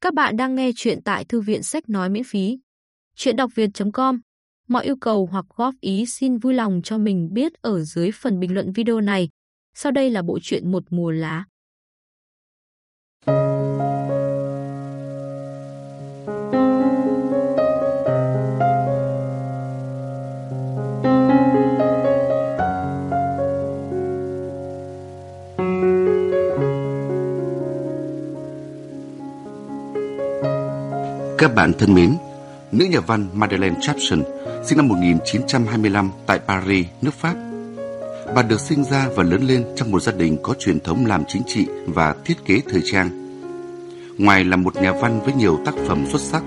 Các bạn đang nghe chuyện tại thư viện sách nói miễn phí. Chuyện đọc việt.com Mọi yêu cầu hoặc góp ý xin vui lòng cho mình biết ở dưới phần bình luận video này. Sau đây là bộ truyện Một mùa lá. Bạn thân mến, nữ nhà văn Madeleine Chapson sinh năm 1925 tại Paris, nước Pháp. Bà được sinh ra và lớn lên trong một gia đình có truyền thống làm chính trị và thiết kế thời trang. Ngoài là một nhà văn với nhiều tác phẩm xuất sắc,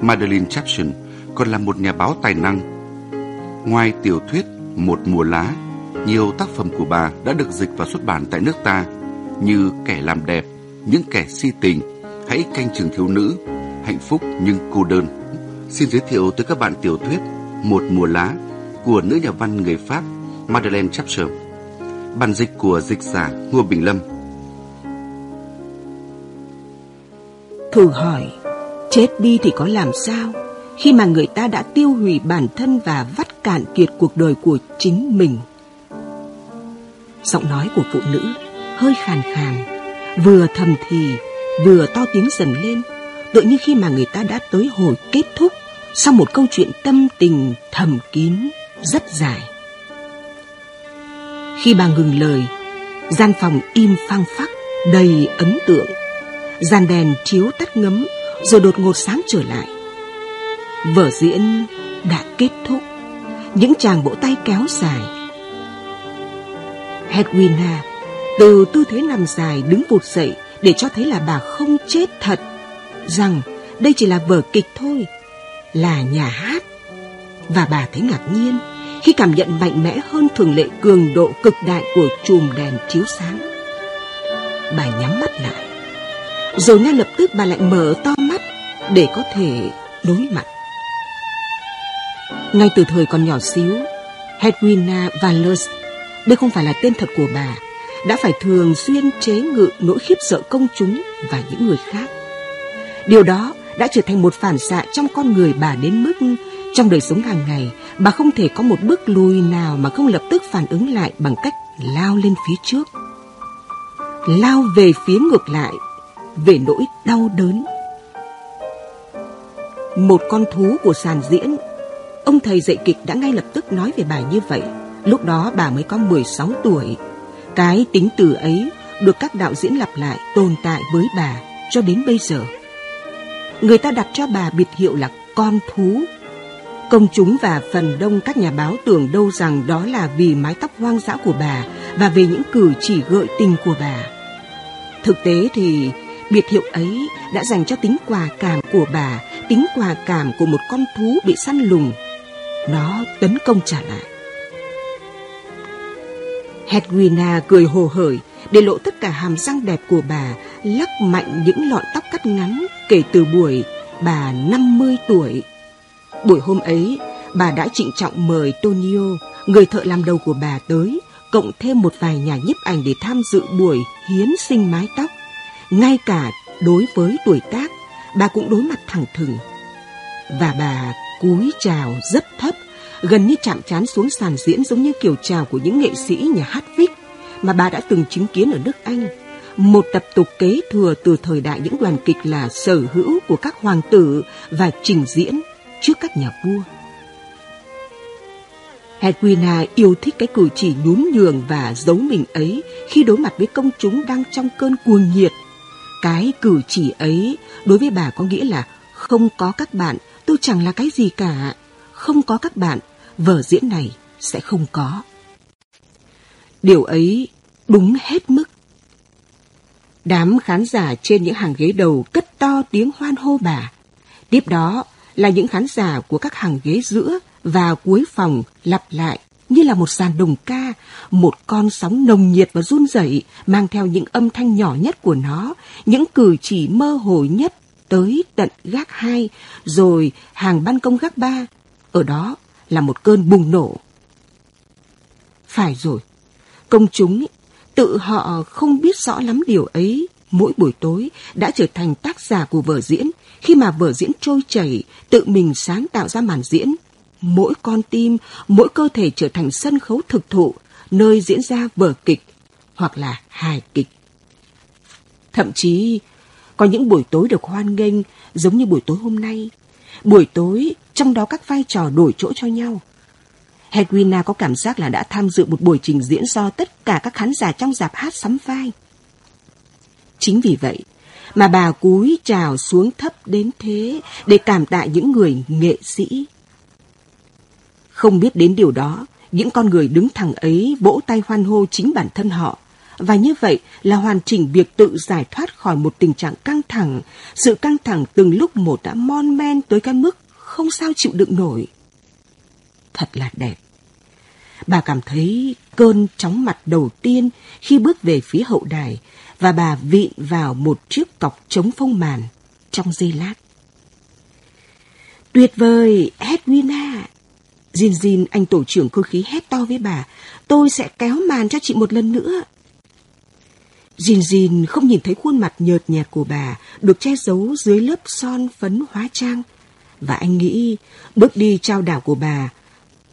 Madeleine Chapson còn là một nhà báo tài năng. Ngoài tiểu thuyết Một mùa lá, nhiều tác phẩm của bà đã được dịch và xuất bản tại nước ta như Kẻ làm đẹp, Những kẻ si tình, Hãy canh chừng thiếu nữ, hạnh phúc nhưng cô đơn. Xin giới thiệu tới các bạn tiểu thuyết Một mùa lá của nữ nhà văn người Pháp Madeleine Chapcher. Bản dịch của dịch giả Ngô Bình Lâm. Thử hỏi, chết đi thì có làm sao khi mà người ta đã tiêu hủy bản thân và vắt cạn kiệt cuộc đời của chính mình? Giọng nói của phụ nữ hơi khàn khàn, vừa thầm thì, vừa to tiếng dần lên tựa như khi mà người ta đã tới hồi kết thúc sau một câu chuyện tâm tình thầm kín rất dài. Khi bà ngừng lời, gian phòng im phăng phắc, đầy ấn tượng. Gian đèn chiếu tắt ngấm rồi đột ngột sáng trở lại. Vở diễn đã kết thúc, những chàng bộ tay kéo dài. Hedwina từ tư thế nằm dài đứng vụt dậy để cho thấy là bà không chết thật rằng đây chỉ là vở kịch thôi, là nhà hát. Và bà thấy ngạc nhiên khi cảm nhận mạnh mẽ hơn thường lệ cường độ cực đại của chùm đèn chiếu sáng. Bà nhắm mắt lại, rồi ngay lập tức bà lại mở to mắt để có thể đối mặt. Ngay từ thời còn nhỏ xíu, Hedwina Valers, đây không phải là tên thật của bà, đã phải thường xuyên chế ngự nỗi khiếp sợ công chúng và những người khác. Điều đó đã trở thành một phản xạ trong con người bà đến mức trong đời sống hàng ngày, bà không thể có một bước lùi nào mà không lập tức phản ứng lại bằng cách lao lên phía trước. Lao về phía ngược lại, về nỗi đau đớn. Một con thú của sàn diễn, ông thầy dạy kịch đã ngay lập tức nói về bà như vậy. Lúc đó bà mới có 16 tuổi. Cái tính từ ấy được các đạo diễn lặp lại tồn tại với bà cho đến bây giờ người ta đặt cho bà biệt hiệu là con thú. Công chúng và phần đông các nhà báo tưởng đâu rằng đó là vì mái tóc hoang dã của bà và về những cử chỉ gợi tình của bà. Thực tế thì biệt hiệu ấy đã dành cho tính quà cảm của bà, tính quà cảm của một con thú bị săn lùng. Nó tấn công trả lại. Hedwina cười hồ hởi để lộ tất cả hàm răng đẹp của bà, lắc mạnh những lọn tóc cắt ngắn kể từ buổi bà 50 tuổi. Buổi hôm ấy, bà đã trịnh trọng mời Tonio, người thợ làm đầu của bà tới, cộng thêm một vài nhà nhiếp ảnh để tham dự buổi hiến sinh mái tóc. Ngay cả đối với tuổi tác, bà cũng đối mặt thẳng thừng. Và bà cúi chào rất thấp, gần như chạm trán xuống sàn diễn giống như kiểu chào của những nghệ sĩ nhà hát vích mà bà đã từng chứng kiến ở nước Anh một tập tục kế thừa từ thời đại những đoàn kịch là sở hữu của các hoàng tử và trình diễn trước các nhà vua. Hedwina yêu thích cái cử chỉ nhún nhường và giấu mình ấy khi đối mặt với công chúng đang trong cơn cuồng nhiệt. Cái cử chỉ ấy đối với bà có nghĩa là không có các bạn, tôi chẳng là cái gì cả. Không có các bạn, vở diễn này sẽ không có. Điều ấy đúng hết mức. Đám khán giả trên những hàng ghế đầu cất to tiếng hoan hô bà. Tiếp đó là những khán giả của các hàng ghế giữa và cuối phòng lặp lại như là một sàn đồng ca, một con sóng nồng nhiệt và run rẩy mang theo những âm thanh nhỏ nhất của nó, những cử chỉ mơ hồ nhất tới tận gác hai, rồi hàng ban công gác ba. Ở đó là một cơn bùng nổ. Phải rồi, công chúng tự họ không biết rõ lắm điều ấy, mỗi buổi tối đã trở thành tác giả của vở diễn khi mà vở diễn trôi chảy, tự mình sáng tạo ra màn diễn. Mỗi con tim, mỗi cơ thể trở thành sân khấu thực thụ, nơi diễn ra vở kịch hoặc là hài kịch. Thậm chí, có những buổi tối được hoan nghênh giống như buổi tối hôm nay. Buổi tối, trong đó các vai trò đổi chỗ cho nhau. Hedwina có cảm giác là đã tham dự một buổi trình diễn do tất cả các khán giả trong dạp hát sắm vai. Chính vì vậy mà bà cúi chào xuống thấp đến thế để cảm tạ những người nghệ sĩ. Không biết đến điều đó, những con người đứng thẳng ấy vỗ tay hoan hô chính bản thân họ. Và như vậy là hoàn chỉnh việc tự giải thoát khỏi một tình trạng căng thẳng. Sự căng thẳng từng lúc một đã mon men tới cái mức không sao chịu đựng nổi. Thật là đẹp. Bà cảm thấy cơn chóng mặt đầu tiên khi bước về phía hậu đài và bà vịn vào một chiếc cọc chống phong màn trong giây lát. Tuyệt vời, Edwina! Jin Jin, anh tổ trưởng cơ khí hét to với bà, tôi sẽ kéo màn cho chị một lần nữa. Jin Jin không nhìn thấy khuôn mặt nhợt nhạt của bà được che giấu dưới lớp son phấn hóa trang. Và anh nghĩ bước đi trao đảo của bà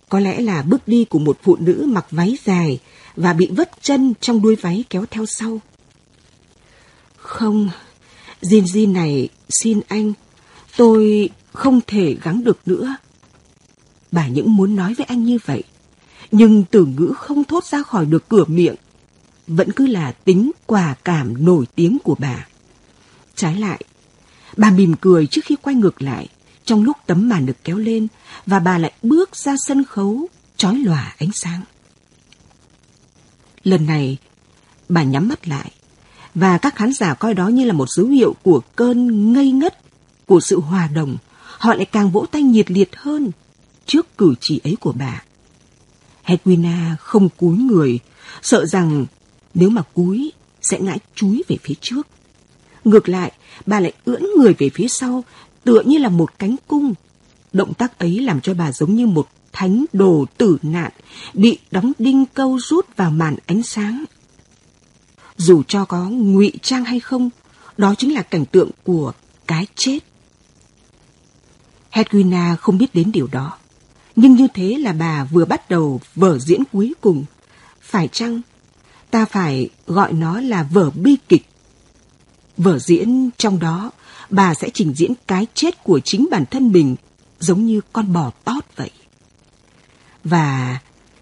có lẽ là bước đi của một phụ nữ mặc váy dài và bị vất chân trong đuôi váy kéo theo sau. Không, Jin Jin này, xin anh, tôi không thể gắng được nữa. Bà những muốn nói với anh như vậy, nhưng từ ngữ không thốt ra khỏi được cửa miệng. Vẫn cứ là tính quả cảm nổi tiếng của bà. Trái lại, bà mỉm cười trước khi quay ngược lại, trong lúc tấm màn được kéo lên và bà lại bước ra sân khấu, chói lòa ánh sáng. Lần này, bà nhắm mắt lại, và các khán giả coi đó như là một dấu hiệu của cơn ngây ngất, của sự hòa đồng. Họ lại càng vỗ tay nhiệt liệt hơn trước cử chỉ ấy của bà. Hedwina không cúi người, sợ rằng nếu mà cúi sẽ ngã chúi về phía trước. Ngược lại, bà lại ưỡn người về phía sau, tựa như là một cánh cung. Động tác ấy làm cho bà giống như một thánh đồ tử nạn, bị đóng đinh câu rút vào màn ánh sáng. Dù cho có ngụy trang hay không, đó chính là cảnh tượng của cái chết. Hedwina không biết đến điều đó. Nhưng như thế là bà vừa bắt đầu vở diễn cuối cùng. Phải chăng ta phải gọi nó là vở bi kịch? Vở diễn trong đó bà sẽ trình diễn cái chết của chính bản thân mình giống như con bò tót vậy. Và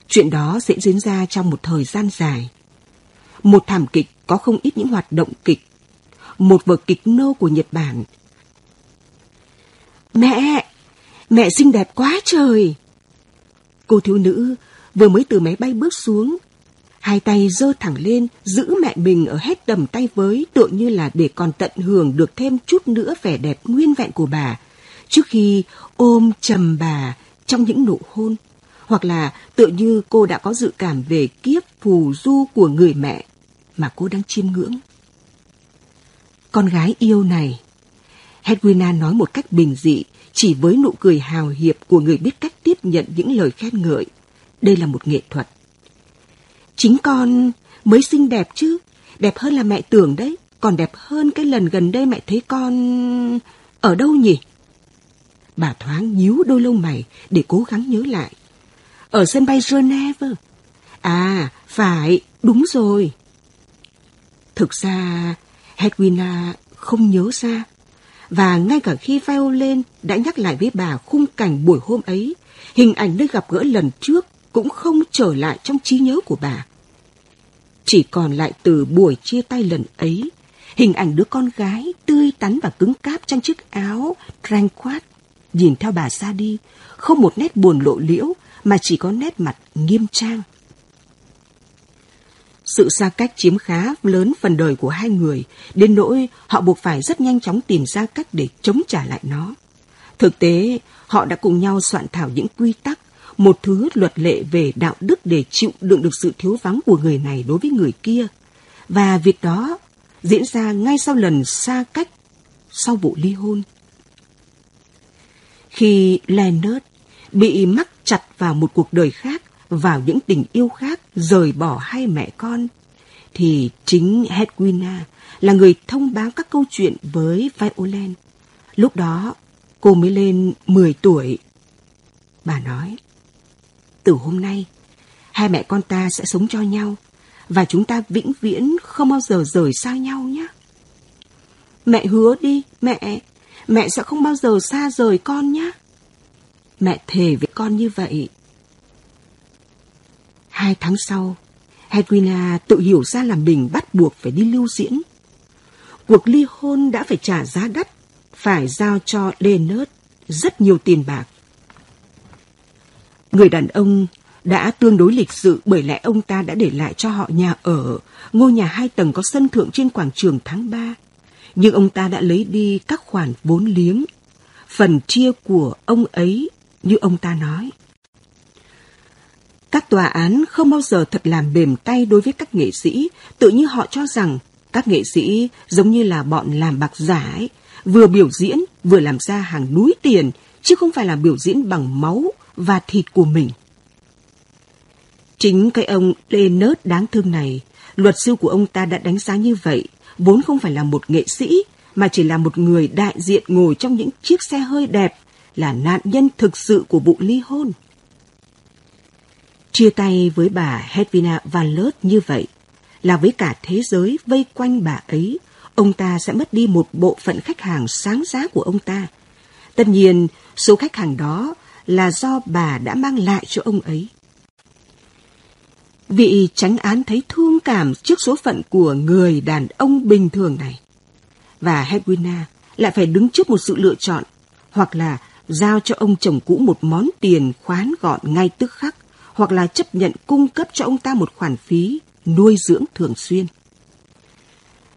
chuyện đó sẽ diễn ra trong một thời gian dài. Một thảm kịch có không ít những hoạt động kịch. Một vở kịch nô của Nhật Bản. Mẹ! Mẹ xinh đẹp quá trời! Cô thiếu nữ vừa mới từ máy bay bước xuống hai tay giơ thẳng lên, giữ mẹ mình ở hết tầm tay với, tựa như là để còn tận hưởng được thêm chút nữa vẻ đẹp nguyên vẹn của bà, trước khi ôm trầm bà trong những nụ hôn. Hoặc là tựa như cô đã có dự cảm về kiếp phù du của người mẹ mà cô đang chiêm ngưỡng. Con gái yêu này, Hedwina nói một cách bình dị, chỉ với nụ cười hào hiệp của người biết cách tiếp nhận những lời khen ngợi. Đây là một nghệ thuật. Chính con mới xinh đẹp chứ, đẹp hơn là mẹ tưởng đấy, còn đẹp hơn cái lần gần đây mẹ thấy con... Ở đâu nhỉ? Bà thoáng nhíu đôi lông mày để cố gắng nhớ lại. Ở sân bay Geneva. À, phải, đúng rồi. Thực ra, Hedwina không nhớ ra. Và ngay cả khi Violin đã nhắc lại với bà khung cảnh buổi hôm ấy, hình ảnh nơi gặp gỡ lần trước cũng không trở lại trong trí nhớ của bà. Chỉ còn lại từ buổi chia tay lần ấy, hình ảnh đứa con gái tươi tắn và cứng cáp trong chiếc áo ranh khoát, nhìn theo bà xa đi, không một nét buồn lộ liễu mà chỉ có nét mặt nghiêm trang. Sự xa cách chiếm khá lớn phần đời của hai người, đến nỗi họ buộc phải rất nhanh chóng tìm ra cách để chống trả lại nó. Thực tế, họ đã cùng nhau soạn thảo những quy tắc một thứ luật lệ về đạo đức để chịu đựng được sự thiếu vắng của người này đối với người kia. Và việc đó diễn ra ngay sau lần xa cách sau vụ ly hôn. Khi Leonard bị mắc chặt vào một cuộc đời khác, vào những tình yêu khác, rời bỏ hai mẹ con, thì chính Hedwina là người thông báo các câu chuyện với Violent. Lúc đó, cô mới lên 10 tuổi. Bà nói, từ hôm nay, hai mẹ con ta sẽ sống cho nhau và chúng ta vĩnh viễn không bao giờ rời xa nhau nhé. Mẹ hứa đi, mẹ, mẹ sẽ không bao giờ xa rời con nhé. Mẹ thề với con như vậy. Hai tháng sau, Hedwina tự hiểu ra là mình bắt buộc phải đi lưu diễn. Cuộc ly hôn đã phải trả giá đắt, phải giao cho Leonard rất nhiều tiền bạc. Người đàn ông đã tương đối lịch sự bởi lẽ ông ta đã để lại cho họ nhà ở, ngôi nhà hai tầng có sân thượng trên quảng trường tháng 3. Nhưng ông ta đã lấy đi các khoản vốn liếng. Phần chia của ông ấy, như ông ta nói. Các tòa án không bao giờ thật làm mềm tay đối với các nghệ sĩ, tự như họ cho rằng các nghệ sĩ giống như là bọn làm bạc giả ấy, vừa biểu diễn vừa làm ra hàng núi tiền, chứ không phải là biểu diễn bằng máu và thịt của mình. Chính cái ông Leonard đáng thương này, luật sư của ông ta đã đánh giá như vậy, vốn không phải là một nghệ sĩ, mà chỉ là một người đại diện ngồi trong những chiếc xe hơi đẹp, là nạn nhân thực sự của vụ ly hôn. Chia tay với bà Hedvina Valert như vậy, là với cả thế giới vây quanh bà ấy, ông ta sẽ mất đi một bộ phận khách hàng sáng giá của ông ta. Tất nhiên, số khách hàng đó là do bà đã mang lại cho ông ấy. Vị tránh án thấy thương cảm trước số phận của người đàn ông bình thường này. Và Hedwina lại phải đứng trước một sự lựa chọn, hoặc là giao cho ông chồng cũ một món tiền khoán gọn ngay tức khắc, hoặc là chấp nhận cung cấp cho ông ta một khoản phí nuôi dưỡng thường xuyên.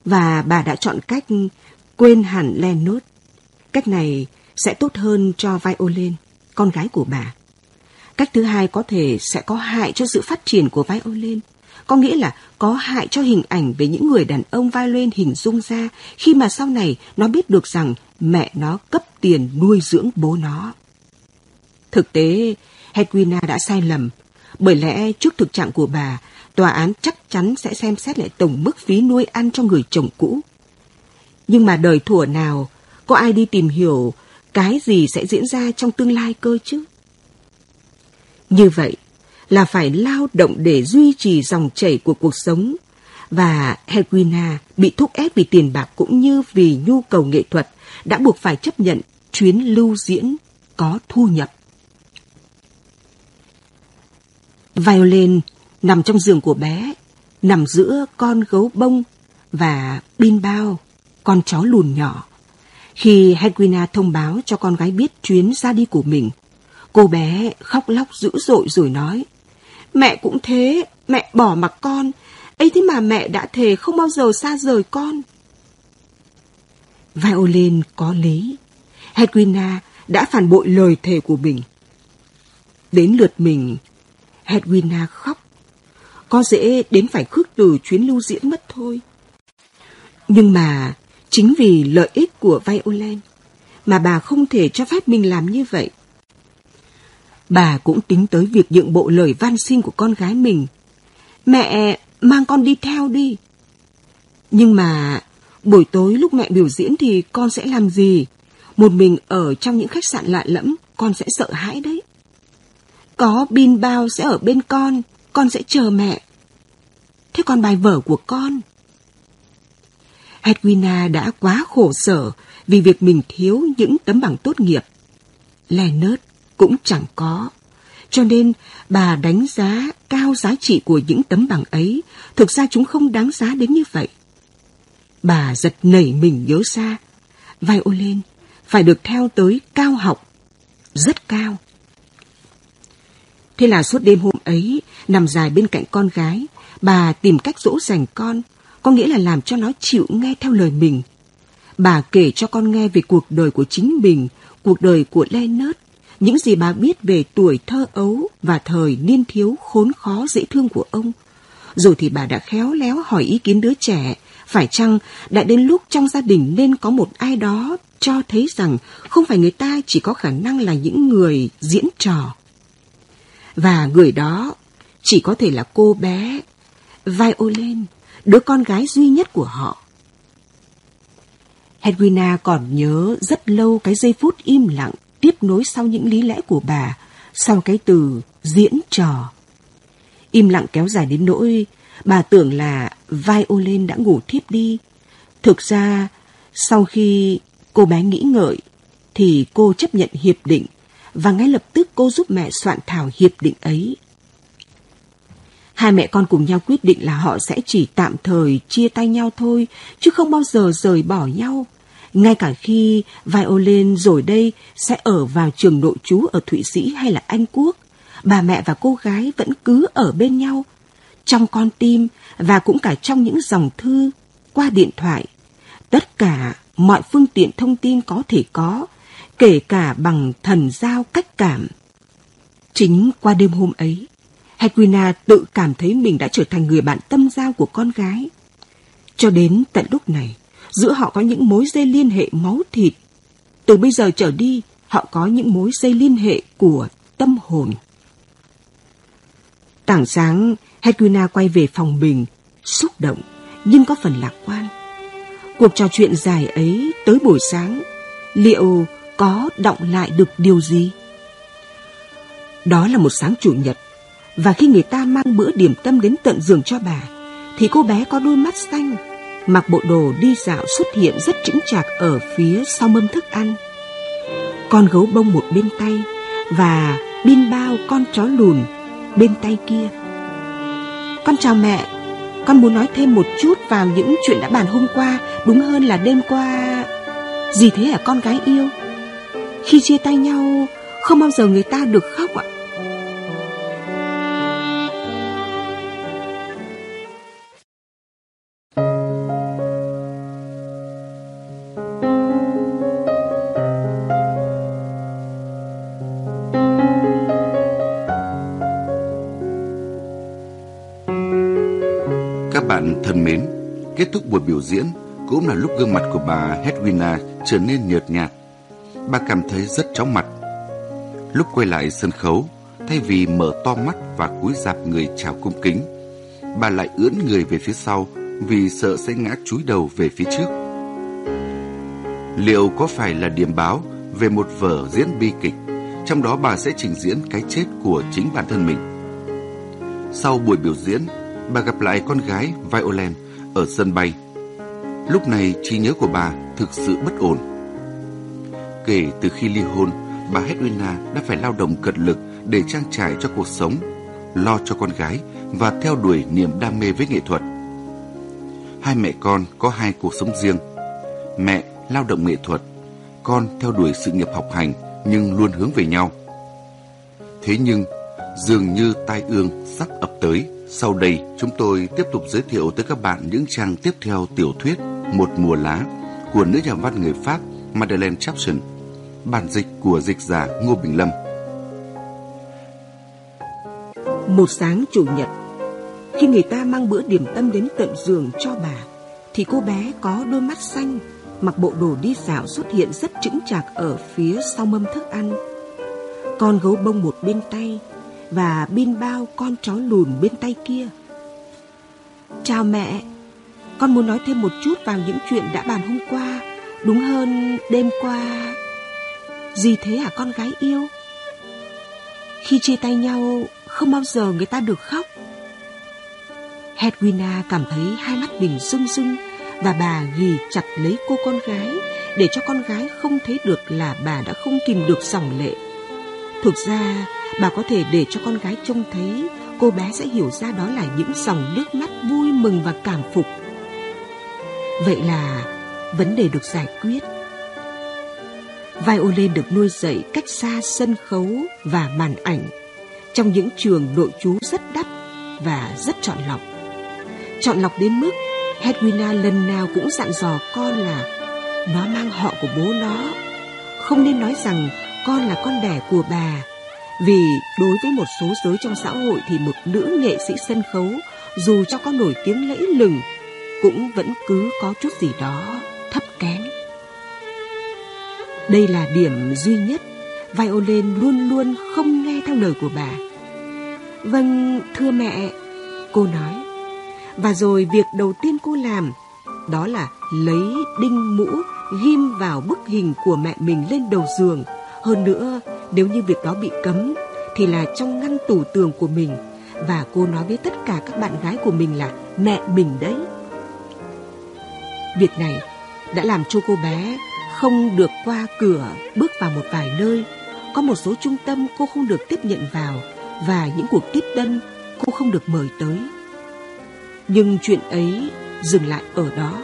Và bà đã chọn cách quên hẳn Lenot Cách này sẽ tốt hơn cho Violin, con gái của bà. Cách thứ hai có thể sẽ có hại cho sự phát triển của violin. Có nghĩa là có hại cho hình ảnh về những người đàn ông violin hình dung ra khi mà sau này nó biết được rằng mẹ nó cấp tiền nuôi dưỡng bố nó. Thực tế, Hedwina đã sai lầm. Bởi lẽ trước thực trạng của bà, tòa án chắc chắn sẽ xem xét lại tổng mức phí nuôi ăn cho người chồng cũ. Nhưng mà đời thủa nào, có ai đi tìm hiểu cái gì sẽ diễn ra trong tương lai cơ chứ? Như vậy là phải lao động để duy trì dòng chảy của cuộc sống và Hedwina bị thúc ép vì tiền bạc cũng như vì nhu cầu nghệ thuật đã buộc phải chấp nhận chuyến lưu diễn có thu nhập. Violin nằm trong giường của bé, nằm giữa con gấu bông và Bin Bao, con chó lùn nhỏ. Khi Hedwina thông báo cho con gái biết chuyến ra đi của mình, Cô bé khóc lóc dữ dội rồi nói, mẹ cũng thế, mẹ bỏ mặc con, ấy thế mà mẹ đã thề không bao giờ xa rời con. Violin có lý, Hedwina đã phản bội lời thề của mình. Đến lượt mình, Hedwina khóc. Có dễ đến phải khước từ chuyến lưu diễn mất thôi. Nhưng mà chính vì lợi ích của Violin mà bà không thể cho phép mình làm như vậy. Bà cũng tính tới việc nhượng bộ lời van xin của con gái mình. Mẹ, mang con đi theo đi. Nhưng mà, buổi tối lúc mẹ biểu diễn thì con sẽ làm gì? Một mình ở trong những khách sạn lạ lẫm, con sẽ sợ hãi đấy. Có bin bao sẽ ở bên con, con sẽ chờ mẹ. Thế còn bài vở của con? Edwina đã quá khổ sở vì việc mình thiếu những tấm bằng tốt nghiệp. Leonard cũng chẳng có. Cho nên bà đánh giá cao giá trị của những tấm bằng ấy, thực ra chúng không đáng giá đến như vậy. Bà giật nảy mình nhớ xa, violin phải được theo tới cao học, rất cao. Thế là suốt đêm hôm ấy, nằm dài bên cạnh con gái, bà tìm cách dỗ dành con, có nghĩa là làm cho nó chịu nghe theo lời mình. Bà kể cho con nghe về cuộc đời của chính mình, cuộc đời của Leonard, những gì bà biết về tuổi thơ ấu và thời niên thiếu khốn khó dễ thương của ông. Rồi thì bà đã khéo léo hỏi ý kiến đứa trẻ, phải chăng đã đến lúc trong gia đình nên có một ai đó cho thấy rằng không phải người ta chỉ có khả năng là những người diễn trò. Và người đó chỉ có thể là cô bé Violin, đứa con gái duy nhất của họ. Hedwina còn nhớ rất lâu cái giây phút im lặng tiếp nối sau những lý lẽ của bà, sau cái từ diễn trò. Im lặng kéo dài đến nỗi bà tưởng là Violin đã ngủ thiếp đi. Thực ra, sau khi cô bé nghĩ ngợi, thì cô chấp nhận hiệp định và ngay lập tức cô giúp mẹ soạn thảo hiệp định ấy. Hai mẹ con cùng nhau quyết định là họ sẽ chỉ tạm thời chia tay nhau thôi, chứ không bao giờ rời bỏ nhau. Ngay cả khi Violin rồi đây sẽ ở vào trường nội trú ở Thụy Sĩ hay là Anh Quốc, bà mẹ và cô gái vẫn cứ ở bên nhau, trong con tim và cũng cả trong những dòng thư, qua điện thoại. Tất cả mọi phương tiện thông tin có thể có, kể cả bằng thần giao cách cảm. Chính qua đêm hôm ấy, Hedwina tự cảm thấy mình đã trở thành người bạn tâm giao của con gái. Cho đến tận lúc này, giữa họ có những mối dây liên hệ máu thịt. Từ bây giờ trở đi, họ có những mối dây liên hệ của tâm hồn. Tảng sáng, Hedwina quay về phòng mình, xúc động, nhưng có phần lạc quan. Cuộc trò chuyện dài ấy tới buổi sáng, liệu có động lại được điều gì? Đó là một sáng chủ nhật, và khi người ta mang bữa điểm tâm đến tận giường cho bà, thì cô bé có đôi mắt xanh, mặc bộ đồ đi dạo xuất hiện rất chững chạc ở phía sau mâm thức ăn. Con gấu bông một bên tay và bin bao con chó lùn bên tay kia. Con chào mẹ, con muốn nói thêm một chút vào những chuyện đã bàn hôm qua, đúng hơn là đêm qua. Gì thế hả con gái yêu? Khi chia tay nhau, không bao giờ người ta được khóc ạ. À? Biểu diễn cũng là lúc gương mặt của bà Hedwina trở nên nhợt nhạt. Bà cảm thấy rất chóng mặt. Lúc quay lại sân khấu, thay vì mở to mắt và cúi dạp người chào cung kính, bà lại ưỡn người về phía sau vì sợ sẽ ngã chúi đầu về phía trước. Liệu có phải là điểm báo về một vở diễn bi kịch, trong đó bà sẽ trình diễn cái chết của chính bản thân mình? Sau buổi biểu diễn, bà gặp lại con gái Violent ở sân bay. Lúc này trí nhớ của bà thực sự bất ổn. Kể từ khi ly hôn, bà Hedwina đã phải lao động cật lực để trang trải cho cuộc sống, lo cho con gái và theo đuổi niềm đam mê với nghệ thuật. Hai mẹ con có hai cuộc sống riêng. Mẹ lao động nghệ thuật, con theo đuổi sự nghiệp học hành nhưng luôn hướng về nhau. Thế nhưng, dường như tai ương sắp ập tới sau đây, chúng tôi tiếp tục giới thiệu tới các bạn những trang tiếp theo tiểu thuyết một mùa lá của nữ nhà văn người Pháp Madeleine Chapson, bản dịch của dịch giả Ngô Bình Lâm. Một sáng chủ nhật, khi người ta mang bữa điểm tâm đến tận giường cho bà, thì cô bé có đôi mắt xanh, mặc bộ đồ đi dạo xuất hiện rất chững chạc ở phía sau mâm thức ăn. Con gấu bông một bên tay, và bin bao con chó lùn bên tay kia. Chào mẹ, con muốn nói thêm một chút vào những chuyện đã bàn hôm qua, đúng hơn đêm qua. Gì thế hả con gái yêu? Khi chia tay nhau, không bao giờ người ta được khóc. Hedwina cảm thấy hai mắt mình rưng rưng và bà ghì chặt lấy cô con gái để cho con gái không thấy được là bà đã không kìm được dòng lệ. Thực ra, bà có thể để cho con gái trông thấy, cô bé sẽ hiểu ra đó là những dòng nước mắt vui mừng và cảm phục. Vậy là vấn đề được giải quyết. Violin được nuôi dạy cách xa sân khấu và màn ảnh, trong những trường nội trú rất đắt và rất chọn lọc. Chọn lọc đến mức Hedwina lần nào cũng dặn dò con là nó mang họ của bố nó. Không nên nói rằng con là con đẻ của bà, vì đối với một số giới trong xã hội thì một nữ nghệ sĩ sân khấu dù cho có nổi tiếng lẫy lừng cũng vẫn cứ có chút gì đó thấp kém. Đây là điểm duy nhất Violin luôn luôn không nghe theo lời của bà. Vâng, thưa mẹ, cô nói. Và rồi việc đầu tiên cô làm đó là lấy đinh mũ ghim vào bức hình của mẹ mình lên đầu giường. Hơn nữa, nếu như việc đó bị cấm thì là trong ngăn tủ tường của mình và cô nói với tất cả các bạn gái của mình là mẹ mình đấy. Việc này đã làm cho cô bé không được qua cửa bước vào một vài nơi. Có một số trung tâm cô không được tiếp nhận vào và những cuộc tiếp tân cô không được mời tới. Nhưng chuyện ấy dừng lại ở đó.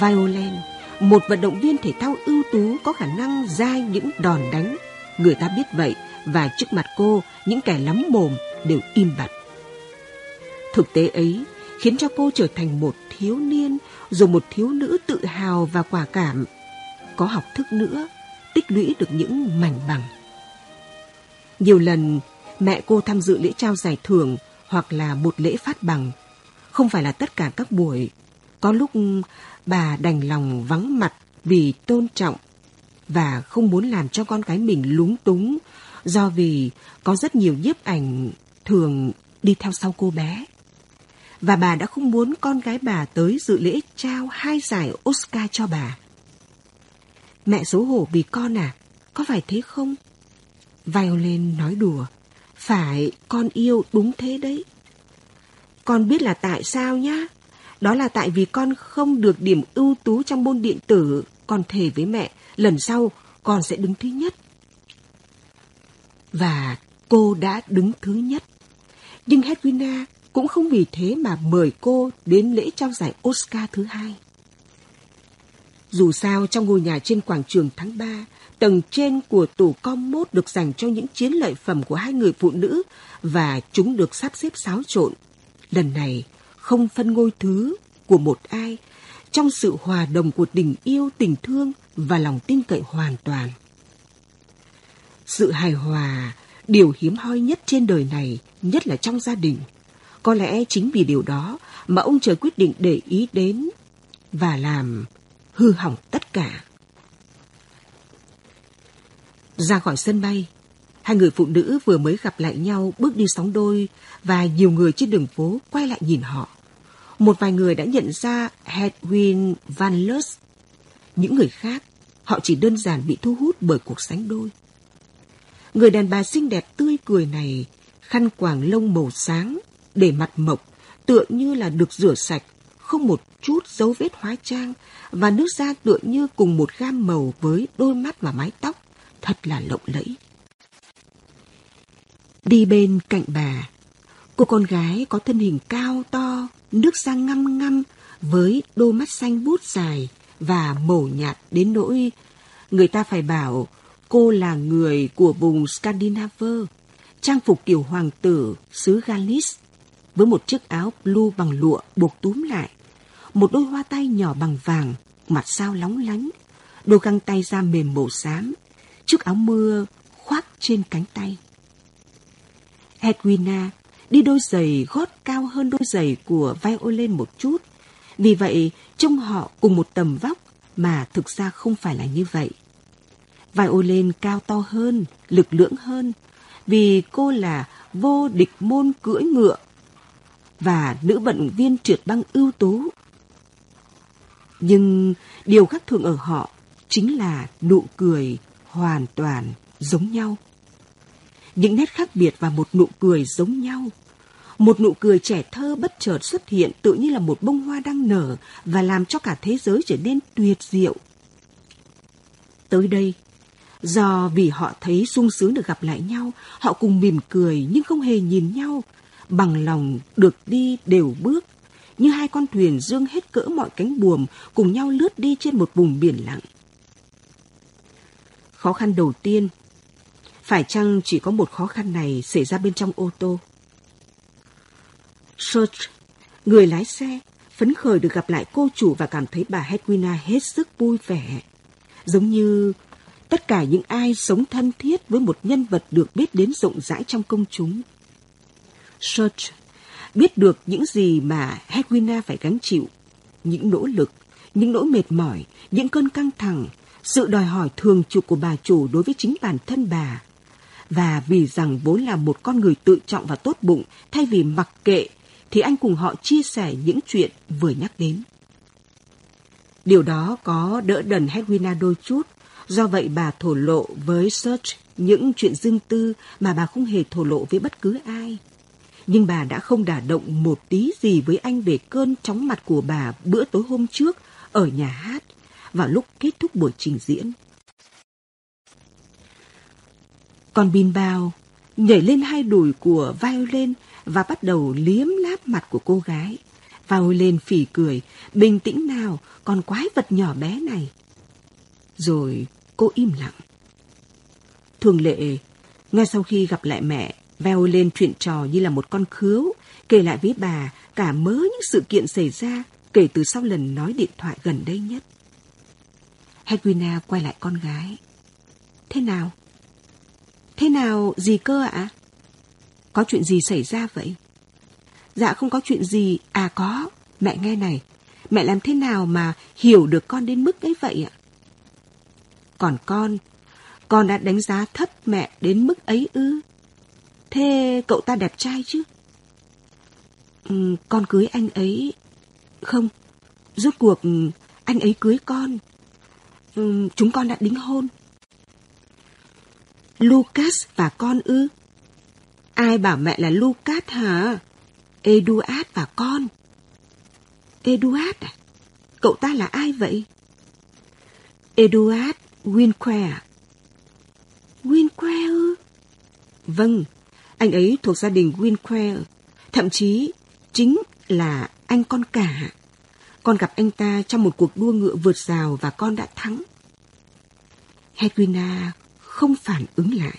Violent, một vận động viên thể thao ưu tú có khả năng dai những đòn đánh. Người ta biết vậy và trước mặt cô những kẻ lắm mồm đều im bặt. Thực tế ấy khiến cho cô trở thành một thiếu niên rồi một thiếu nữ tự hào và quả cảm. Có học thức nữa, tích lũy được những mảnh bằng. Nhiều lần mẹ cô tham dự lễ trao giải thưởng hoặc là một lễ phát bằng. Không phải là tất cả các buổi. Có lúc bà đành lòng vắng mặt vì tôn trọng và không muốn làm cho con gái mình lúng túng do vì có rất nhiều nhiếp ảnh thường đi theo sau cô bé. Và bà đã không muốn con gái bà tới dự lễ trao hai giải Oscar cho bà. Mẹ xấu hổ vì con à, có phải thế không? Violin nói đùa. Phải, con yêu đúng thế đấy. Con biết là tại sao nhá. Đó là tại vì con không được điểm ưu tú trong môn điện tử. Con thề với mẹ, lần sau con sẽ đứng thứ nhất. Và cô đã đứng thứ nhất. Nhưng Hedwina cũng không vì thế mà mời cô đến lễ trao giải Oscar thứ hai. Dù sao trong ngôi nhà trên quảng trường tháng 3, tầng trên của tủ com mốt được dành cho những chiến lợi phẩm của hai người phụ nữ và chúng được sắp xếp xáo trộn. Lần này không phân ngôi thứ của một ai trong sự hòa đồng của tình yêu, tình thương và lòng tin cậy hoàn toàn. Sự hài hòa, điều hiếm hoi nhất trên đời này, nhất là trong gia đình. Có lẽ chính vì điều đó mà ông trời quyết định để ý đến và làm hư hỏng tất cả. Ra khỏi sân bay, hai người phụ nữ vừa mới gặp lại nhau bước đi sóng đôi và nhiều người trên đường phố quay lại nhìn họ. Một vài người đã nhận ra Hedwin Van Lus. Những người khác, họ chỉ đơn giản bị thu hút bởi cuộc sánh đôi. Người đàn bà xinh đẹp tươi cười này, khăn quàng lông màu sáng, để mặt mộc, tựa như là được rửa sạch, không một chút dấu vết hóa trang, và nước da tựa như cùng một gam màu với đôi mắt và mái tóc, thật là lộng lẫy. Đi bên cạnh bà, cô con gái có thân hình cao to, nước da ngăm ngăm, với đôi mắt xanh bút dài và màu nhạt đến nỗi người ta phải bảo cô là người của vùng Scandinavia, trang phục kiểu hoàng tử xứ Galis với một chiếc áo blue bằng lụa buộc túm lại, một đôi hoa tay nhỏ bằng vàng, mặt sao lóng lánh, đôi găng tay da mềm màu xám, chiếc áo mưa khoác trên cánh tay. Edwina đi đôi giày gót cao hơn đôi giày của Violin một chút, vì vậy trông họ cùng một tầm vóc mà thực ra không phải là như vậy. Violin cao to hơn, lực lưỡng hơn, vì cô là vô địch môn cưỡi ngựa và nữ vận động viên trượt băng ưu tú. Nhưng điều khác thường ở họ chính là nụ cười hoàn toàn giống nhau. Những nét khác biệt và một nụ cười giống nhau. Một nụ cười trẻ thơ bất chợt xuất hiện tự như là một bông hoa đang nở và làm cho cả thế giới trở nên tuyệt diệu. Tới đây, do vì họ thấy sung sướng được gặp lại nhau, họ cùng mỉm cười nhưng không hề nhìn nhau, bằng lòng được đi đều bước, như hai con thuyền dương hết cỡ mọi cánh buồm cùng nhau lướt đi trên một vùng biển lặng. Khó khăn đầu tiên, phải chăng chỉ có một khó khăn này xảy ra bên trong ô tô? Search, người lái xe, phấn khởi được gặp lại cô chủ và cảm thấy bà Hedwina hết sức vui vẻ. Giống như tất cả những ai sống thân thiết với một nhân vật được biết đến rộng rãi trong công chúng. Search biết được những gì mà Hedwina phải gánh chịu, những nỗ lực, những nỗi mệt mỏi, những cơn căng thẳng, sự đòi hỏi thường trực của bà chủ đối với chính bản thân bà. Và vì rằng vốn là một con người tự trọng và tốt bụng, thay vì mặc kệ, thì anh cùng họ chia sẻ những chuyện vừa nhắc đến. Điều đó có đỡ đần Hedwina đôi chút, do vậy bà thổ lộ với Search những chuyện riêng tư mà bà không hề thổ lộ với bất cứ ai. Nhưng bà đã không đả động một tí gì với anh về cơn chóng mặt của bà bữa tối hôm trước ở nhà hát vào lúc kết thúc buổi trình diễn. Còn Bin Bao nhảy lên hai đùi của Violin và bắt đầu liếm láp mặt của cô gái. Violin phỉ cười, bình tĩnh nào, con quái vật nhỏ bé này. Rồi cô im lặng. Thường lệ, ngay sau khi gặp lại mẹ, veo lên chuyện trò như là một con khứu, kể lại với bà cả mớ những sự kiện xảy ra kể từ sau lần nói điện thoại gần đây nhất. Hedwina quay lại con gái. Thế nào? Thế nào gì cơ ạ? Có chuyện gì xảy ra vậy? Dạ không có chuyện gì. À có, mẹ nghe này. Mẹ làm thế nào mà hiểu được con đến mức ấy vậy ạ? Còn con, con đã đánh giá thấp mẹ đến mức ấy ư? Thế cậu ta đẹp trai chứ? Ừ, con cưới anh ấy... Không, rốt cuộc ừ, anh ấy cưới con. Ừ, chúng con đã đính hôn. Lucas và con ư? Ai bảo mẹ là Lucas hả? Eduard và con. Eduard à? Cậu ta là ai vậy? Eduard Winquare. Winquare ư? Vâng, anh ấy thuộc gia đình Winquare. Thậm chí chính là anh con cả. Con gặp anh ta trong một cuộc đua ngựa vượt rào và con đã thắng. Hedwina không phản ứng lại.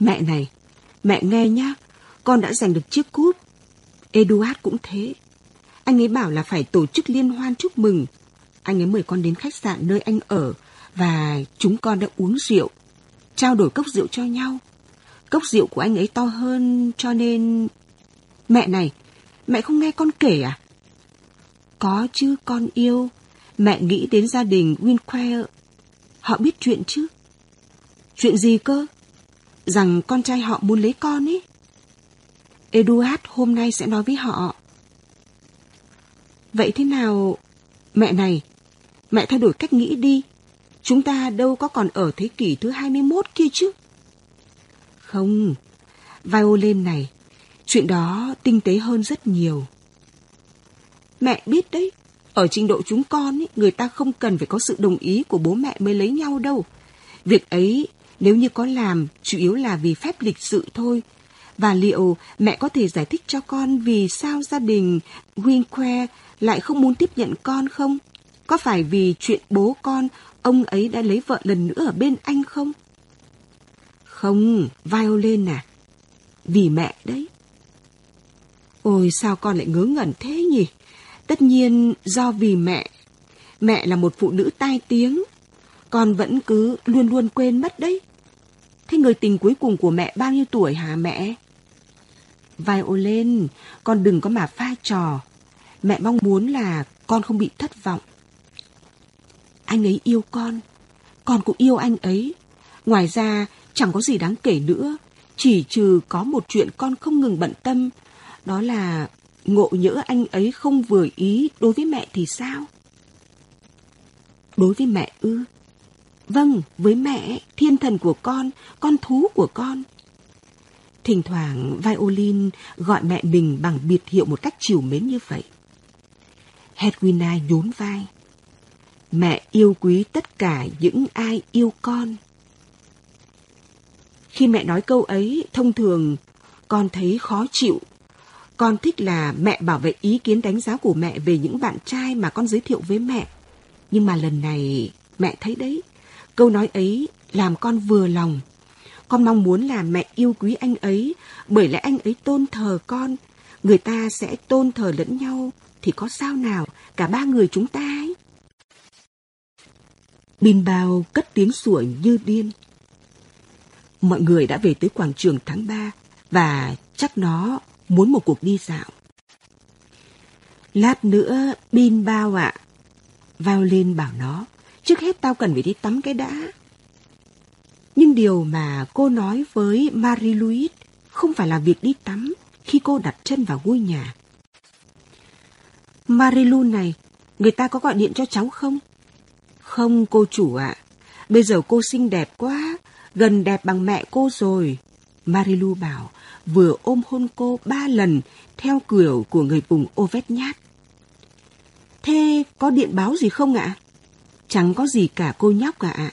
Mẹ này, mẹ nghe nhá, con đã giành được chiếc cúp. Eduard cũng thế. Anh ấy bảo là phải tổ chức liên hoan chúc mừng. Anh ấy mời con đến khách sạn nơi anh ở và chúng con đã uống rượu, trao đổi cốc rượu cho nhau. Cốc rượu của anh ấy to hơn cho nên... Mẹ này, mẹ không nghe con kể à? Có chứ con yêu. Mẹ nghĩ đến gia đình Winquare. Họ biết chuyện chứ? Chuyện gì cơ? Rằng con trai họ muốn lấy con ấy. Eduard hôm nay sẽ nói với họ. Vậy thế nào? Mẹ này, mẹ thay đổi cách nghĩ đi. Chúng ta đâu có còn ở thế kỷ thứ 21 kia chứ. Không, violin này, chuyện đó tinh tế hơn rất nhiều. Mẹ biết đấy, ở trình độ chúng con ấy, người ta không cần phải có sự đồng ý của bố mẹ mới lấy nhau đâu. Việc ấy nếu như có làm, chủ yếu là vì phép lịch sự thôi. Và liệu mẹ có thể giải thích cho con vì sao gia đình Winque lại không muốn tiếp nhận con không? Có phải vì chuyện bố con, ông ấy đã lấy vợ lần nữa ở bên anh không? Không, Violin à. Vì mẹ đấy. Ôi sao con lại ngớ ngẩn thế nhỉ? Tất nhiên do vì mẹ. Mẹ là một phụ nữ tai tiếng. Con vẫn cứ luôn luôn quên mất đấy. Thế người tình cuối cùng của mẹ bao nhiêu tuổi hả mẹ? Violin, con đừng có mà pha trò. Mẹ mong muốn là con không bị thất vọng. Anh ấy yêu con, con cũng yêu anh ấy. Ngoài ra, chẳng có gì đáng kể nữa. Chỉ trừ có một chuyện con không ngừng bận tâm. Đó là ngộ nhỡ anh ấy không vừa ý đối với mẹ thì sao? Đối với mẹ ư? Vâng, với mẹ, thiên thần của con, con thú của con. Thỉnh thoảng violin gọi mẹ mình bằng biệt hiệu một cách chiều mến như vậy. Hedwina nhún vai. Mẹ yêu quý tất cả những ai yêu con. Khi mẹ nói câu ấy, thông thường con thấy khó chịu. Con thích là mẹ bảo vệ ý kiến đánh giá của mẹ về những bạn trai mà con giới thiệu với mẹ. Nhưng mà lần này mẹ thấy đấy, câu nói ấy làm con vừa lòng. Con mong muốn là mẹ yêu quý anh ấy, bởi lẽ anh ấy tôn thờ con. Người ta sẽ tôn thờ lẫn nhau, thì có sao nào, cả ba người chúng ta ấy. Bin bao cất tiếng sủa như điên. Mọi người đã về tới quảng trường tháng 3 và chắc nó muốn một cuộc đi dạo. Lát nữa, pin bao ạ. À. Vào lên bảo nó, trước hết tao cần phải đi tắm cái đã. Nhưng điều mà cô nói với Marie-Louise không phải là việc đi tắm, khi cô đặt chân vào ngôi nhà. Marilu này, người ta có gọi điện cho cháu không? Không cô chủ ạ, bây giờ cô xinh đẹp quá, gần đẹp bằng mẹ cô rồi. Marilu bảo, vừa ôm hôn cô ba lần theo kiểu của người vùng Ovet nhát. Thế có điện báo gì không ạ? Chẳng có gì cả cô nhóc cả ạ.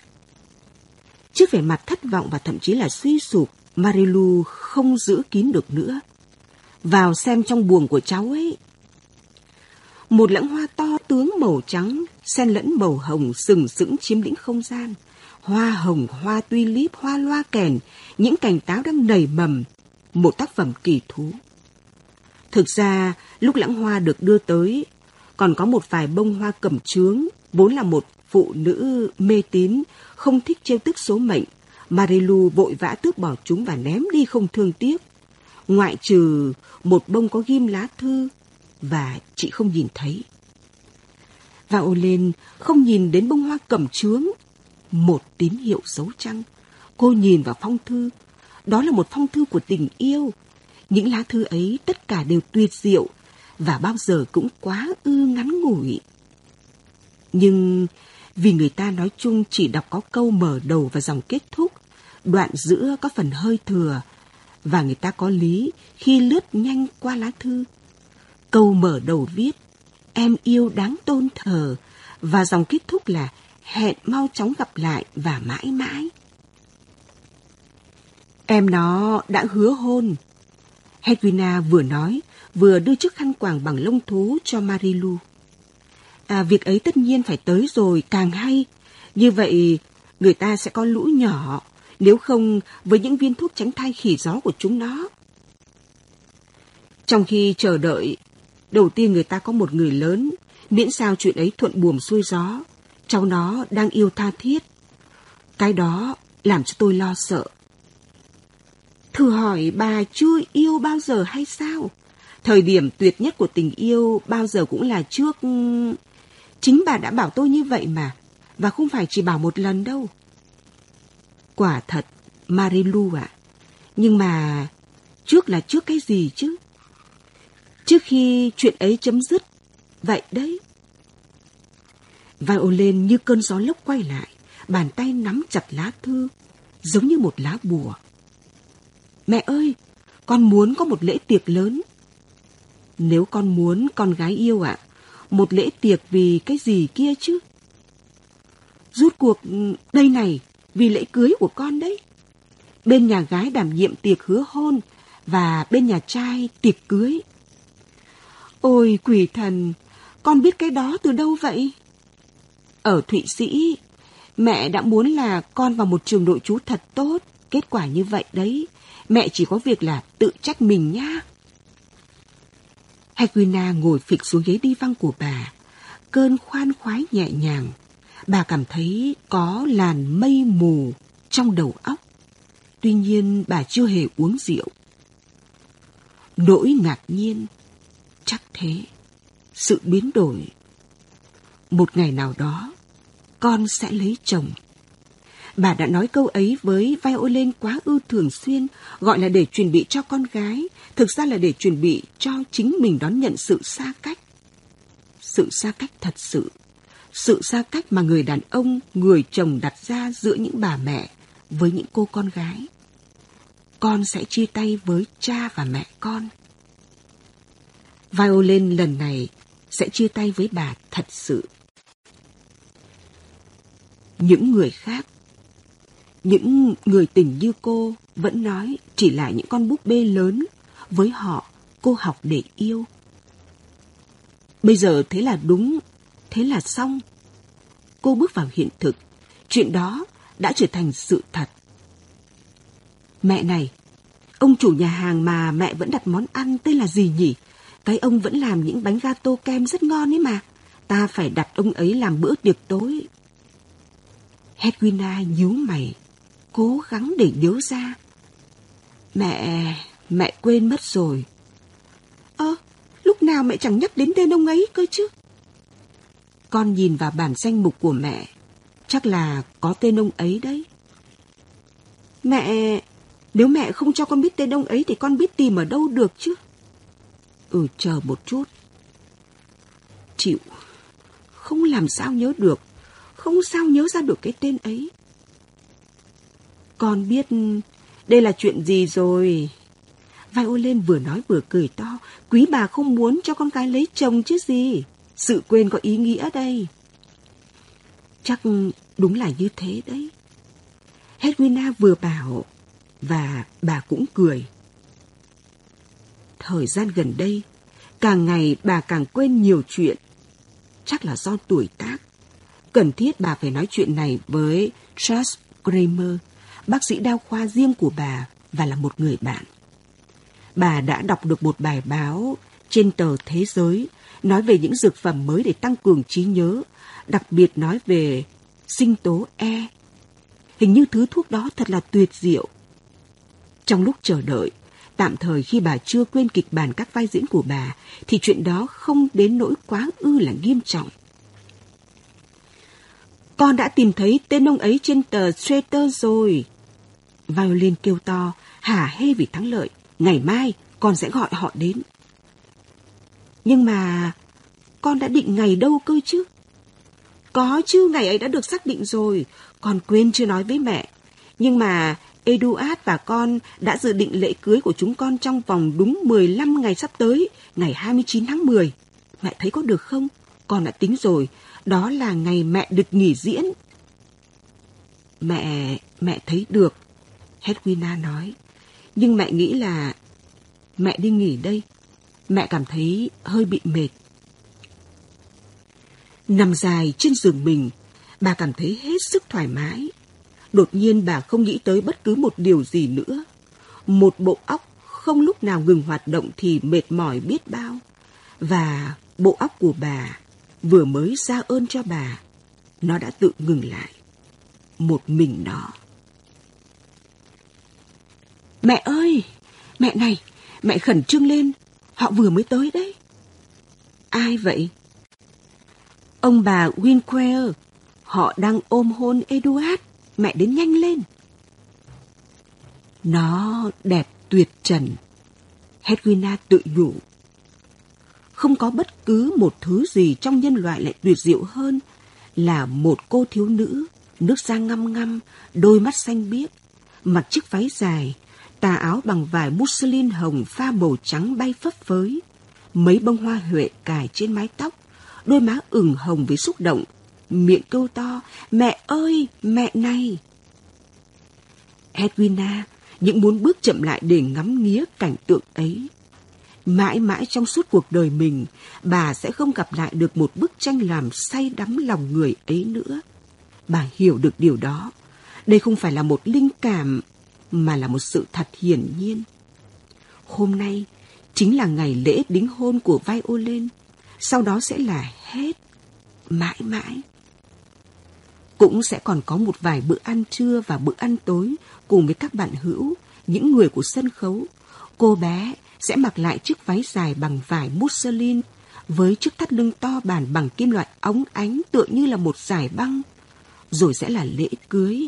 Trước vẻ mặt thất vọng và thậm chí là suy sụp, Marilu không giữ kín được nữa. Vào xem trong buồng của cháu ấy. Một lãng hoa to tướng màu trắng, xen lẫn màu hồng sừng sững chiếm lĩnh không gian. Hoa hồng, hoa tulip, hoa loa kèn, những cành táo đang nảy mầm. Một tác phẩm kỳ thú. Thực ra, lúc lãng hoa được đưa tới, còn có một vài bông hoa cẩm trướng, vốn là một phụ nữ mê tín, không thích trêu tức số mệnh. Marilu vội vã tước bỏ chúng và ném đi không thương tiếc. Ngoại trừ một bông có ghim lá thư và chị không nhìn thấy. Và ô lên không nhìn đến bông hoa cẩm trướng, một tín hiệu xấu trăng. Cô nhìn vào phong thư, đó là một phong thư của tình yêu. Những lá thư ấy tất cả đều tuyệt diệu và bao giờ cũng quá ư ngắn ngủi. Nhưng vì người ta nói chung chỉ đọc có câu mở đầu và dòng kết thúc, đoạn giữa có phần hơi thừa, và người ta có lý khi lướt nhanh qua lá thư. Câu mở đầu viết, em yêu đáng tôn thờ, và dòng kết thúc là hẹn mau chóng gặp lại và mãi mãi. Em nó đã hứa hôn. Hedwina vừa nói, vừa đưa chiếc khăn quàng bằng lông thú cho Marilu. À, việc ấy tất nhiên phải tới rồi, càng hay. Như vậy, người ta sẽ có lũ nhỏ, nếu không với những viên thuốc tránh thai khỉ gió của chúng nó. Trong khi chờ đợi, đầu tiên người ta có một người lớn, miễn sao chuyện ấy thuận buồm xuôi gió, cháu nó đang yêu tha thiết. Cái đó làm cho tôi lo sợ. Thử hỏi bà chưa yêu bao giờ hay sao? Thời điểm tuyệt nhất của tình yêu bao giờ cũng là trước... Chính bà đã bảo tôi như vậy mà, và không phải chỉ bảo một lần đâu. Quả thật, Marilu ạ. Nhưng mà trước là trước cái gì chứ? Trước khi chuyện ấy chấm dứt, vậy đấy. Violin như cơn gió lốc quay lại, bàn tay nắm chặt lá thư, giống như một lá bùa. Mẹ ơi, con muốn có một lễ tiệc lớn. Nếu con muốn con gái yêu ạ, một lễ tiệc vì cái gì kia chứ? Rút cuộc ừ, đây này, vì lễ cưới của con đấy. Bên nhà gái đảm nhiệm tiệc hứa hôn và bên nhà trai tiệc cưới. Ôi quỷ thần, con biết cái đó từ đâu vậy? Ở Thụy Sĩ, mẹ đã muốn là con vào một trường nội trú thật tốt. Kết quả như vậy đấy, mẹ chỉ có việc là tự trách mình nhá. Hedwina ngồi phịch xuống ghế đi văng của bà. Cơn khoan khoái nhẹ nhàng. Bà cảm thấy có làn mây mù trong đầu óc. Tuy nhiên bà chưa hề uống rượu. Nỗi ngạc nhiên, chắc thế. Sự biến đổi. Một ngày nào đó, con sẽ lấy chồng. Bà đã nói câu ấy với violin quá ư thường xuyên, gọi là để chuẩn bị cho con gái, thực ra là để chuẩn bị cho chính mình đón nhận sự xa cách. Sự xa cách thật sự. Sự xa cách mà người đàn ông, người chồng đặt ra giữa những bà mẹ với những cô con gái. Con sẽ chia tay với cha và mẹ con. Violin lần này sẽ chia tay với bà thật sự. Những người khác những người tình như cô vẫn nói chỉ là những con búp bê lớn. Với họ, cô học để yêu. Bây giờ thế là đúng, thế là xong. Cô bước vào hiện thực. Chuyện đó đã trở thành sự thật. Mẹ này, ông chủ nhà hàng mà mẹ vẫn đặt món ăn tên là gì nhỉ? Cái ông vẫn làm những bánh gato kem rất ngon ấy mà. Ta phải đặt ông ấy làm bữa tiệc tối. Hedwina nhíu mày cố gắng để nhớ ra. Mẹ, mẹ quên mất rồi. Ơ, lúc nào mẹ chẳng nhắc đến tên ông ấy cơ chứ? Con nhìn vào bản danh mục của mẹ, chắc là có tên ông ấy đấy. Mẹ, nếu mẹ không cho con biết tên ông ấy thì con biết tìm ở đâu được chứ? Ừ, chờ một chút. Chịu. Không làm sao nhớ được. Không sao nhớ ra được cái tên ấy. Con biết đây là chuyện gì rồi. Violin vừa nói vừa cười to. Quý bà không muốn cho con gái lấy chồng chứ gì. Sự quên có ý nghĩa đây. Chắc đúng là như thế đấy. Hedwina vừa bảo và bà cũng cười. Thời gian gần đây, càng ngày bà càng quên nhiều chuyện. Chắc là do tuổi tác. Cần thiết bà phải nói chuyện này với Charles Kramer, bác sĩ đa khoa riêng của bà và là một người bạn. Bà đã đọc được một bài báo trên tờ Thế giới nói về những dược phẩm mới để tăng cường trí nhớ, đặc biệt nói về sinh tố E. Hình như thứ thuốc đó thật là tuyệt diệu. Trong lúc chờ đợi, tạm thời khi bà chưa quên kịch bản các vai diễn của bà, thì chuyện đó không đến nỗi quá ư là nghiêm trọng. Con đã tìm thấy tên ông ấy trên tờ Sweater rồi. Violin kêu to, hả hê vì thắng lợi. Ngày mai con sẽ gọi họ đến. Nhưng mà con đã định ngày đâu cơ chứ? Có chứ, ngày ấy đã được xác định rồi. Con quên chưa nói với mẹ. Nhưng mà Eduard và con đã dự định lễ cưới của chúng con trong vòng đúng 15 ngày sắp tới, ngày 29 tháng 10. Mẹ thấy có được không? Con đã tính rồi, đó là ngày mẹ được nghỉ diễn. Mẹ, mẹ thấy được, Hedwina nói. Nhưng mẹ nghĩ là mẹ đi nghỉ đây. Mẹ cảm thấy hơi bị mệt. Nằm dài trên giường mình, bà cảm thấy hết sức thoải mái. Đột nhiên bà không nghĩ tới bất cứ một điều gì nữa. Một bộ óc không lúc nào ngừng hoạt động thì mệt mỏi biết bao. Và bộ óc của bà vừa mới ra ơn cho bà, nó đã tự ngừng lại. Một mình nó. Mẹ ơi! Mẹ này! Mẹ khẩn trương lên! Họ vừa mới tới đấy. Ai vậy? Ông bà Winquare. Họ đang ôm hôn Eduard. Mẹ đến nhanh lên. Nó đẹp tuyệt trần. Hedwina tự nhủ. Không có bất cứ một thứ gì trong nhân loại lại tuyệt diệu hơn là một cô thiếu nữ, nước da ngăm ngăm, đôi mắt xanh biếc, mặc chiếc váy dài, tà áo bằng vải muslin hồng pha màu trắng bay phấp phới, mấy bông hoa huệ cài trên mái tóc, đôi má ửng hồng với xúc động, miệng kêu to, mẹ ơi, mẹ này. Edwina những muốn bước chậm lại để ngắm nghía cảnh tượng ấy. Mãi mãi trong suốt cuộc đời mình, bà sẽ không gặp lại được một bức tranh làm say đắm lòng người ấy nữa. Bà hiểu được điều đó. Đây không phải là một linh cảm, mà là một sự thật hiển nhiên. Hôm nay chính là ngày lễ đính hôn của Violin, sau đó sẽ là hết, mãi mãi. Cũng sẽ còn có một vài bữa ăn trưa và bữa ăn tối cùng với các bạn hữu, những người của sân khấu. Cô bé sẽ mặc lại chiếc váy dài bằng vải muslin với chiếc thắt lưng to bản bằng kim loại óng ánh tựa như là một giải băng. Rồi sẽ là lễ cưới.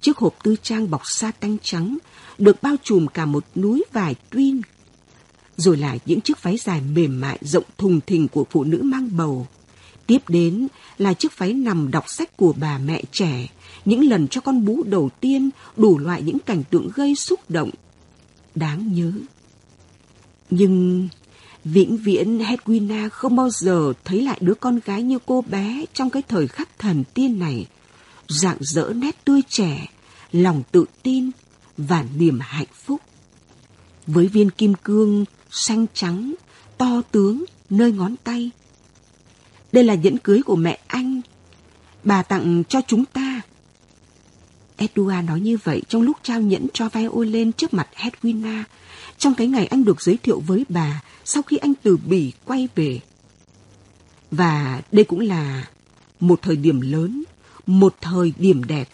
Chiếc hộp tư trang bọc sa tanh trắng được bao trùm cả một núi vải tuyên. Rồi là những chiếc váy dài mềm mại rộng thùng thình của phụ nữ mang bầu. Tiếp đến là chiếc váy nằm đọc sách của bà mẹ trẻ, những lần cho con bú đầu tiên, đủ loại những cảnh tượng gây xúc động. Đáng nhớ. Nhưng vĩnh viễn Hedwina không bao giờ thấy lại đứa con gái như cô bé trong cái thời khắc thần tiên này. Dạng dỡ nét tươi trẻ, lòng tự tin và niềm hạnh phúc. Với viên kim cương xanh trắng, to tướng nơi ngón tay. Đây là nhẫn cưới của mẹ anh. Bà tặng cho chúng ta. Edua nói như vậy trong lúc trao nhẫn cho Violin trước mặt Hedwina trong cái ngày anh được giới thiệu với bà sau khi anh từ Bỉ quay về. Và đây cũng là một thời điểm lớn, một thời điểm đẹp.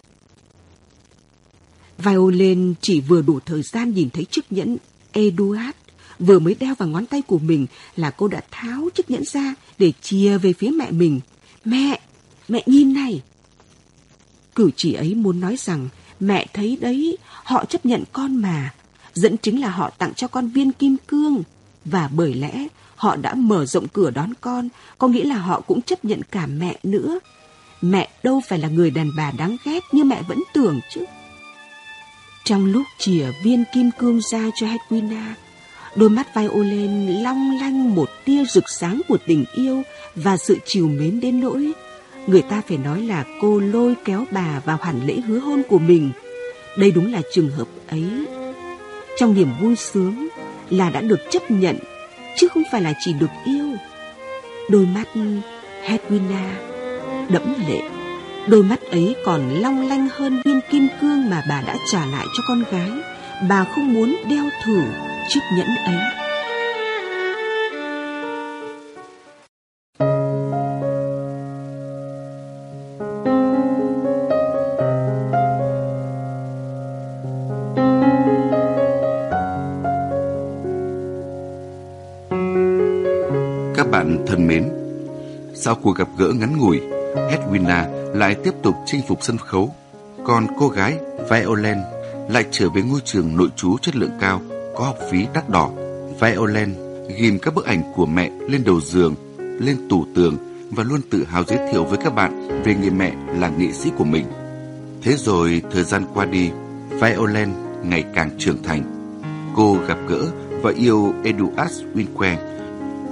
Violin chỉ vừa đủ thời gian nhìn thấy chiếc nhẫn Eduard vừa mới đeo vào ngón tay của mình là cô đã tháo chiếc nhẫn ra để chia về phía mẹ mình. Mẹ, mẹ nhìn này. Cử chỉ ấy muốn nói rằng mẹ thấy đấy, họ chấp nhận con mà, dẫn chứng là họ tặng cho con viên kim cương. Và bởi lẽ họ đã mở rộng cửa đón con, có nghĩa là họ cũng chấp nhận cả mẹ nữa. Mẹ đâu phải là người đàn bà đáng ghét như mẹ vẫn tưởng chứ. Trong lúc chìa viên kim cương ra cho Hedwina, đôi mắt Violin long lanh một tia rực sáng của tình yêu và sự chiều mến đến nỗi người ta phải nói là cô lôi kéo bà vào hẳn lễ hứa hôn của mình. Đây đúng là trường hợp ấy. Trong niềm vui sướng là đã được chấp nhận, chứ không phải là chỉ được yêu. Đôi mắt Hedwina đẫm lệ. Đôi mắt ấy còn long lanh hơn viên kim cương mà bà đã trả lại cho con gái. Bà không muốn đeo thử chiếc nhẫn ấy. Sau cuộc gặp gỡ ngắn ngủi, Edwina lại tiếp tục chinh phục sân khấu, còn cô gái Violent lại trở về ngôi trường nội trú chất lượng cao, có học phí đắt đỏ. Violent ghim các bức ảnh của mẹ lên đầu giường, lên tủ tường và luôn tự hào giới thiệu với các bạn về người mẹ là nghệ sĩ của mình. Thế rồi thời gian qua đi, Violent ngày càng trưởng thành. Cô gặp gỡ và yêu Eduard Winquer,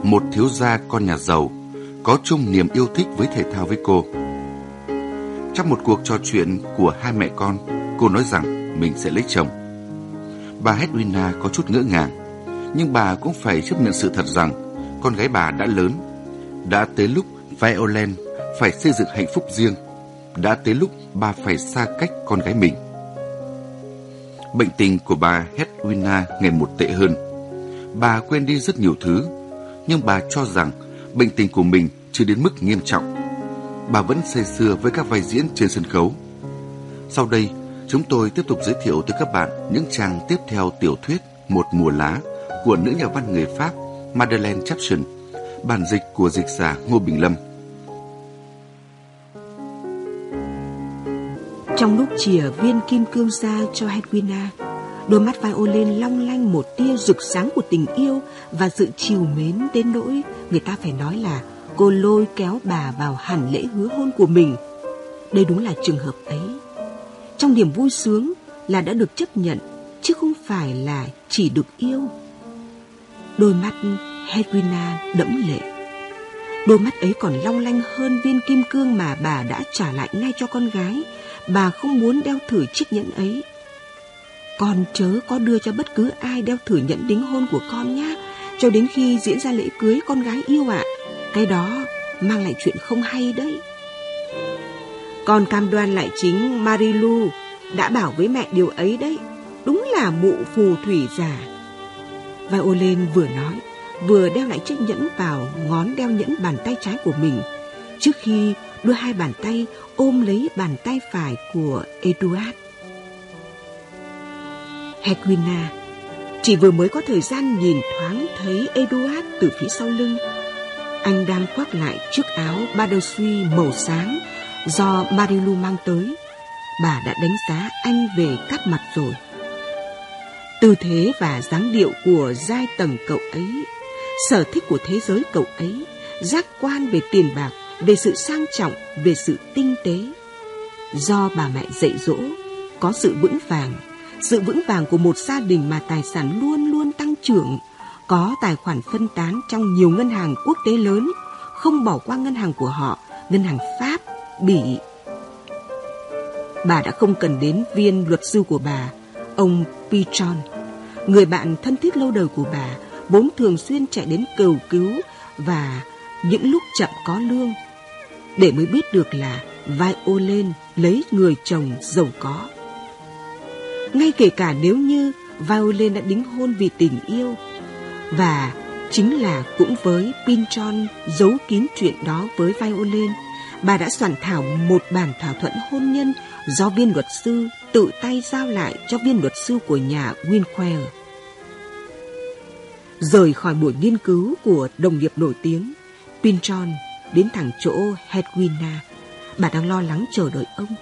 một thiếu gia con nhà giàu, có chung niềm yêu thích với thể thao với cô. Trong một cuộc trò chuyện của hai mẹ con, cô nói rằng mình sẽ lấy chồng. Bà Hedwina có chút ngỡ ngàng, nhưng bà cũng phải chấp nhận sự thật rằng con gái bà đã lớn. Đã tới lúc Violent phải xây dựng hạnh phúc riêng. Đã tới lúc bà phải xa cách con gái mình. Bệnh tình của bà Hedwina ngày một tệ hơn. Bà quên đi rất nhiều thứ, nhưng bà cho rằng bệnh tình của mình chưa đến mức nghiêm trọng. Bà vẫn say sưa với các vai diễn trên sân khấu. Sau đây, chúng tôi tiếp tục giới thiệu tới các bạn những trang tiếp theo tiểu thuyết Một mùa lá của nữ nhà văn người Pháp Madeleine Chapson, bản dịch của dịch giả Ngô Bình Lâm. Trong lúc chìa viên kim cương ra cho Hedwina, đôi mắt Violin long lanh một tia rực sáng của tình yêu và sự chiều mến đến nỗi người ta phải nói là cô lôi kéo bà vào hẳn lễ hứa hôn của mình. Đây đúng là trường hợp ấy. Trong niềm vui sướng là đã được chấp nhận, chứ không phải là chỉ được yêu. Đôi mắt Hedwina đẫm lệ. Đôi mắt ấy còn long lanh hơn viên kim cương mà bà đã trả lại ngay cho con gái. Bà không muốn đeo thử chiếc nhẫn ấy. Con chớ có đưa cho bất cứ ai đeo thử nhẫn đính hôn của con nhé, cho đến khi diễn ra lễ cưới con gái yêu ạ. Cái đó mang lại chuyện không hay đấy. Con cam đoan lại chính Marilu đã bảo với mẹ điều ấy đấy. Đúng là mụ phù thủy giả. Violin vừa nói, vừa đeo lại chiếc nhẫn vào ngón đeo nhẫn bàn tay trái của mình, trước khi đưa hai bàn tay ôm lấy bàn tay phải của Eduard. Hedwina chỉ vừa mới có thời gian nhìn thoáng thấy Eduard từ phía sau lưng. Anh đang khoác lại chiếc áo Badersui màu sáng do Marilu mang tới. Bà đã đánh giá anh về cắt mặt rồi. Tư thế và dáng điệu của giai tầng cậu ấy, sở thích của thế giới cậu ấy, giác quan về tiền bạc, về sự sang trọng, về sự tinh tế. Do bà mẹ dạy dỗ, có sự vững vàng, sự vững vàng của một gia đình mà tài sản luôn luôn tăng trưởng, có tài khoản phân tán trong nhiều ngân hàng quốc tế lớn, không bỏ qua ngân hàng của họ, ngân hàng Pháp, Bỉ. Bà đã không cần đến viên luật sư của bà, ông Pichon, người bạn thân thiết lâu đời của bà, vốn thường xuyên chạy đến cầu cứu và những lúc chậm có lương, để mới biết được là vai ô lên lấy người chồng giàu có. Ngay kể cả nếu như Violin đã đính hôn vì tình yêu và chính là cũng với Pinchon giấu kín chuyện đó với Violin, bà đã soạn thảo một bản thỏa thuận hôn nhân do viên luật sư tự tay giao lại cho viên luật sư của nhà Winquare. Rời khỏi buổi nghiên cứu của đồng nghiệp nổi tiếng, Pinchon đến thẳng chỗ Hedwina. Bà đang lo lắng chờ đợi ông.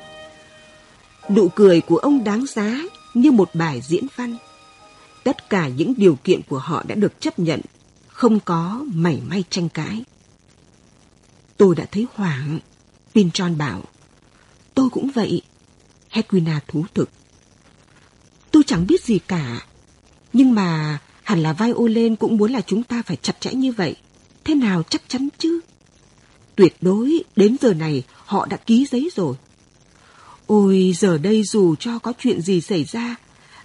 Nụ cười của ông đáng giá như một bài diễn văn. Tất cả những điều kiện của họ đã được chấp nhận, không có mảy may tranh cãi. Tôi đã thấy hoảng. Pintron bảo. Tôi cũng vậy. Hedwina thú thực. Tôi chẳng biết gì cả. Nhưng mà hẳn là vai Olen cũng muốn là chúng ta phải chặt chẽ như vậy. Thế nào chắc chắn chứ? Tuyệt đối đến giờ này họ đã ký giấy rồi. Ôi giờ đây dù cho có chuyện gì xảy ra,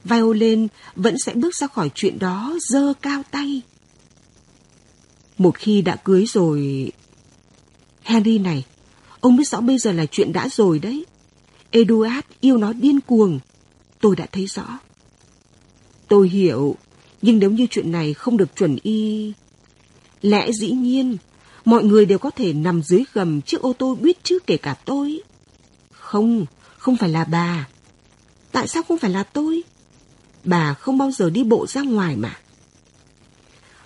Violin vẫn sẽ bước ra khỏi chuyện đó dơ cao tay. Một khi đã cưới rồi... Henry này, ông biết rõ bây giờ là chuyện đã rồi đấy. Eduard yêu nó điên cuồng. Tôi đã thấy rõ. Tôi hiểu, nhưng nếu như chuyện này không được chuẩn y... Lẽ dĩ nhiên, mọi người đều có thể nằm dưới gầm chiếc ô tô biết chứ kể cả tôi. Không, không phải là bà. Tại sao không phải là tôi? Bà không bao giờ đi bộ ra ngoài mà.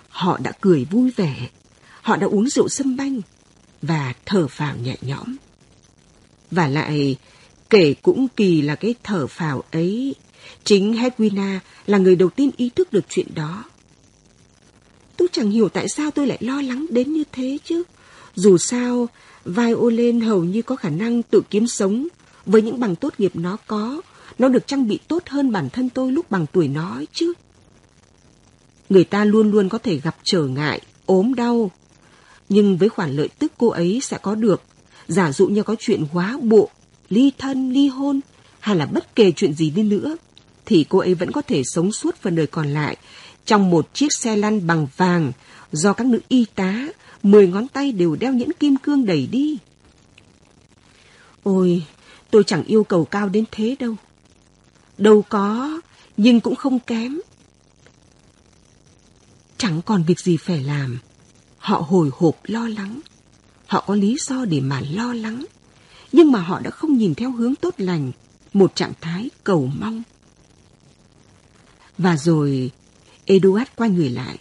Họ đã cười vui vẻ, họ đã uống rượu sâm banh và thở phào nhẹ nhõm. Và lại, kể cũng kỳ là cái thở phào ấy, chính Hedwina là người đầu tiên ý thức được chuyện đó. Tôi chẳng hiểu tại sao tôi lại lo lắng đến như thế chứ. Dù sao, Violin hầu như có khả năng tự kiếm sống với những bằng tốt nghiệp nó có. Nó được trang bị tốt hơn bản thân tôi lúc bằng tuổi nó chứ. Người ta luôn luôn có thể gặp trở ngại, ốm đau. Nhưng với khoản lợi tức cô ấy sẽ có được, giả dụ như có chuyện hóa bộ, ly thân, ly hôn, hay là bất kể chuyện gì đi nữa, thì cô ấy vẫn có thể sống suốt phần đời còn lại trong một chiếc xe lăn bằng vàng do các nữ y tá, mười ngón tay đều đeo nhẫn kim cương đẩy đi. Ôi, tôi chẳng yêu cầu cao đến thế đâu. Đâu có, nhưng cũng không kém. Chẳng còn việc gì phải làm. Họ hồi hộp lo lắng. Họ có lý do để mà lo lắng. Nhưng mà họ đã không nhìn theo hướng tốt lành, một trạng thái cầu mong. Và rồi, Eduard quay người lại,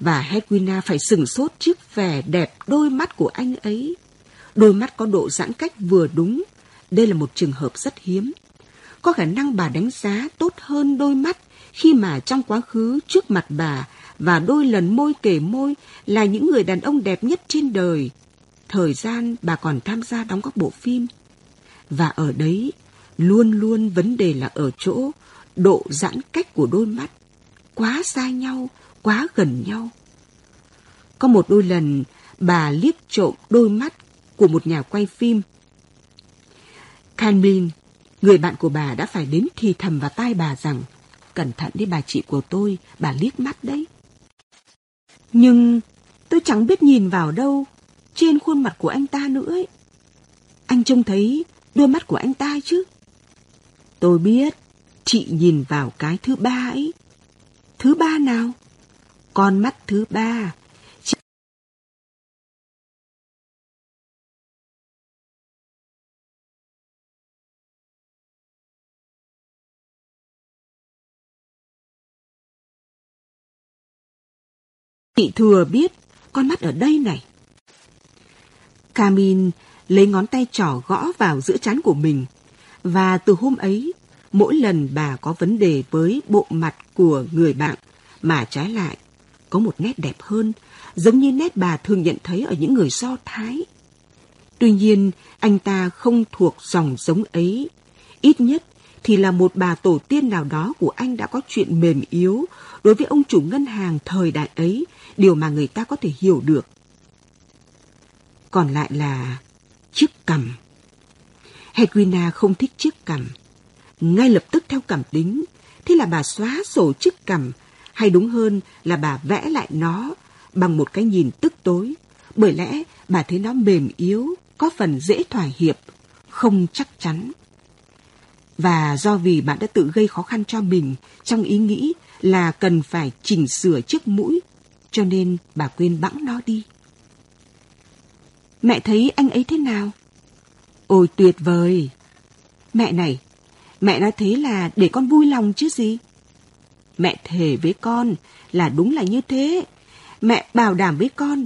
và Hedwina phải sừng sốt trước vẻ đẹp đôi mắt của anh ấy. Đôi mắt có độ giãn cách vừa đúng. Đây là một trường hợp rất hiếm. Có khả năng bà đánh giá tốt hơn đôi mắt khi mà trong quá khứ trước mặt bà và đôi lần môi kể môi là những người đàn ông đẹp nhất trên đời. Thời gian bà còn tham gia đóng các bộ phim. Và ở đấy, luôn luôn vấn đề là ở chỗ độ giãn cách của đôi mắt. Quá xa nhau, quá gần nhau. Có một đôi lần, bà liếc trộm đôi mắt của một nhà quay phim. Canmin, người bạn của bà đã phải đến thì thầm vào tai bà rằng Cẩn thận đi bà chị của tôi, bà liếc mắt đấy. Nhưng tôi chẳng biết nhìn vào đâu, trên khuôn mặt của anh ta nữa ấy. Anh trông thấy đôi mắt của anh ta chứ. Tôi biết, chị nhìn vào cái thứ ba ấy. Thứ ba nào? Con mắt thứ ba. Chị... Thừa biết con mắt ở đây này. Camin lấy ngón tay trỏ gõ vào giữa trán của mình. Và từ hôm ấy, mỗi lần bà có vấn đề với bộ mặt của người bạn, mà trái lại, có một nét đẹp hơn, giống như nét bà thường nhận thấy ở những người Do Thái. Tuy nhiên, anh ta không thuộc dòng giống ấy. Ít nhất thì là một bà tổ tiên nào đó của anh đã có chuyện mềm yếu đối với ông chủ ngân hàng thời đại ấy, điều mà người ta có thể hiểu được. Còn lại là chiếc cằm. Hedwina không thích chiếc cằm. Ngay lập tức theo cảm tính, thế là bà xóa sổ chiếc cằm, hay đúng hơn là bà vẽ lại nó bằng một cái nhìn tức tối, bởi lẽ bà thấy nó mềm yếu, có phần dễ thỏa hiệp, không chắc chắn. Và do vì bạn đã tự gây khó khăn cho mình trong ý nghĩ là cần phải chỉnh sửa chiếc mũi, cho nên bà quên bẵng nó đi. Mẹ thấy anh ấy thế nào? Ôi tuyệt vời! Mẹ này, mẹ nói thế là để con vui lòng chứ gì? Mẹ thề với con là đúng là như thế. Mẹ bảo đảm với con.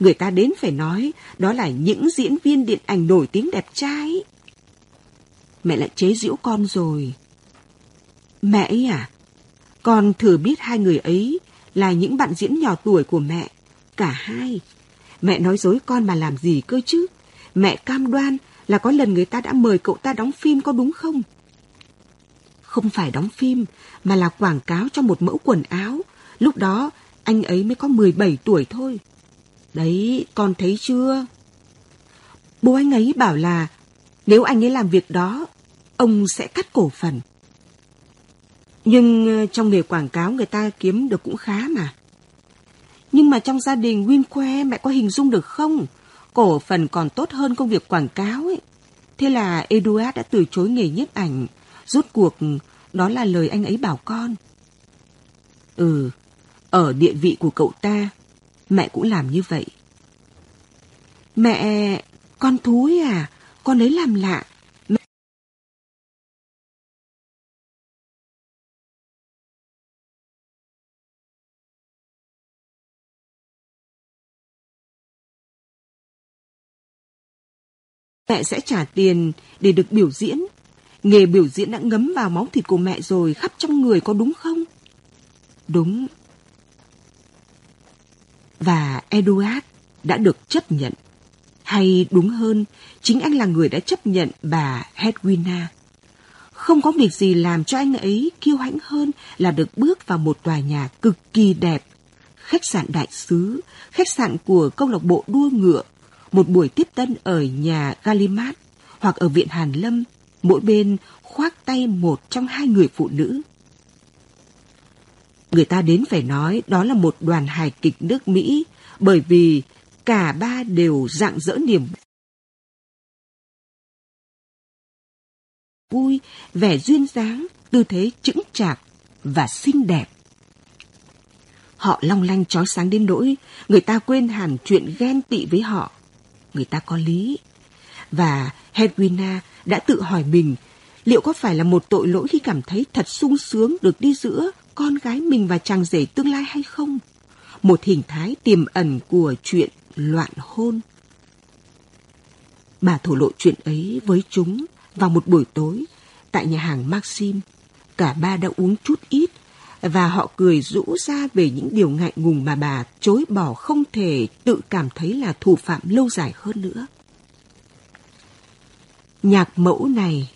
Người ta đến phải nói đó là những diễn viên điện ảnh nổi tiếng đẹp trai. Mẹ lại chế giễu con rồi. Mẹ ấy à? Con thừa biết hai người ấy là những bạn diễn nhỏ tuổi của mẹ cả hai. Mẹ nói dối con mà làm gì cơ chứ? Mẹ cam đoan là có lần người ta đã mời cậu ta đóng phim có đúng không? Không phải đóng phim, mà là quảng cáo cho một mẫu quần áo. Lúc đó, anh ấy mới có 17 tuổi thôi. Đấy, con thấy chưa? Bố anh ấy bảo là nếu anh ấy làm việc đó, ông sẽ cắt cổ phần. Nhưng ờ, trong nghề quảng cáo người ta kiếm được cũng khá mà. Nhưng mà trong gia đình Winque mẹ có hình dung được không? Cổ phần còn tốt hơn công việc quảng cáo ấy. Thế là Eduard đã từ chối nghề nhiếp ảnh. Rốt cuộc đó là lời anh ấy bảo con. Ừ, ở địa vị của cậu ta, mẹ cũng làm như vậy. Mẹ, con thúi à, con lấy làm lạ. Mẹ... Mẹ sẽ trả tiền để được biểu diễn. Nghề biểu diễn đã ngấm vào máu thịt của mẹ rồi, khắp trong người có đúng không? Đúng. Và Eduard đã được chấp nhận. Hay đúng hơn, chính anh là người đã chấp nhận bà Hedwina. Không có việc gì làm cho anh ấy kiêu hãnh hơn là được bước vào một tòa nhà cực kỳ đẹp. Khách sạn đại sứ, khách sạn của câu lạc bộ đua ngựa, một buổi tiếp tân ở nhà Galimat hoặc ở viện Hàn Lâm, mỗi bên khoác tay một trong hai người phụ nữ. Người ta đến phải nói đó là một đoàn hài kịch nước Mỹ bởi vì cả ba đều rạng rỡ niềm vui, vẻ duyên dáng, tư thế chững chạc và xinh đẹp. Họ long lanh chói sáng đến nỗi người ta quên hẳn chuyện ghen tị với họ. Người ta có lý. Và Hedwina đã tự hỏi mình liệu có phải là một tội lỗi khi cảm thấy thật sung sướng được đi giữa con gái mình và chàng rể tương lai hay không? Một hình thái tiềm ẩn của chuyện loạn hôn. Bà thổ lộ chuyện ấy với chúng vào một buổi tối tại nhà hàng Maxim. Cả ba đã uống chút ít và họ cười rũ ra về những điều ngại ngùng mà bà chối bỏ không thể tự cảm thấy là thủ phạm lâu dài hơn nữa. Nhạc mẫu này,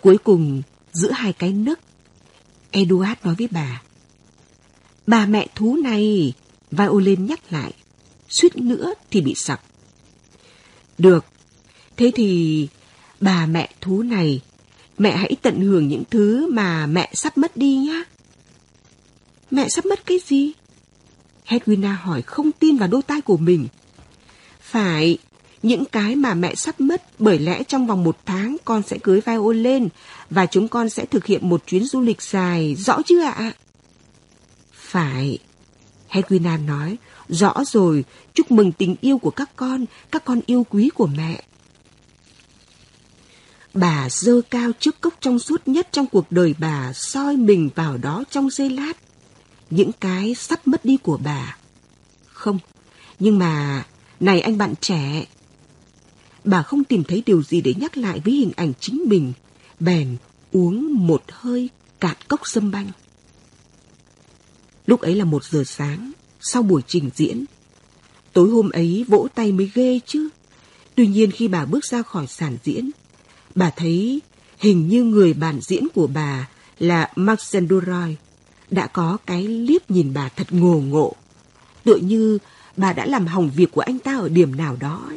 cuối cùng giữa hai cái nấc, Eduard nói với bà Bà mẹ thú này Violin nhắc lại suýt nữa thì bị sặc. Được, thế thì bà mẹ thú này, mẹ hãy tận hưởng những thứ mà mẹ sắp mất đi nhá. Mẹ sắp mất cái gì? Hedwina hỏi không tin vào đôi tai của mình. Phải, những cái mà mẹ sắp mất bởi lẽ trong vòng một tháng con sẽ cưới violin và chúng con sẽ thực hiện một chuyến du lịch dài, rõ chưa ạ? Phải, Hedwina nói, rõ rồi, chúc mừng tình yêu của các con, các con yêu quý của mẹ. Bà dơ cao chiếc cốc trong suốt nhất trong cuộc đời bà soi mình vào đó trong giây lát. Những cái sắp mất đi của bà. Không, nhưng mà, này anh bạn trẻ. Bà không tìm thấy điều gì để nhắc lại với hình ảnh chính mình. Bèn uống một hơi cạn cốc sâm banh. Lúc ấy là một giờ sáng, sau buổi trình diễn. Tối hôm ấy vỗ tay mới ghê chứ. Tuy nhiên khi bà bước ra khỏi sàn diễn, bà thấy hình như người bạn diễn của bà là Max Duroy đã có cái liếc nhìn bà thật ngồ ngộ. Tựa như bà đã làm hỏng việc của anh ta ở điểm nào đó.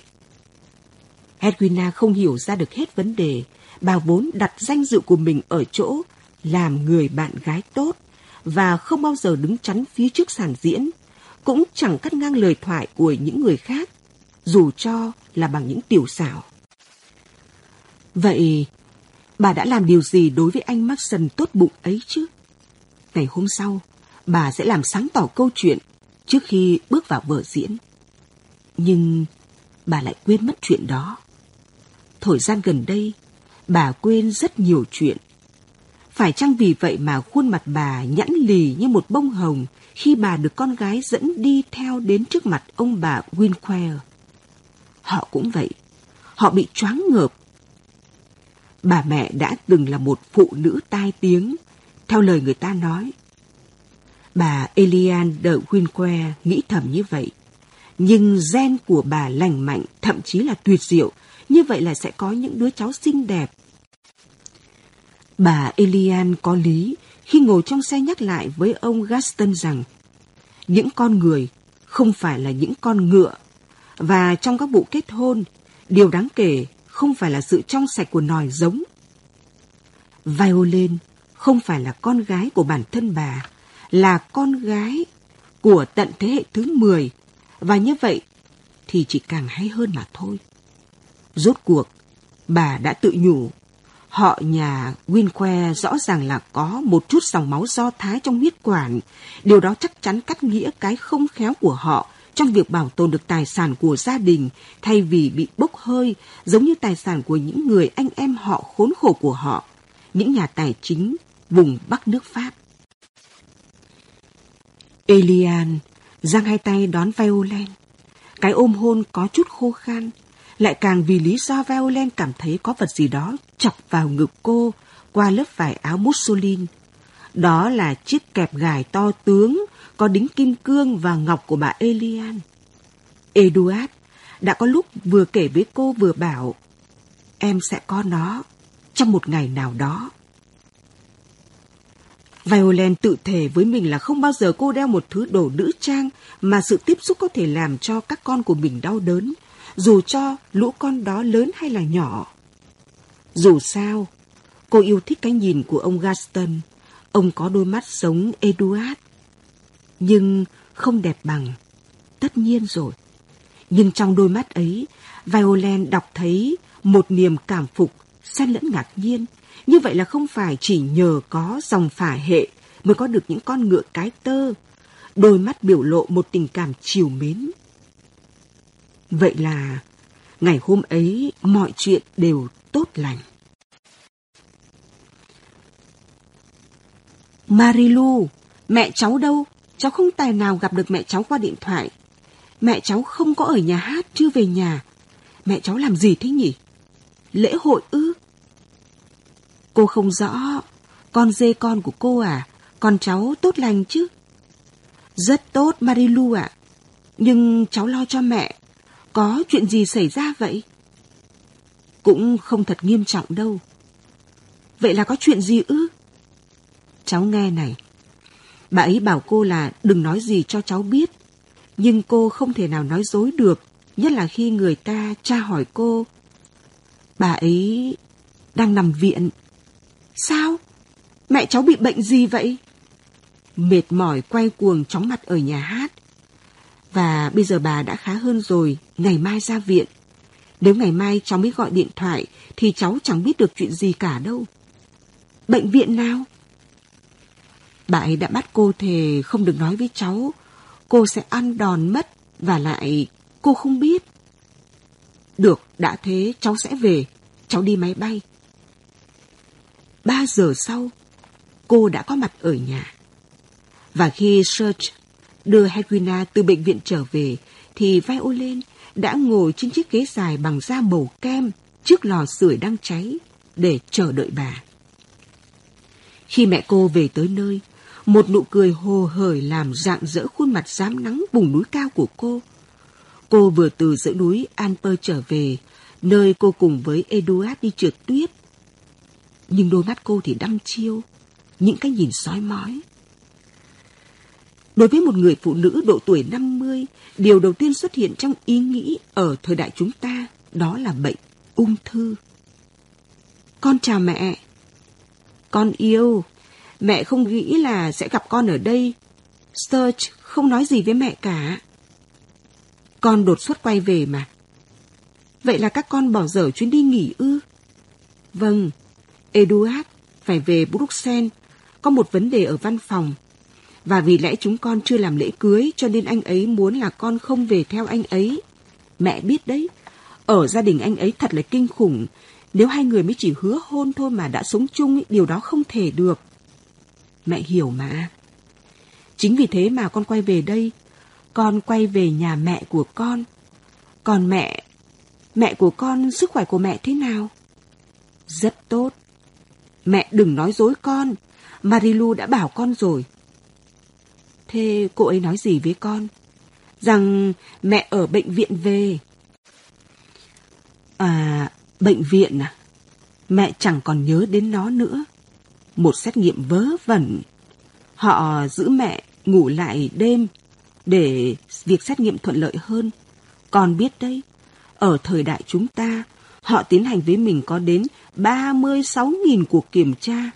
Hedwina không hiểu ra được hết vấn đề. Bà vốn đặt danh dự của mình ở chỗ làm người bạn gái tốt và không bao giờ đứng chắn phía trước sàn diễn, cũng chẳng cắt ngang lời thoại của những người khác, dù cho là bằng những tiểu xảo. Vậy, bà đã làm điều gì đối với anh Maxson tốt bụng ấy chứ? Ngày hôm sau, bà sẽ làm sáng tỏ câu chuyện trước khi bước vào vở diễn. Nhưng bà lại quên mất chuyện đó. Thời gian gần đây, bà quên rất nhiều chuyện phải chăng vì vậy mà khuôn mặt bà nhẵn lì như một bông hồng khi bà được con gái dẫn đi theo đến trước mặt ông bà Winquare? Họ cũng vậy. Họ bị choáng ngợp. Bà mẹ đã từng là một phụ nữ tai tiếng, theo lời người ta nói. Bà Elian de Winquare nghĩ thầm như vậy. Nhưng gen của bà lành mạnh, thậm chí là tuyệt diệu, như vậy là sẽ có những đứa cháu xinh đẹp. Bà Elian có lý khi ngồi trong xe nhắc lại với ông Gaston rằng những con người không phải là những con ngựa và trong các vụ kết hôn, điều đáng kể không phải là sự trong sạch của nòi giống. Violin không phải là con gái của bản thân bà, là con gái của tận thế hệ thứ 10 và như vậy thì chỉ càng hay hơn mà thôi. Rốt cuộc, bà đã tự nhủ, họ nhà Winque rõ ràng là có một chút dòng máu do Thái trong huyết quản. Điều đó chắc chắn cắt nghĩa cái không khéo của họ trong việc bảo tồn được tài sản của gia đình thay vì bị bốc hơi giống như tài sản của những người anh em họ khốn khổ của họ, những nhà tài chính vùng Bắc nước Pháp. Elian giang hai tay đón Violen. Cái ôm hôn có chút khô khan, lại càng vì lý do Violen cảm thấy có vật gì đó chọc vào ngực cô qua lớp vải áo Mussolini. Đó là chiếc kẹp gài to tướng có đính kim cương và ngọc của bà Elian. Eduard đã có lúc vừa kể với cô vừa bảo em sẽ có nó trong một ngày nào đó. Violent tự thể với mình là không bao giờ cô đeo một thứ đồ nữ trang mà sự tiếp xúc có thể làm cho các con của mình đau đớn, dù cho lũ con đó lớn hay là nhỏ. Dù sao, cô yêu thích cái nhìn của ông Gaston. Ông có đôi mắt giống Eduard. Nhưng không đẹp bằng. Tất nhiên rồi. Nhưng trong đôi mắt ấy, Violent đọc thấy một niềm cảm phục, xen lẫn ngạc nhiên, như vậy là không phải chỉ nhờ có dòng phả hệ mới có được những con ngựa cái tơ. Đôi mắt biểu lộ một tình cảm chiều mến. Vậy là ngày hôm ấy mọi chuyện đều tốt lành. Marilu, mẹ cháu đâu? Cháu không tài nào gặp được mẹ cháu qua điện thoại. Mẹ cháu không có ở nhà hát, chưa về nhà. Mẹ cháu làm gì thế nhỉ? Lễ hội ư? Cô không rõ, con dê con của cô à, con cháu tốt lành chứ? Rất tốt Marilu ạ, nhưng cháu lo cho mẹ, có chuyện gì xảy ra vậy? Cũng không thật nghiêm trọng đâu. Vậy là có chuyện gì ư? Cháu nghe này, bà ấy bảo cô là đừng nói gì cho cháu biết, nhưng cô không thể nào nói dối được, nhất là khi người ta tra hỏi cô. Bà ấy đang nằm viện Sao? Mẹ cháu bị bệnh gì vậy? Mệt mỏi quay cuồng chóng mặt ở nhà hát. Và bây giờ bà đã khá hơn rồi, ngày mai ra viện. Nếu ngày mai cháu mới gọi điện thoại thì cháu chẳng biết được chuyện gì cả đâu. Bệnh viện nào? Bà ấy đã bắt cô thề không được nói với cháu. Cô sẽ ăn đòn mất và lại cô không biết. Được, đã thế cháu sẽ về. Cháu đi máy bay. Ba giờ sau, cô đã có mặt ở nhà. Và khi Serge đưa Hedwina từ bệnh viện trở về, thì Violin đã ngồi trên chiếc ghế dài bằng da màu kem trước lò sưởi đang cháy để chờ đợi bà. Khi mẹ cô về tới nơi, một nụ cười hồ hởi làm rạng rỡ khuôn mặt dám nắng vùng núi cao của cô. Cô vừa từ giữa núi Alper trở về, nơi cô cùng với Eduard đi trượt tuyết nhưng đôi mắt cô thì đăm chiêu, những cái nhìn sói mói. Đối với một người phụ nữ độ tuổi 50, điều đầu tiên xuất hiện trong ý nghĩ ở thời đại chúng ta đó là bệnh ung thư. Con chào mẹ. Con yêu, mẹ không nghĩ là sẽ gặp con ở đây. Serge không nói gì với mẹ cả. Con đột xuất quay về mà. Vậy là các con bỏ dở chuyến đi nghỉ ư? Vâng, Eduard phải về Bruxelles, có một vấn đề ở văn phòng. Và vì lẽ chúng con chưa làm lễ cưới cho nên anh ấy muốn là con không về theo anh ấy. Mẹ biết đấy, ở gia đình anh ấy thật là kinh khủng. Nếu hai người mới chỉ hứa hôn thôi mà đã sống chung, điều đó không thể được. Mẹ hiểu mà. Chính vì thế mà con quay về đây. Con quay về nhà mẹ của con. Còn mẹ, mẹ của con, sức khỏe của mẹ thế nào? Rất tốt. Mẹ đừng nói dối con. Marilu đã bảo con rồi. Thế cô ấy nói gì với con? rằng mẹ ở bệnh viện về. À, bệnh viện à? Mẹ chẳng còn nhớ đến nó nữa. Một xét nghiệm vớ vẩn. Họ giữ mẹ ngủ lại đêm để việc xét nghiệm thuận lợi hơn. Còn biết đấy, ở thời đại chúng ta, họ tiến hành với mình có đến 36.000 cuộc kiểm tra.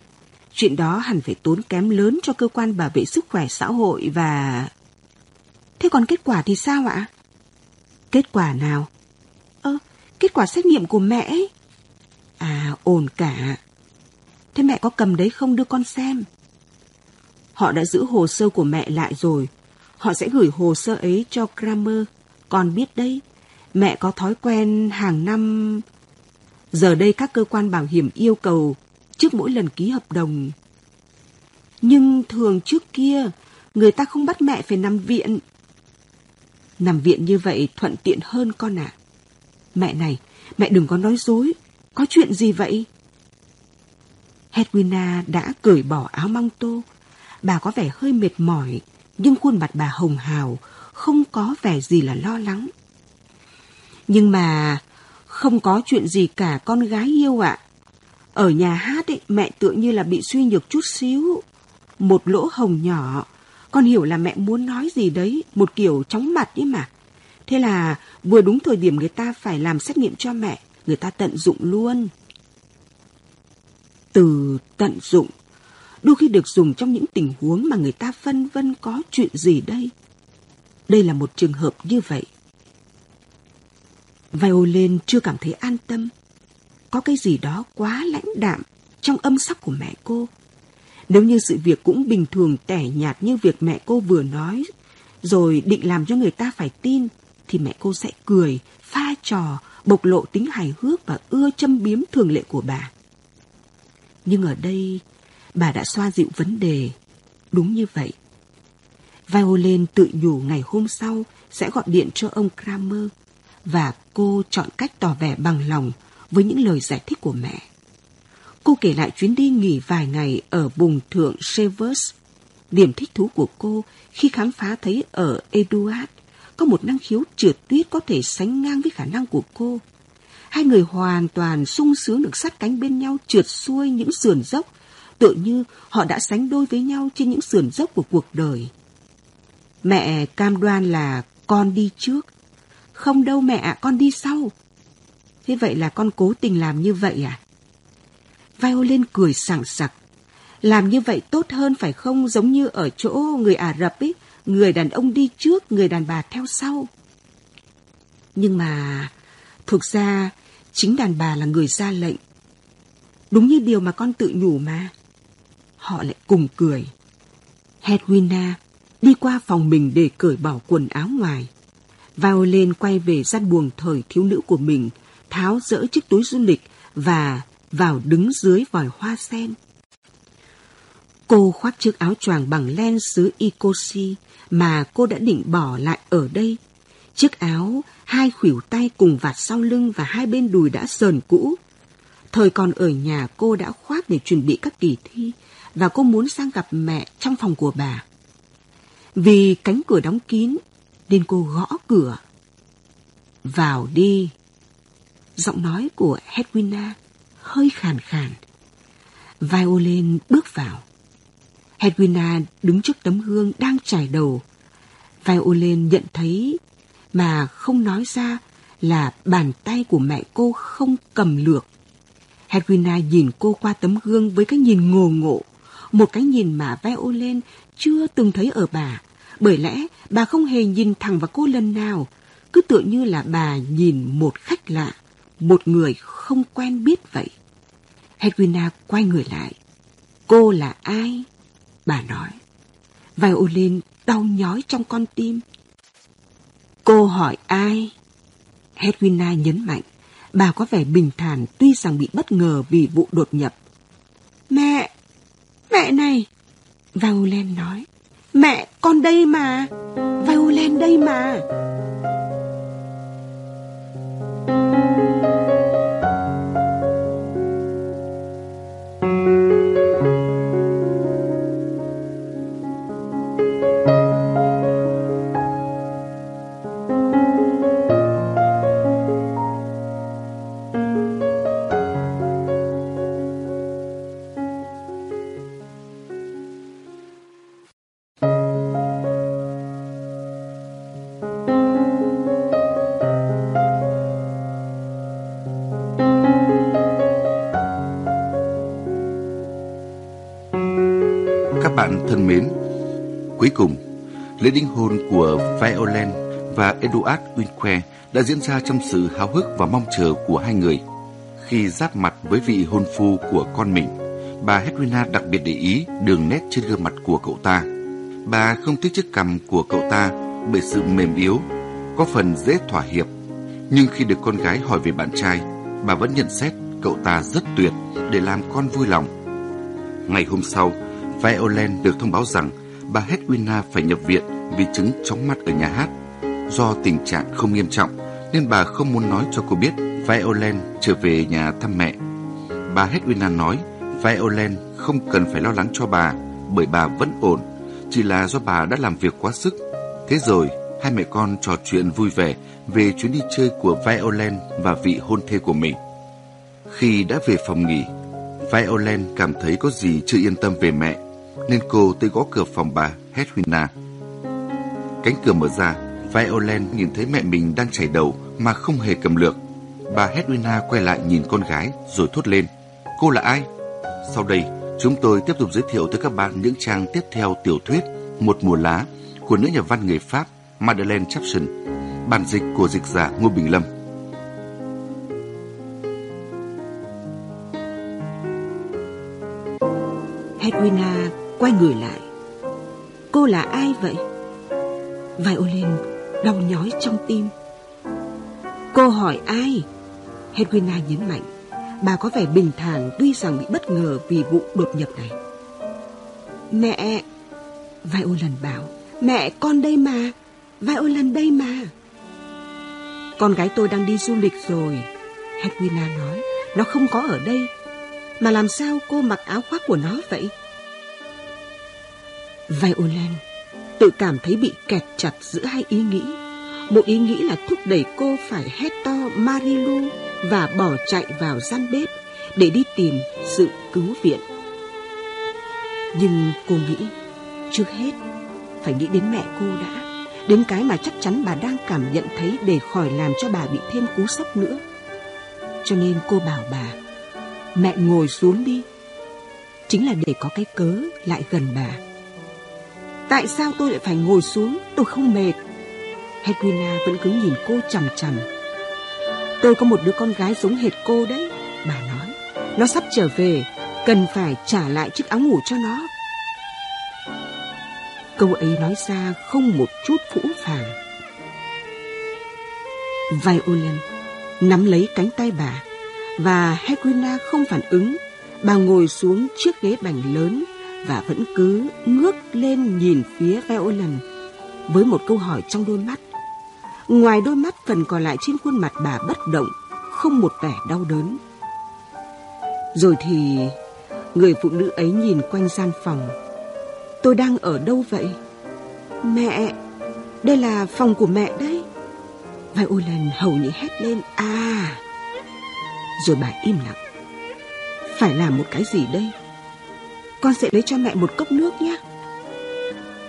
Chuyện đó hẳn phải tốn kém lớn cho cơ quan bảo vệ sức khỏe xã hội và... Thế còn kết quả thì sao ạ? Kết quả nào? Ơ, kết quả xét nghiệm của mẹ ấy. À, ổn cả. Thế mẹ có cầm đấy không đưa con xem? Họ đã giữ hồ sơ của mẹ lại rồi. Họ sẽ gửi hồ sơ ấy cho Kramer. Con biết đấy, mẹ có thói quen hàng năm... Giờ đây các cơ quan bảo hiểm yêu cầu trước mỗi lần ký hợp đồng. Nhưng thường trước kia, người ta không bắt mẹ phải nằm viện. Nằm viện như vậy thuận tiện hơn con ạ. À. Mẹ này, mẹ đừng có nói dối. Có chuyện gì vậy? Hedwina đã cởi bỏ áo mong tô. Bà có vẻ hơi mệt mỏi, nhưng khuôn mặt bà hồng hào, không có vẻ gì là lo lắng. Nhưng mà không có chuyện gì cả con gái yêu ạ. Ở nhà hát ấy, mẹ tựa như là bị suy nhược chút xíu. Một lỗ hồng nhỏ. Con hiểu là mẹ muốn nói gì đấy, một kiểu chóng mặt ấy mà. Thế là vừa đúng thời điểm người ta phải làm xét nghiệm cho mẹ, người ta tận dụng luôn. Từ tận dụng, đôi khi được dùng trong những tình huống mà người ta phân vân có chuyện gì đây. Đây là một trường hợp như vậy. Violin chưa cảm thấy an tâm. Có cái gì đó quá lãnh đạm trong âm sắc của mẹ cô. Nếu như sự việc cũng bình thường tẻ nhạt như việc mẹ cô vừa nói, rồi định làm cho người ta phải tin, thì mẹ cô sẽ cười, pha trò, bộc lộ tính hài hước và ưa châm biếm thường lệ của bà. Nhưng ở đây, bà đã xoa dịu vấn đề. Đúng như vậy. Violin tự nhủ ngày hôm sau sẽ gọi điện cho ông Kramer và cô chọn cách tỏ vẻ bằng lòng với những lời giải thích của mẹ. Cô kể lại chuyến đi nghỉ vài ngày ở vùng thượng Severs. Điểm thích thú của cô khi khám phá thấy ở Eduard có một năng khiếu trượt tuyết có thể sánh ngang với khả năng của cô. Hai người hoàn toàn sung sướng được sát cánh bên nhau trượt xuôi những sườn dốc, tựa như họ đã sánh đôi với nhau trên những sườn dốc của cuộc đời. Mẹ cam đoan là con đi trước. Không đâu mẹ con đi sau. Thế vậy là con cố tình làm như vậy à? Violin cười sảng sặc. Làm như vậy tốt hơn phải không giống như ở chỗ người Ả Rập ấy, người đàn ông đi trước, người đàn bà theo sau. Nhưng mà, thực ra, chính đàn bà là người ra lệnh. Đúng như điều mà con tự nhủ mà. Họ lại cùng cười. Hedwina đi qua phòng mình để cởi bỏ quần áo ngoài. Violin quay về gian buồng thời thiếu nữ của mình, tháo rỡ chiếc túi du lịch và vào đứng dưới vòi hoa sen. Cô khoác chiếc áo choàng bằng len xứ Icosi mà cô đã định bỏ lại ở đây. Chiếc áo, hai khuỷu tay cùng vạt sau lưng và hai bên đùi đã sờn cũ. Thời còn ở nhà cô đã khoác để chuẩn bị các kỳ thi và cô muốn sang gặp mẹ trong phòng của bà. Vì cánh cửa đóng kín nên cô gõ cửa. Vào đi. Giọng nói của Hedwina hơi khàn khàn. Violin bước vào. Hedwina đứng trước tấm gương đang trải đầu. Violin nhận thấy mà không nói ra là bàn tay của mẹ cô không cầm lược. Hedwina nhìn cô qua tấm gương với cái nhìn ngồ ngộ, một cái nhìn mà Violin chưa từng thấy ở bà. Bởi lẽ bà không hề nhìn thẳng vào cô lần nào, cứ tựa như là bà nhìn một khách lạ, một người không quen biết vậy. Hedwina quay người lại. Cô là ai? Bà nói. Violin đau nhói trong con tim. Cô hỏi ai? Hedwina nhấn mạnh. Bà có vẻ bình thản tuy rằng bị bất ngờ vì vụ đột nhập. Mẹ! Mẹ này! Violin nói. Mẹ, con đây mà. Violin đây mà. Linh đính hôn của Violent và Eduard Winque đã diễn ra trong sự háo hức và mong chờ của hai người. Khi giáp mặt với vị hôn phu của con mình, bà Hedwina đặc biệt để ý đường nét trên gương mặt của cậu ta. Bà không thích chiếc cằm của cậu ta bởi sự mềm yếu, có phần dễ thỏa hiệp. Nhưng khi được con gái hỏi về bạn trai, bà vẫn nhận xét cậu ta rất tuyệt để làm con vui lòng. Ngày hôm sau, Violent được thông báo rằng bà Hedwina phải nhập viện vì chứng chóng mặt ở nhà hát. Do tình trạng không nghiêm trọng, nên bà không muốn nói cho cô biết Violent trở về nhà thăm mẹ. Bà Hedwina nói Violent không cần phải lo lắng cho bà bởi bà vẫn ổn, chỉ là do bà đã làm việc quá sức. Thế rồi, hai mẹ con trò chuyện vui vẻ về chuyến đi chơi của Violent và vị hôn thê của mình. Khi đã về phòng nghỉ, Violent cảm thấy có gì chưa yên tâm về mẹ, nên cô tới gõ cửa phòng bà Hedwina. Cánh cửa mở ra, Violent nhìn thấy mẹ mình đang chảy đầu mà không hề cầm lược. Bà Hedwina quay lại nhìn con gái rồi thốt lên. Cô là ai? Sau đây, chúng tôi tiếp tục giới thiệu tới các bạn những trang tiếp theo tiểu thuyết Một mùa lá của nữ nhà văn người Pháp Madeleine Chapson, bản dịch của dịch giả Ngô Bình Lâm. Hedwina quay người lại. Cô là ai vậy? Violin đau nhói trong tim. Cô hỏi ai? Hedwina nhấn mạnh. Bà có vẻ bình thản tuy rằng bị bất ngờ vì vụ đột nhập này. Mẹ... violin bảo. Mẹ, con đây mà. violin đây mà. Con gái tôi đang đi du lịch rồi. Hedwina nói. Nó không có ở đây. Mà làm sao cô mặc áo khoác của nó vậy? Violan tự cảm thấy bị kẹt chặt giữa hai ý nghĩ. Một ý nghĩ là thúc đẩy cô phải hét to Marilu và bỏ chạy vào gian bếp để đi tìm sự cứu viện. Nhưng cô nghĩ, trước hết, phải nghĩ đến mẹ cô đã, đến cái mà chắc chắn bà đang cảm nhận thấy để khỏi làm cho bà bị thêm cú sốc nữa. Cho nên cô bảo bà, mẹ ngồi xuống đi. Chính là để có cái cớ lại gần bà. Tại sao tôi lại phải ngồi xuống? Tôi không mệt. Hedwina vẫn cứ nhìn cô chằm chằm. Tôi có một đứa con gái giống hệt cô đấy, bà nói. Nó sắp trở về, cần phải trả lại chiếc áo ngủ cho nó. Câu ấy nói ra không một chút phũ phàng. Violin nắm lấy cánh tay bà và Hedwina không phản ứng. Bà ngồi xuống chiếc ghế bành lớn và vẫn cứ ngước lên nhìn phía Veolan với một câu hỏi trong đôi mắt. Ngoài đôi mắt phần còn lại trên khuôn mặt bà bất động, không một vẻ đau đớn. Rồi thì người phụ nữ ấy nhìn quanh gian phòng. Tôi đang ở đâu vậy? Mẹ, đây là phòng của mẹ đấy. Violin hầu như hét lên à. Rồi bà im lặng. Phải làm một cái gì đây? Con sẽ lấy cho mẹ một cốc nước nhé.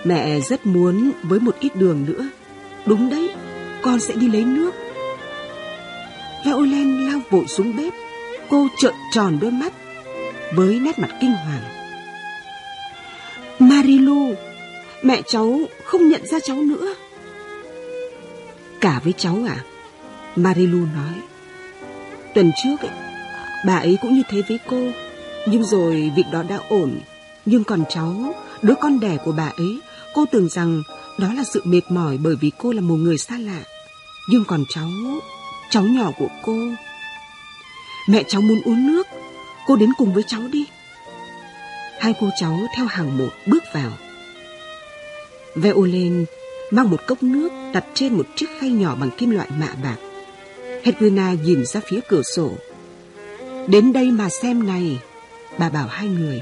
Mẹ rất muốn với một ít đường nữa. Đúng đấy, con sẽ đi lấy nước. Violent lao vội xuống bếp. Cô trợn tròn đôi mắt với nét mặt kinh hoàng. Marilu, mẹ cháu không nhận ra cháu nữa. Cả với cháu à? Marilu nói. Tuần trước ấy, bà ấy cũng như thế với cô. Nhưng rồi việc đó đã ổn. Nhưng còn cháu, đứa con đẻ của bà ấy, cô tưởng rằng đó là sự mệt mỏi bởi vì cô là một người xa lạ. Nhưng còn cháu, cháu nhỏ của cô. Mẹ cháu muốn uống nước, cô đến cùng với cháu đi. Hai cô cháu theo hàng một bước vào. Violin mang một cốc nước đặt trên một chiếc khay nhỏ bằng kim loại mạ bạc. Hedwina nhìn ra phía cửa sổ. Đến đây mà xem này, bà bảo hai người.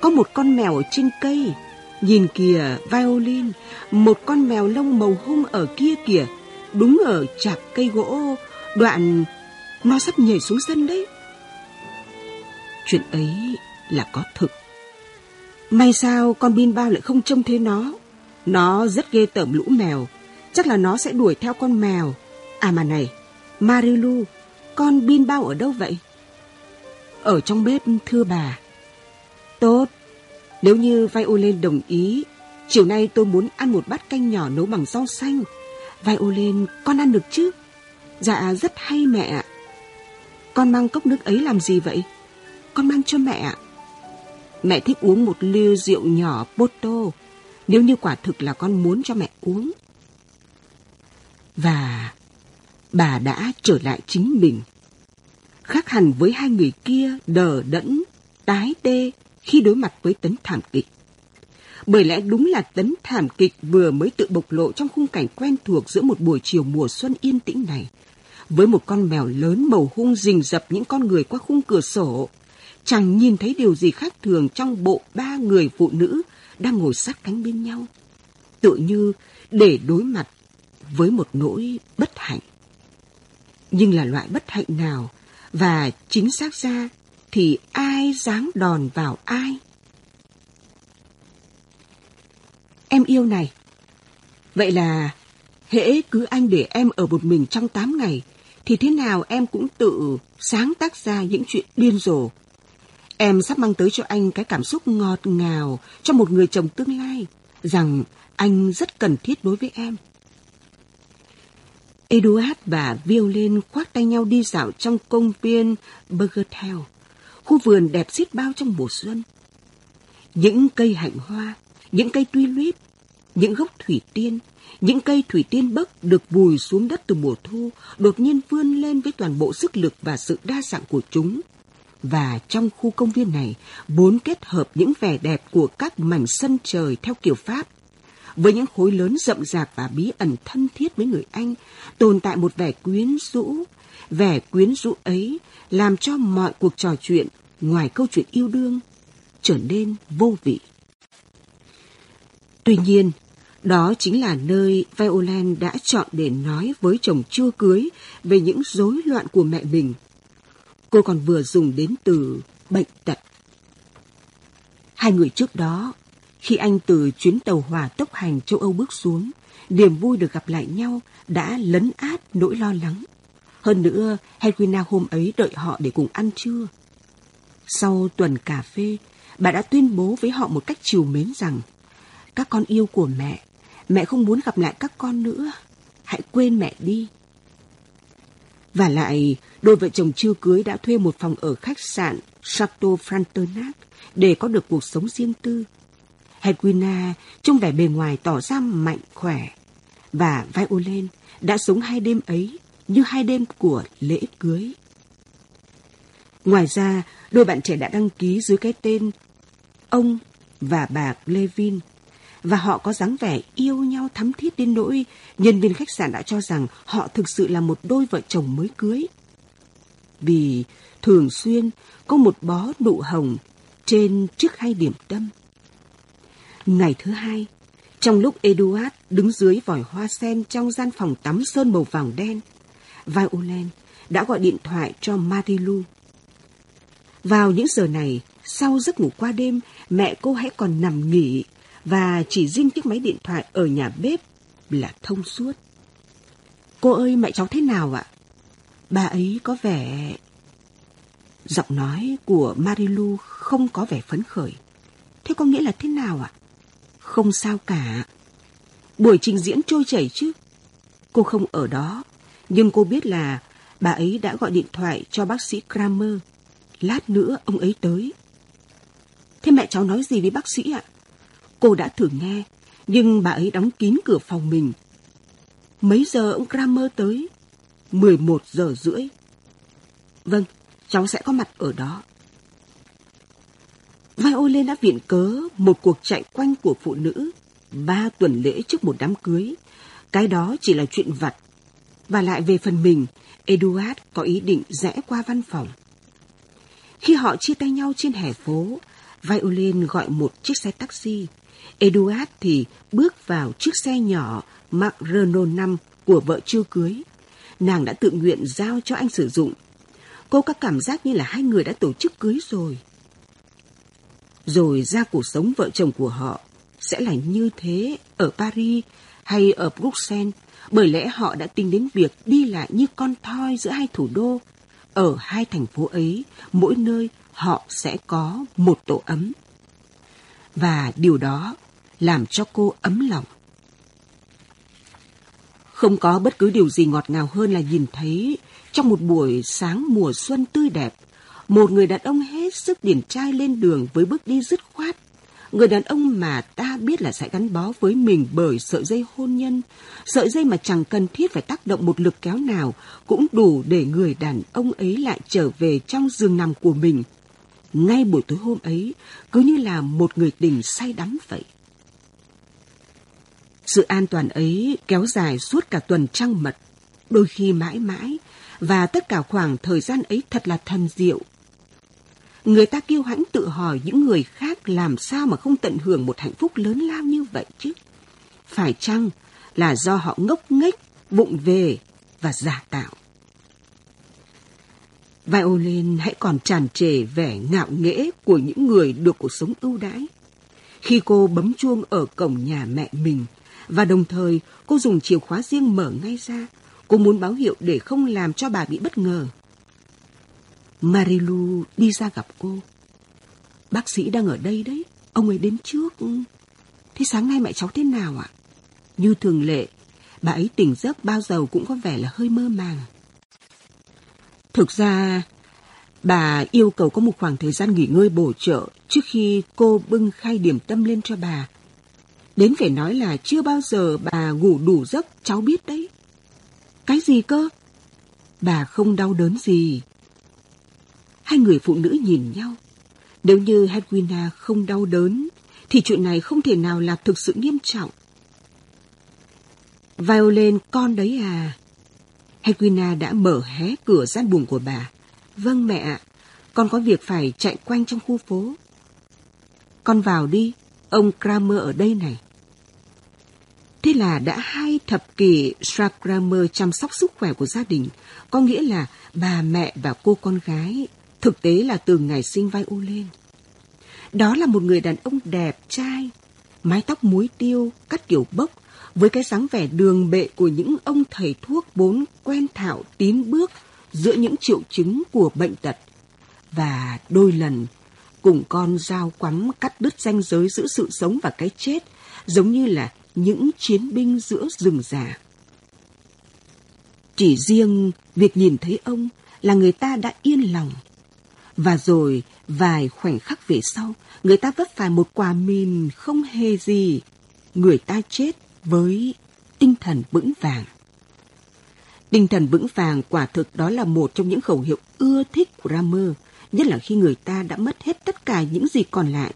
Có một con mèo ở trên cây. Nhìn kìa, violin, một con mèo lông màu hung ở kia kìa, đúng ở chạc cây gỗ, đoạn nó sắp nhảy xuống sân đấy. Chuyện ấy là có thực. May sao con bin bao lại không trông thấy nó. Nó rất ghê tởm lũ mèo. Chắc là nó sẽ đuổi theo con mèo. À mà này, Marilu, con bin bao ở đâu vậy? Ở trong bếp thưa bà. Tốt, Nếu như Violin đồng ý, chiều nay tôi muốn ăn một bát canh nhỏ nấu bằng rau xanh. Violin, con ăn được chứ? Dạ, rất hay mẹ ạ. Con mang cốc nước ấy làm gì vậy? Con mang cho mẹ ạ. Mẹ thích uống một ly rượu nhỏ Porto, nếu như quả thực là con muốn cho mẹ uống. Và bà đã trở lại chính mình. Khác hẳn với hai người kia đờ đẫn, tái tê khi đối mặt với tấn thảm kịch. Bởi lẽ đúng là tấn thảm kịch vừa mới tự bộc lộ trong khung cảnh quen thuộc giữa một buổi chiều mùa xuân yên tĩnh này. Với một con mèo lớn màu hung rình rập những con người qua khung cửa sổ, chẳng nhìn thấy điều gì khác thường trong bộ ba người phụ nữ đang ngồi sát cánh bên nhau. Tự như để đối mặt với một nỗi bất hạnh. Nhưng là loại bất hạnh nào và chính xác ra thì ai dáng đòn vào ai? Em yêu này. Vậy là hễ cứ anh để em ở một mình trong 8 ngày, thì thế nào em cũng tự sáng tác ra những chuyện điên rồ. Em sắp mang tới cho anh cái cảm xúc ngọt ngào cho một người chồng tương lai rằng anh rất cần thiết đối với em. Eduard và Violin khoác tay nhau đi dạo trong công viên Burgertown, khu vườn đẹp xít bao trong mùa xuân. Những cây hạnh hoa, những cây tuy luyết, những gốc thủy tiên, những cây thủy tiên bấc được vùi xuống đất từ mùa thu, đột nhiên vươn lên với toàn bộ sức lực và sự đa dạng của chúng. Và trong khu công viên này, bốn kết hợp những vẻ đẹp của các mảnh sân trời theo kiểu Pháp với những khối lớn rậm rạp và bí ẩn thân thiết với người Anh, tồn tại một vẻ quyến rũ. Vẻ quyến rũ ấy làm cho mọi cuộc trò chuyện ngoài câu chuyện yêu đương trở nên vô vị. Tuy nhiên, đó chính là nơi Violan đã chọn để nói với chồng chưa cưới về những rối loạn của mẹ mình. Cô còn vừa dùng đến từ bệnh tật. Hai người trước đó khi anh từ chuyến tàu hỏa tốc hành châu Âu bước xuống, niềm vui được gặp lại nhau đã lấn át nỗi lo lắng. Hơn nữa, Hedwina hôm ấy đợi họ để cùng ăn trưa. Sau tuần cà phê, bà đã tuyên bố với họ một cách chiều mến rằng các con yêu của mẹ, mẹ không muốn gặp lại các con nữa. Hãy quên mẹ đi. Và lại, đôi vợ chồng chưa cưới đã thuê một phòng ở khách sạn Chateau Frontenac để có được cuộc sống riêng tư Hedwina trông vẻ bề ngoài tỏ ra mạnh khỏe. Và Violin đã sống hai đêm ấy như hai đêm của lễ cưới. Ngoài ra, đôi bạn trẻ đã đăng ký dưới cái tên ông và bà Levin và họ có dáng vẻ yêu nhau thắm thiết đến nỗi nhân viên khách sạn đã cho rằng họ thực sự là một đôi vợ chồng mới cưới. Vì thường xuyên có một bó nụ hồng trên chiếc hai điểm tâm. Ngày thứ hai, trong lúc Eduard đứng dưới vòi hoa sen trong gian phòng tắm sơn màu vàng đen, Violen đã gọi điện thoại cho Marilu. Vào những giờ này, sau giấc ngủ qua đêm, mẹ cô hãy còn nằm nghỉ và chỉ riêng chiếc máy điện thoại ở nhà bếp là thông suốt. Cô ơi, mẹ cháu thế nào ạ? Bà ấy có vẻ... Giọng nói của Marilu không có vẻ phấn khởi. Thế có nghĩa là thế nào ạ? Không sao cả. Buổi trình diễn trôi chảy chứ. Cô không ở đó, nhưng cô biết là bà ấy đã gọi điện thoại cho bác sĩ Kramer. Lát nữa ông ấy tới. Thế mẹ cháu nói gì với bác sĩ ạ? Cô đã thử nghe, nhưng bà ấy đóng kín cửa phòng mình. Mấy giờ ông Kramer tới? 11 giờ rưỡi. Vâng, cháu sẽ có mặt ở đó. Violin đã viện cớ một cuộc chạy quanh của phụ nữ ba tuần lễ trước một đám cưới. Cái đó chỉ là chuyện vặt. Và lại về phần mình, Eduard có ý định rẽ qua văn phòng. Khi họ chia tay nhau trên hè phố, Violin gọi một chiếc xe taxi. Eduard thì bước vào chiếc xe nhỏ Mark Renault 5 của vợ chưa cưới. Nàng đã tự nguyện giao cho anh sử dụng. Cô có cảm giác như là hai người đã tổ chức cưới rồi rồi ra cuộc sống vợ chồng của họ sẽ là như thế ở Paris hay ở Bruxelles, bởi lẽ họ đã tính đến việc đi lại như con thoi giữa hai thủ đô. Ở hai thành phố ấy, mỗi nơi họ sẽ có một tổ ấm. và điều đó làm cho cô ấm lòng. Không có bất cứ điều gì ngọt ngào hơn là nhìn thấy trong một buổi sáng mùa xuân tươi đẹp, một người đàn ông hết sức điển trai lên đường với bước đi dứt khoát. Người đàn ông mà ta biết là sẽ gắn bó với mình bởi sợi dây hôn nhân, sợi dây mà chẳng cần thiết phải tác động một lực kéo nào cũng đủ để người đàn ông ấy lại trở về trong giường nằm của mình. Ngay buổi tối hôm ấy, cứ như là một người tình say đắm vậy. Sự an toàn ấy kéo dài suốt cả tuần trăng mật, đôi khi mãi mãi, và tất cả khoảng thời gian ấy thật là thần diệu. Người ta kiêu hãnh tự hỏi những người khác làm sao mà không tận hưởng một hạnh phúc lớn lao như vậy chứ? Phải chăng là do họ ngốc nghếch, vụng về và giả tạo? Violin hãy còn tràn trề vẻ ngạo nghễ của những người được cuộc sống ưu đãi. Khi cô bấm chuông ở cổng nhà mẹ mình, và đồng thời cô dùng chìa khóa riêng mở ngay ra. Cô muốn báo hiệu để không làm cho bà bị bất ngờ. Marilu đi ra gặp cô. Bác sĩ đang ở đây đấy, ông ấy đến trước. Thế sáng nay mẹ cháu thế nào ạ? Như thường lệ, bà ấy tỉnh giấc bao giờ cũng có vẻ là hơi mơ màng. Thực ra, bà yêu cầu có một khoảng thời gian nghỉ ngơi bổ trợ trước khi cô bưng khay điểm tâm lên cho bà Đến phải nói là chưa bao giờ bà ngủ đủ giấc, cháu biết đấy. Cái gì cơ? Bà không đau đớn gì. Hai người phụ nữ nhìn nhau. Nếu như Hedwina không đau đớn, thì chuyện này không thể nào là thực sự nghiêm trọng. Violin con đấy à? Hedwina đã mở hé cửa gian buồng của bà. Vâng mẹ con có việc phải chạy quanh trong khu phố. Con vào đi, ông Kramer ở đây này. Thế là đã hai thập kỷ Strakramer chăm sóc sức khỏe của gia đình, có nghĩa là bà mẹ và cô con gái, thực tế là từ ngày sinh vai u lên. Đó là một người đàn ông đẹp trai, mái tóc muối tiêu, cắt kiểu bốc, với cái dáng vẻ đường bệ của những ông thầy thuốc bốn quen thạo tín bước giữa những triệu chứng của bệnh tật. Và đôi lần cùng con dao quắm cắt đứt ranh giới giữa sự sống và cái chết, giống như là những chiến binh giữa rừng già. Chỉ riêng việc nhìn thấy ông là người ta đã yên lòng. Và rồi vài khoảnh khắc về sau, người ta vấp phải một quả mìn không hề gì. Người ta chết với tinh thần vững vàng. Tinh thần vững vàng quả thực đó là một trong những khẩu hiệu ưa thích của Rammer, nhất là khi người ta đã mất hết tất cả những gì còn lại.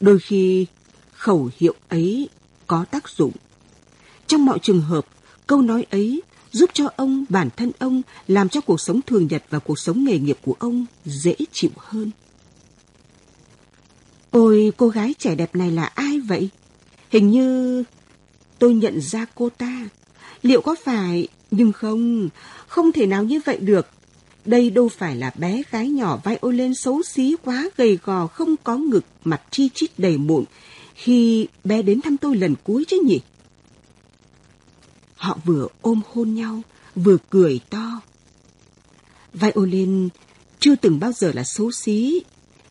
Đôi khi khẩu hiệu ấy có tác dụng. Trong mọi trường hợp, câu nói ấy giúp cho ông, bản thân ông làm cho cuộc sống thường nhật và cuộc sống nghề nghiệp của ông dễ chịu hơn. Ôi, cô gái trẻ đẹp này là ai vậy? Hình như tôi nhận ra cô ta. Liệu có phải... Nhưng không, không thể nào như vậy được. Đây đâu phải là bé gái nhỏ vai ô lên xấu xí quá gầy gò không có ngực, mặt chi chít đầy mụn, khi bé đến thăm tôi lần cuối chứ nhỉ? Họ vừa ôm hôn nhau, vừa cười to. Violin chưa từng bao giờ là xấu xí,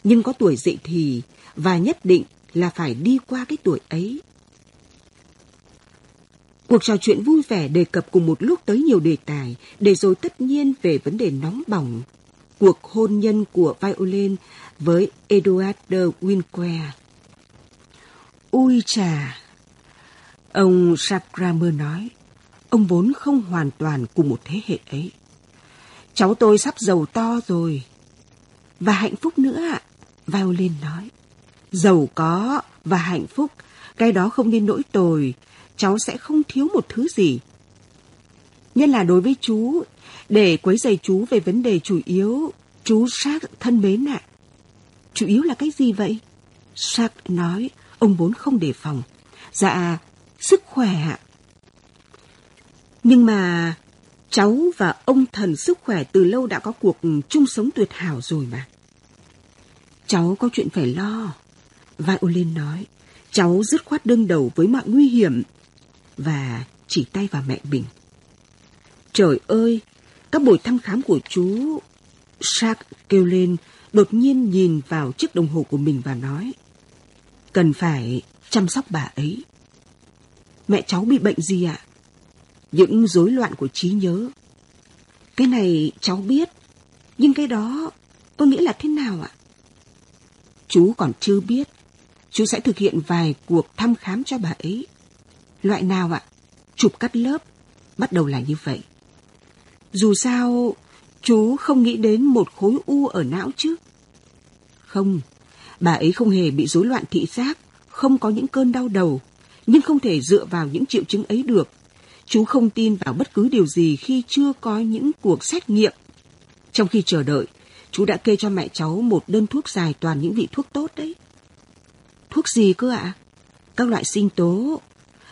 nhưng có tuổi dậy thì và nhất định là phải đi qua cái tuổi ấy. Cuộc trò chuyện vui vẻ đề cập cùng một lúc tới nhiều đề tài, để rồi tất nhiên về vấn đề nóng bỏng. Cuộc hôn nhân của Violin với Eduard de Winquer. Ui chà! Ông Sakramer nói, ông vốn không hoàn toàn cùng một thế hệ ấy. Cháu tôi sắp giàu to rồi. Và hạnh phúc nữa ạ, Violin nói. Giàu có và hạnh phúc, cái đó không nên nỗi tồi, cháu sẽ không thiếu một thứ gì. Nhất là đối với chú, để quấy giày chú về vấn đề chủ yếu, chú sát thân mến ạ. Chủ yếu là cái gì vậy? sát nói, Ông vốn không đề phòng. Dạ, sức khỏe ạ. Nhưng mà cháu và ông thần sức khỏe từ lâu đã có cuộc chung sống tuyệt hảo rồi mà. Cháu có chuyện phải lo. Violin nói, cháu dứt khoát đương đầu với mọi nguy hiểm và chỉ tay vào mẹ mình. Trời ơi, các buổi thăm khám của chú... Shark kêu lên, đột nhiên nhìn vào chiếc đồng hồ của mình và nói. cần phải chăm sóc bà ấy. Mẹ cháu bị bệnh gì ạ? Những rối loạn của trí nhớ. Cái này cháu biết, nhưng cái đó có nghĩa là thế nào ạ? Chú còn chưa biết. Chú sẽ thực hiện vài cuộc thăm khám cho bà ấy. Loại nào ạ? Chụp cắt lớp. Bắt đầu là như vậy. Dù sao, chú không nghĩ đến một khối u ở não chứ? Không, bà ấy không hề bị rối loạn thị giác, không có những cơn đau đầu, nhưng không thể dựa vào những triệu chứng ấy được. Chú không tin vào bất cứ điều gì khi chưa có những cuộc xét nghiệm. Trong khi chờ đợi, chú đã kê cho mẹ cháu một đơn thuốc dài toàn những vị thuốc tốt đấy. Thuốc gì cơ ạ? Các loại sinh tố.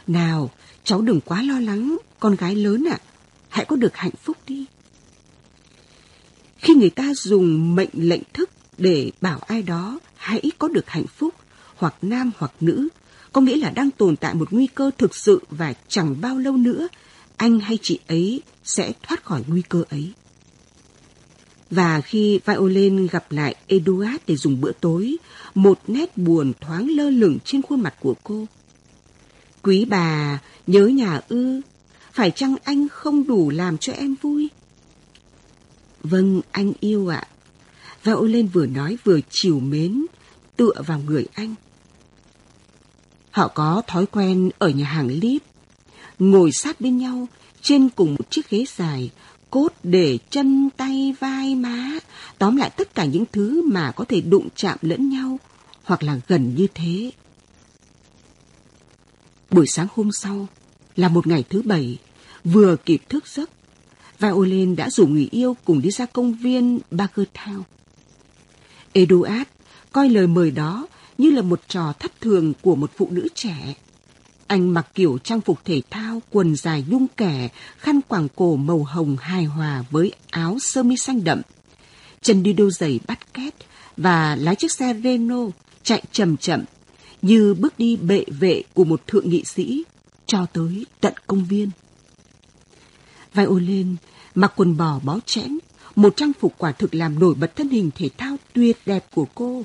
Nào, cháu đừng quá lo lắng, con gái lớn ạ. Hãy có được hạnh phúc đi. Khi người ta dùng mệnh lệnh thức để bảo ai đó hãy có được hạnh phúc, hoặc nam hoặc nữ, có nghĩa là đang tồn tại một nguy cơ thực sự và chẳng bao lâu nữa anh hay chị ấy sẽ thoát khỏi nguy cơ ấy. Và khi Violin gặp lại Eduard để dùng bữa tối, một nét buồn thoáng lơ lửng trên khuôn mặt của cô. Quý bà, nhớ nhà ư, phải chăng anh không đủ làm cho em vui? Vâng, anh yêu ạ. À. Violin vừa nói vừa chiều mến, tựa vào người anh. Họ có thói quen ở nhà hàng líp, ngồi sát bên nhau trên cùng một chiếc ghế dài, cốt để chân tay vai má, tóm lại tất cả những thứ mà có thể đụng chạm lẫn nhau hoặc là gần như thế. Buổi sáng hôm sau là một ngày thứ bảy, vừa kịp thức giấc, Violin đã rủ người yêu cùng đi ra công viên Bagertown. Eduard coi lời mời đó như là một trò thất thường của một phụ nữ trẻ. Anh mặc kiểu trang phục thể thao, quần dài nhung kẻ, khăn quàng cổ màu hồng hài hòa với áo sơ mi xanh đậm. Chân đi đôi giày bắt két và lái chiếc xe Renault chạy chậm chậm như bước đi bệ vệ của một thượng nghị sĩ cho tới tận công viên. Violin mặc quần bò bó chẽn, một trang phục quả thực làm nổi bật thân hình thể thao tuyệt đẹp của cô.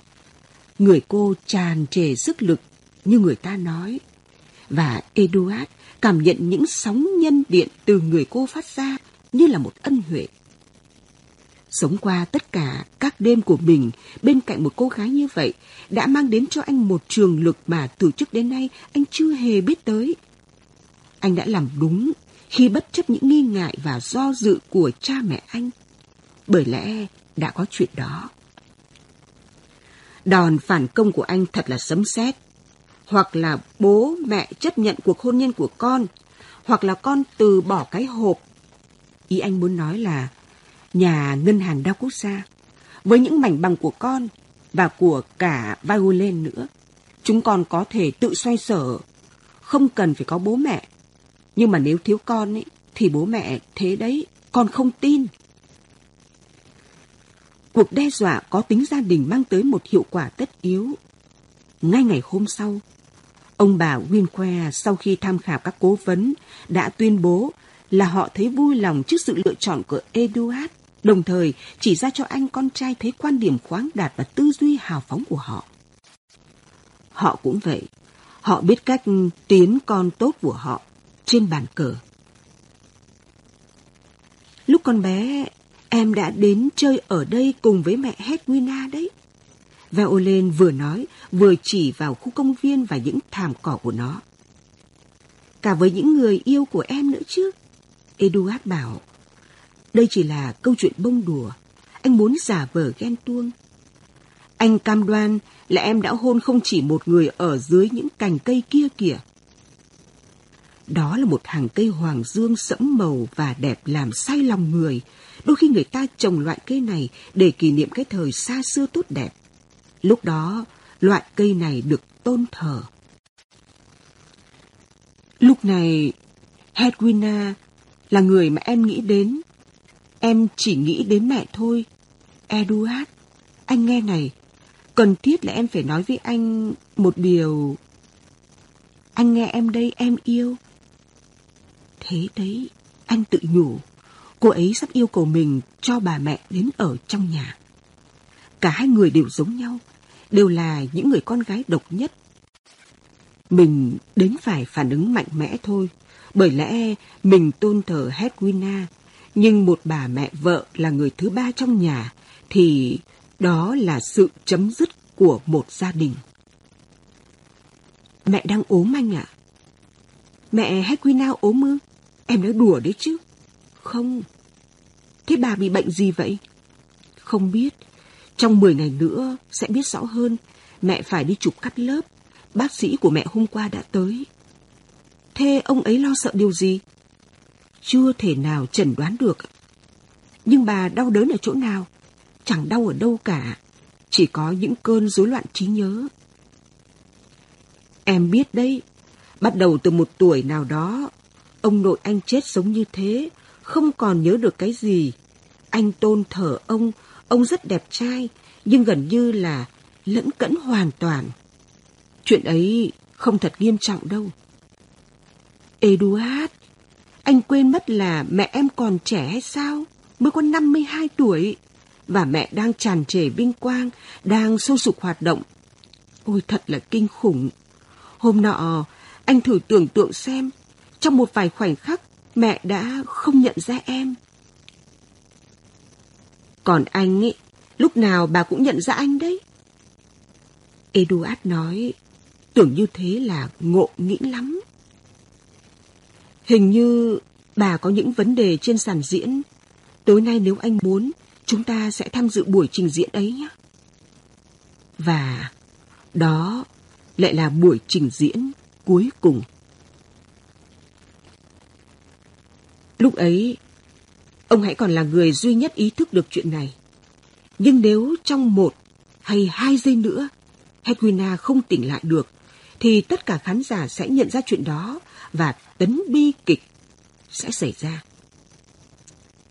Người cô tràn trề sức lực, như người ta nói. Và Eduard cảm nhận những sóng nhân điện từ người cô phát ra như là một ân huệ. Sống qua tất cả các đêm của mình, bên cạnh một cô gái như vậy, đã mang đến cho anh một trường lực mà từ trước đến nay anh chưa hề biết tới. Anh đã làm đúng khi bất chấp những nghi ngại và do dự của cha mẹ anh. Bởi lẽ đã có chuyện đó. Đòn phản công của anh thật là sấm sét. Hoặc là bố mẹ chấp nhận cuộc hôn nhân của con, hoặc là con từ bỏ cái hộp. Ý anh muốn nói là nhà ngân hàng đa quốc gia với những mảnh bằng của con và của cả Violin nữa. Chúng con có thể tự xoay sở, không cần phải có bố mẹ. Nhưng mà nếu thiếu con ấy, thì bố mẹ thế đấy, con không tin. Cuộc đe dọa có tính gia đình mang tới một hiệu quả tất yếu. Ngay ngày hôm sau, ông bà Winque sau khi tham khảo các cố vấn đã tuyên bố là họ thấy vui lòng trước sự lựa chọn của Eduard, đồng thời chỉ ra cho anh con trai thấy quan điểm khoáng đạt và tư duy hào phóng của họ. Họ cũng vậy, họ biết cách tiến con tốt của họ trên bàn cờ. Lúc con bé Em đã đến chơi ở đây cùng với mẹ Hedwina đấy. Violin vừa nói, vừa chỉ vào khu công viên và những thảm cỏ của nó. Cả với những người yêu của em nữa chứ. Eduard bảo, đây chỉ là câu chuyện bông đùa. Anh muốn giả vờ ghen tuông. Anh cam đoan là em đã hôn không chỉ một người ở dưới những cành cây kia kìa. Đó là một hàng cây hoàng dương sẫm màu và đẹp làm say lòng người, Đôi khi người ta trồng loại cây này để kỷ niệm cái thời xa xưa tốt đẹp. Lúc đó, loại cây này được tôn thờ. Lúc này, Hedwina là người mà em nghĩ đến. Em chỉ nghĩ đến mẹ thôi. Eduard, anh nghe này, cần thiết là em phải nói với anh một điều. Anh nghe em đây, em yêu. Thế đấy, anh tự nhủ cô ấy sắp yêu cầu mình cho bà mẹ đến ở trong nhà. Cả hai người đều giống nhau, đều là những người con gái độc nhất, Mình đến phải phản ứng mạnh mẽ thôi, bởi lẽ mình tôn thờ Hedwina, nhưng một bà mẹ vợ là người thứ ba trong nhà, thì đó là sự chấm dứt của một gia đình. Mẹ đang ốm anh ạ. À? Mẹ Hedwina ốm ư? Em nói đùa đấy chứ. Không. Thế bà bị bệnh gì vậy? Không biết. Trong 10 ngày nữa sẽ biết rõ hơn. Mẹ phải đi chụp cắt lớp. Bác sĩ của mẹ hôm qua đã tới. Thế ông ấy lo sợ điều gì? Chưa thể nào chẩn đoán được. Nhưng bà đau đớn ở chỗ nào? Chẳng đau ở đâu cả. Chỉ có những cơn rối loạn trí nhớ. Em biết đấy, bắt đầu từ một tuổi nào đó, ông nội anh chết sống như thế, không còn nhớ được cái gì. Anh tôn thờ ông, ông rất đẹp trai, nhưng gần như là lẫn cẫn hoàn toàn. Chuyện ấy không thật nghiêm trọng đâu. Eduard, anh quên mất là mẹ em còn trẻ hay sao? Mới có 52 tuổi. Và mẹ đang tràn trề vinh quang, đang sôi sục hoạt động. Ôi thật là kinh khủng. Hôm nọ, anh thử tưởng tượng xem, trong một vài khoảnh khắc, mẹ đã không nhận ra em. Còn anh ấy, lúc nào bà cũng nhận ra anh đấy. Eduard nói, tưởng như thế là ngộ nghĩ lắm. Hình như bà có những vấn đề trên sàn diễn. Tối nay nếu anh muốn, chúng ta sẽ tham dự buổi trình diễn ấy nhé. Và đó lại là buổi trình diễn cuối cùng. Lúc ấy, ông hãy còn là người duy nhất ý thức được chuyện này. Nhưng nếu trong một hay hai giây nữa, Hedwina không tỉnh lại được, thì tất cả khán giả sẽ nhận ra chuyện đó và tấn bi kịch sẽ xảy ra.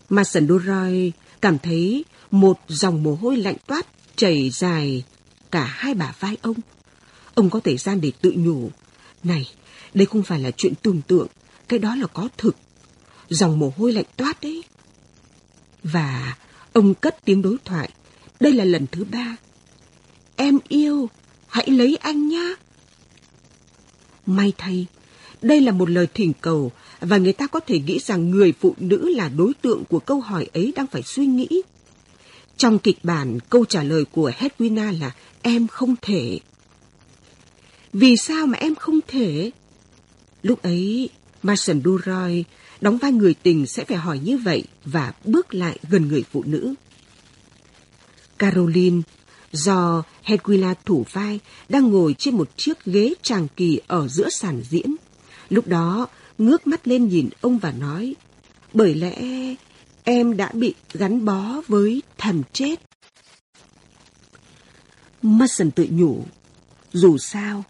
Mason Duroy cảm thấy một dòng mồ hôi lạnh toát chảy dài cả hai bả vai ông. Ông có thời gian để tự nhủ. Này, đây không phải là chuyện tưởng tượng, cái đó là có thực. Dòng mồ hôi lạnh toát đấy. Và ông cất tiếng đối thoại. Đây là lần thứ ba. Em yêu, hãy lấy anh nhá. May thay, đây là một lời thỉnh cầu và người ta có thể nghĩ rằng người phụ nữ là đối tượng của câu hỏi ấy đang phải suy nghĩ. Trong kịch bản, câu trả lời của Hedwina là em không thể. Vì sao mà em không thể? Lúc ấy, Mason Duroy đóng vai người tình sẽ phải hỏi như vậy và bước lại gần người phụ nữ. Caroline, do Hedwila thủ vai, đang ngồi trên một chiếc ghế tràng kỳ ở giữa sàn diễn. Lúc đó, ngước mắt lên nhìn ông và nói, bởi lẽ em đã bị gắn bó với thần chết. Mason tự nhủ, dù sao,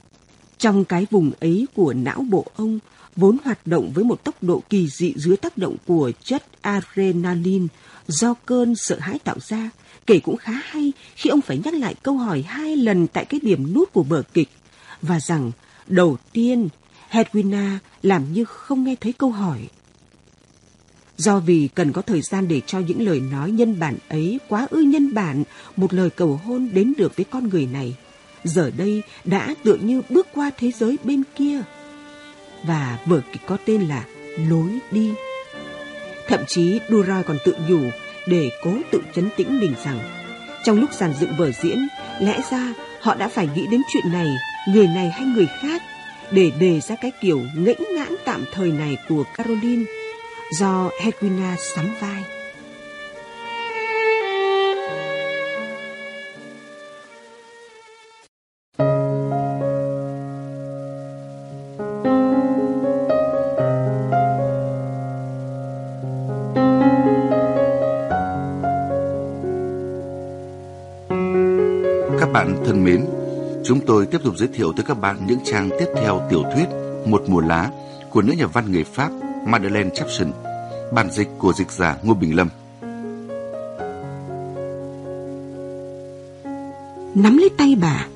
trong cái vùng ấy của não bộ ông vốn hoạt động với một tốc độ kỳ dị dưới tác động của chất adrenaline do cơn sợ hãi tạo ra, kể cũng khá hay khi ông phải nhắc lại câu hỏi hai lần tại cái điểm nút của vở kịch và rằng đầu tiên Hedwina làm như không nghe thấy câu hỏi. Do vì cần có thời gian để cho những lời nói nhân bản ấy quá ư nhân bản một lời cầu hôn đến được với con người này, giờ đây đã tựa như bước qua thế giới bên kia. Và vở kịch có tên là Lối đi. Thậm chí Duroy còn tự nhủ để cố tự chấn tĩnh mình rằng trong lúc giàn dựng vở diễn, lẽ ra họ đã phải nghĩ đến chuyện này, người này hay người khác để đề ra cái kiểu ngẫy ngãn tạm thời này của Caroline do Hedwina sắm vai. Thân mến, chúng tôi tiếp tục giới thiệu tới các bạn những trang tiếp theo tiểu thuyết Một mùa lá của nữ nhà văn người Pháp Madeleine Chapson, bản dịch của dịch giả Ngô Bình Lâm. Nắm lấy tay bà.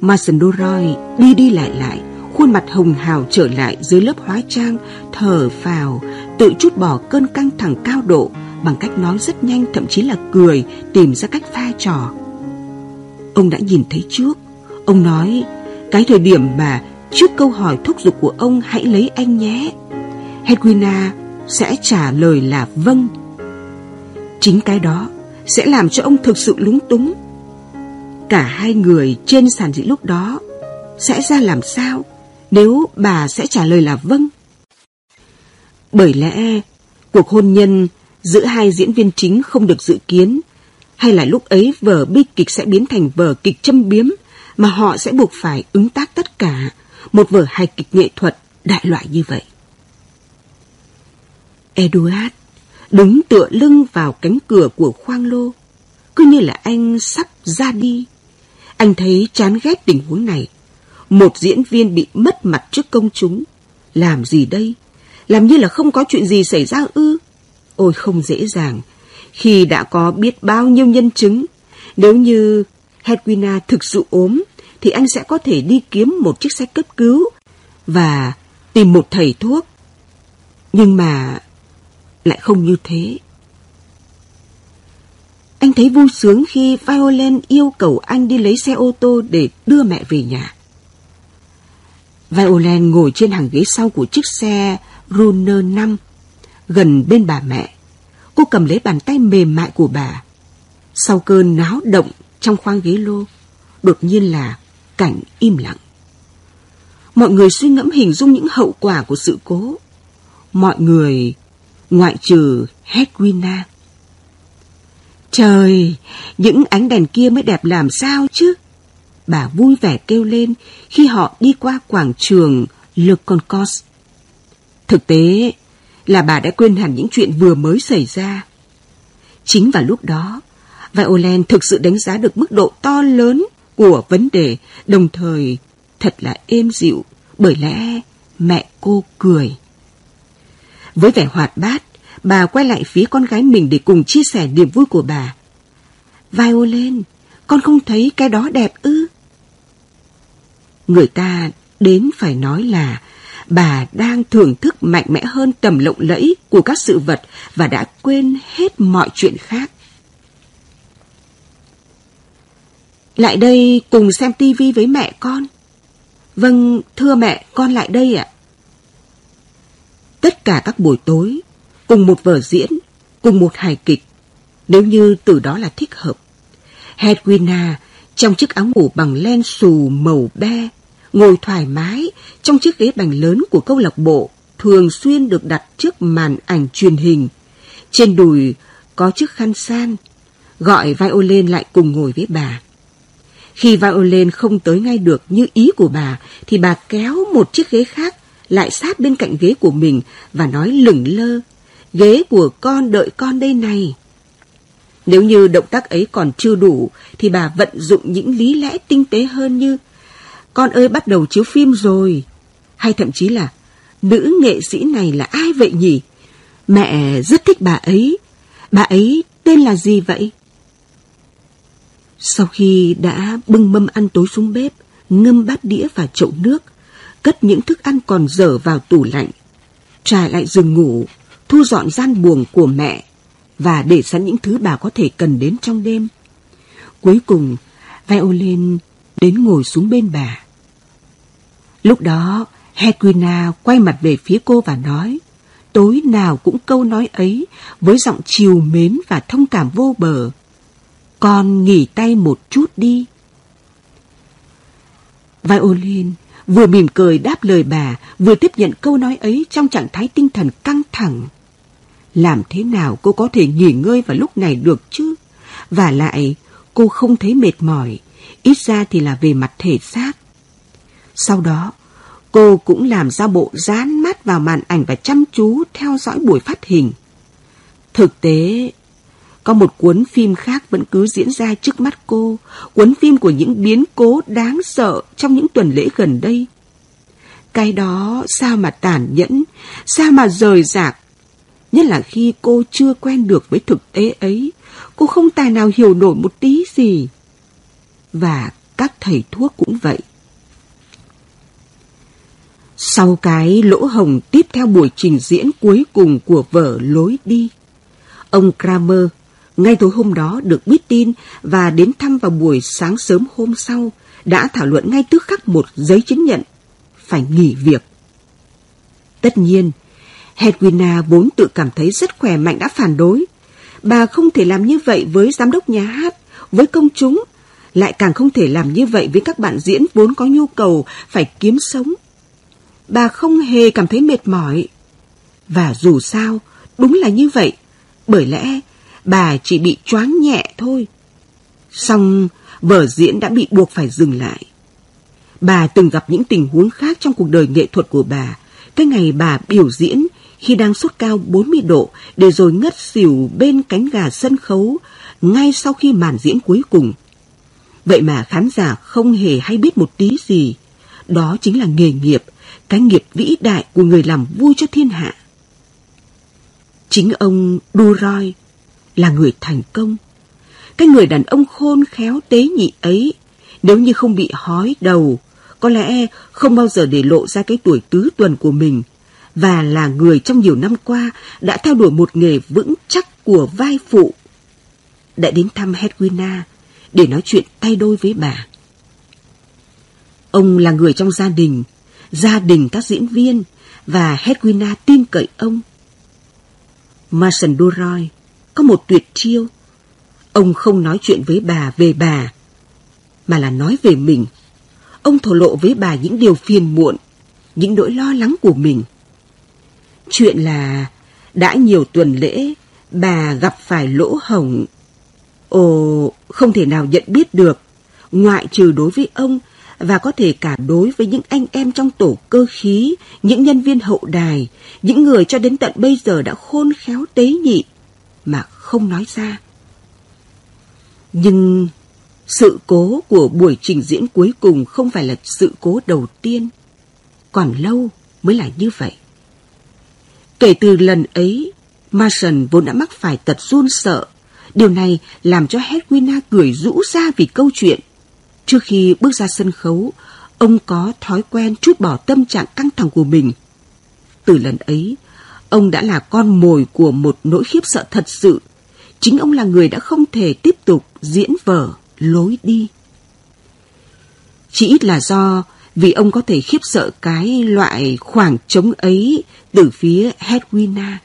Mason Duroy đi đi lại lại, khuôn mặt hồng hào trở lại dưới lớp hóa trang, thở phào, tự chút bỏ cơn căng thẳng cao độ bằng cách nói rất nhanh thậm chí là cười tìm ra cách pha trò. Ông đã nhìn thấy trước, ông nói cái thời điểm mà trước câu hỏi thúc giục của ông hãy lấy anh nhé, Hedwina sẽ trả lời là vâng. Chính cái đó sẽ làm cho ông thực sự lúng túng. Cả hai người trên sàn diễn lúc đó sẽ ra làm sao nếu bà sẽ trả lời là vâng? Bởi lẽ cuộc hôn nhân giữa hai diễn viên chính không được dự kiến hay là lúc ấy vở bi kịch sẽ biến thành vở kịch châm biếm mà họ sẽ buộc phải ứng tác tất cả một vở hài kịch nghệ thuật đại loại như vậy. Eduard đứng tựa lưng vào cánh cửa của khoang lô, cứ như là anh sắp ra đi. Anh thấy chán ghét tình huống này. Một diễn viên bị mất mặt trước công chúng. Làm gì đây? Làm như là không có chuyện gì xảy ra ư? Ôi không dễ dàng. Khi đã có biết bao nhiêu nhân chứng, nếu như Hedwina thực sự ốm, thì anh sẽ có thể đi kiếm một chiếc xe cấp cứu và tìm một thầy thuốc. Nhưng mà lại không như thế. Anh thấy vui sướng khi Violet yêu cầu anh đi lấy xe ô tô để đưa mẹ về nhà. Violet ngồi trên hàng ghế sau của chiếc xe Runner 5, gần bên bà mẹ. Cô cầm lấy bàn tay mềm mại của bà. Sau cơn náo động trong khoang ghế lô, đột nhiên là cảnh im lặng. Mọi người suy ngẫm hình dung những hậu quả của sự cố. Mọi người ngoại trừ Hedwina. Trời, những ánh đèn kia mới đẹp làm sao chứ? Bà vui vẻ kêu lên khi họ đi qua quảng trường Le Concours. Thực tế là bà đã quên hẳn những chuyện vừa mới xảy ra. Chính vào lúc đó, Violent thực sự đánh giá được mức độ to lớn của vấn đề, đồng thời thật là êm dịu, bởi lẽ mẹ cô cười. Với vẻ hoạt bát, bà quay lại phía con gái mình để cùng chia sẻ niềm vui của bà. Violent, con không thấy cái đó đẹp ư? Người ta đến phải nói là bà đang thưởng thức mạnh mẽ hơn tầm lộng lẫy của các sự vật và đã quên hết mọi chuyện khác. Lại đây cùng xem tivi với mẹ con. Vâng, thưa mẹ, con lại đây ạ. Tất cả các buổi tối, cùng một vở diễn, cùng một hài kịch, nếu như từ đó là thích hợp. Hedwina trong chiếc áo ngủ bằng len xù màu be, ngồi thoải mái trong chiếc ghế bành lớn của câu lạc bộ thường xuyên được đặt trước màn ảnh truyền hình. Trên đùi có chiếc khăn san, gọi violin lại cùng ngồi với bà. Khi violin không tới ngay được như ý của bà, thì bà kéo một chiếc ghế khác lại sát bên cạnh ghế của mình và nói lửng lơ. Ghế của con đợi con đây này. Nếu như động tác ấy còn chưa đủ, thì bà vận dụng những lý lẽ tinh tế hơn như con ơi bắt đầu chiếu phim rồi. Hay thậm chí là Nữ nghệ sĩ này là ai vậy nhỉ? Mẹ rất thích bà ấy. Bà ấy tên là gì vậy? Sau khi đã bưng mâm ăn tối xuống bếp, ngâm bát đĩa và chậu nước, cất những thức ăn còn dở vào tủ lạnh, trải lại giường ngủ, thu dọn gian buồng của mẹ và để sẵn những thứ bà có thể cần đến trong đêm. Cuối cùng, Violin đến ngồi xuống bên bà. Lúc đó, Hedwina quay mặt về phía cô và nói, tối nào cũng câu nói ấy với giọng chiều mến và thông cảm vô bờ. Con nghỉ tay một chút đi. Violin vừa mỉm cười đáp lời bà, vừa tiếp nhận câu nói ấy trong trạng thái tinh thần căng thẳng. Làm thế nào cô có thể nghỉ ngơi vào lúc này được chứ? Và lại, cô không thấy mệt mỏi, ít ra thì là về mặt thể xác. Sau đó, cô cũng làm ra bộ dán mắt vào màn ảnh và chăm chú theo dõi buổi phát hình. Thực tế, có một cuốn phim khác vẫn cứ diễn ra trước mắt cô, cuốn phim của những biến cố đáng sợ trong những tuần lễ gần đây. Cái đó sao mà tàn nhẫn, sao mà rời rạc. Nhất là khi cô chưa quen được với thực tế ấy, cô không tài nào hiểu nổi một tí gì. Và các thầy thuốc cũng vậy. Sau cái lỗ hồng tiếp theo buổi trình diễn cuối cùng của vở Lối Đi, ông Kramer ngay tối hôm đó được biết tin và đến thăm vào buổi sáng sớm hôm sau đã thảo luận ngay tức khắc một giấy chứng nhận phải nghỉ việc. Tất nhiên, Hedwina vốn tự cảm thấy rất khỏe mạnh đã phản đối. Bà không thể làm như vậy với giám đốc nhà hát, với công chúng, lại càng không thể làm như vậy với các bạn diễn vốn có nhu cầu phải kiếm sống. Bà không hề cảm thấy mệt mỏi. Và dù sao, đúng là như vậy, bởi lẽ bà chỉ bị choáng nhẹ thôi. Xong, vở diễn đã bị buộc phải dừng lại. Bà từng gặp những tình huống khác trong cuộc đời nghệ thuật của bà. Cái ngày bà biểu diễn khi đang sốt cao 40 độ để rồi ngất xỉu bên cánh gà sân khấu ngay sau khi màn diễn cuối cùng. Vậy mà khán giả không hề hay biết một tí gì. Đó chính là nghề nghiệp, cái nghiệp vĩ đại của người làm vui cho thiên hạ. Chính ông Duroy là người thành công. Cái người đàn ông khôn khéo tế nhị ấy, nếu như không bị hói đầu, có lẽ không bao giờ để lộ ra cái tuổi tứ tuần của mình và là người trong nhiều năm qua đã theo đuổi một nghề vững chắc của vai phụ. Đã đến thăm Hedwina để nói chuyện tay đôi với bà. Ông là người trong gia đình, gia đình các diễn viên và Hedwina tin cậy ông. Mason Duroy có một tuyệt chiêu. Ông không nói chuyện với bà về bà, mà là nói về mình. Ông thổ lộ với bà những điều phiền muộn, những nỗi lo lắng của mình. Chuyện là đã nhiều tuần lễ bà gặp phải lỗ hổng. Ồ, không thể nào nhận biết được, ngoại trừ đối với ông và có thể cả đối với những anh em trong tổ cơ khí, những nhân viên hậu đài, những người cho đến tận bây giờ đã khôn khéo tế nhị mà không nói ra. Nhưng sự cố của buổi trình diễn cuối cùng không phải là sự cố đầu tiên. Còn lâu mới là như vậy. Kể từ lần ấy, Mason vốn đã mắc phải tật run sợ. Điều này làm cho Hedwina cười rũ ra vì câu chuyện. Trước khi bước ra sân khấu, ông có thói quen chút bỏ tâm trạng căng thẳng của mình. Từ lần ấy, ông đã là con mồi của một nỗi khiếp sợ thật sự. Chính ông là người đã không thể tiếp tục diễn vở lối đi. Chỉ ít là do vì ông có thể khiếp sợ cái loại khoảng trống ấy từ phía Hedwina.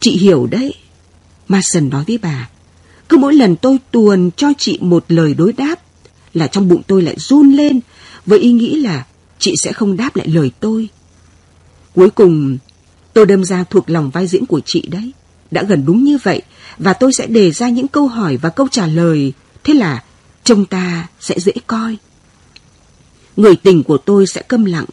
Chị hiểu đấy, Mason nói với bà. Cứ mỗi lần tôi tuồn cho chị một lời đối đáp là trong bụng tôi lại run lên với ý nghĩ là chị sẽ không đáp lại lời tôi. Cuối cùng, tôi đâm ra thuộc lòng vai diễn của chị đấy. Đã gần đúng như vậy và tôi sẽ đề ra những câu hỏi và câu trả lời. Thế là trông ta sẽ dễ coi. Người tình của tôi sẽ câm lặng.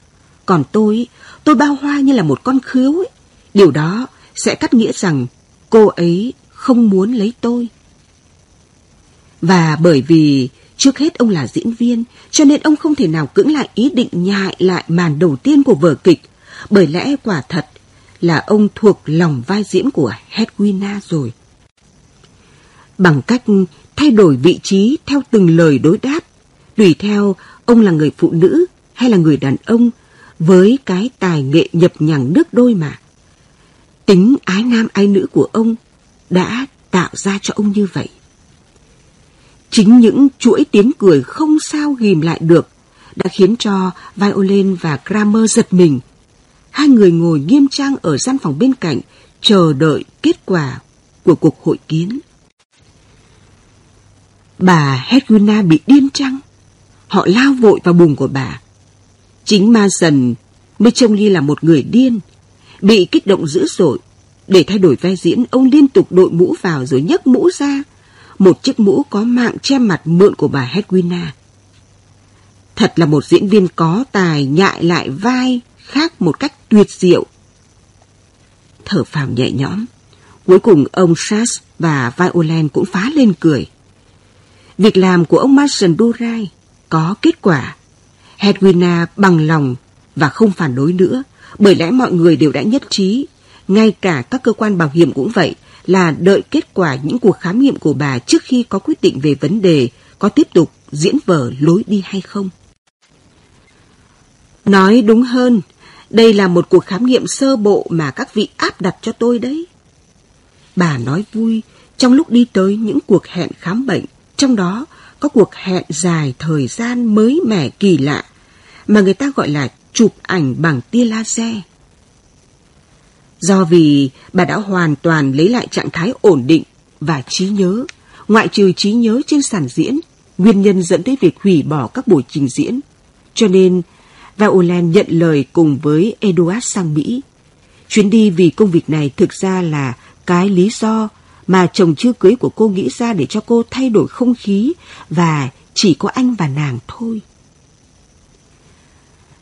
Còn tôi, tôi bao hoa như là một con khứu ấy. Điều đó sẽ cắt nghĩa rằng cô ấy không muốn lấy tôi. Và bởi vì trước hết ông là diễn viên, cho nên ông không thể nào cưỡng lại ý định nhại lại màn đầu tiên của vở kịch. Bởi lẽ quả thật là ông thuộc lòng vai diễn của Hedwina rồi. Bằng cách thay đổi vị trí theo từng lời đối đáp, tùy theo ông là người phụ nữ hay là người đàn ông với cái tài nghệ nhập nhằng nước đôi mà. Tính ái nam ái nữ của ông đã tạo ra cho ông như vậy. Chính những chuỗi tiếng cười không sao ghim lại được đã khiến cho Violin và Kramer giật mình. Hai người ngồi nghiêm trang ở gian phòng bên cạnh chờ đợi kết quả của cuộc hội kiến. Bà Hedwina bị điên trăng. Họ lao vội vào bùng của bà. Chính ma dần mới trông ly là một người điên, bị kích động dữ dội. Để thay đổi vai diễn, ông liên tục đội mũ vào rồi nhấc mũ ra. Một chiếc mũ có mạng che mặt mượn của bà Hedwina. Thật là một diễn viên có tài nhại lại vai khác một cách tuyệt diệu. Thở phào nhẹ nhõm. Cuối cùng ông Sass và Violent cũng phá lên cười. Việc làm của ông Mason Durai có kết quả. Hedwina bằng lòng và không phản đối nữa, bởi lẽ mọi người đều đã nhất trí, ngay cả các cơ quan bảo hiểm cũng vậy, là đợi kết quả những cuộc khám nghiệm của bà trước khi có quyết định về vấn đề có tiếp tục diễn vở lối đi hay không. Nói đúng hơn, đây là một cuộc khám nghiệm sơ bộ mà các vị áp đặt cho tôi đấy. Bà nói vui trong lúc đi tới những cuộc hẹn khám bệnh, trong đó có cuộc hẹn dài thời gian mới mẻ kỳ lạ mà người ta gọi là chụp ảnh bằng tia laser. Do vì bà đã hoàn toàn lấy lại trạng thái ổn định và trí nhớ, ngoại trừ trí nhớ trên sàn diễn, nguyên nhân dẫn tới việc hủy bỏ các buổi trình diễn. Cho nên, Violet nhận lời cùng với eduard sang Mỹ. Chuyến đi vì công việc này thực ra là cái lý do mà chồng chưa cưới của cô nghĩ ra để cho cô thay đổi không khí và chỉ có anh và nàng thôi.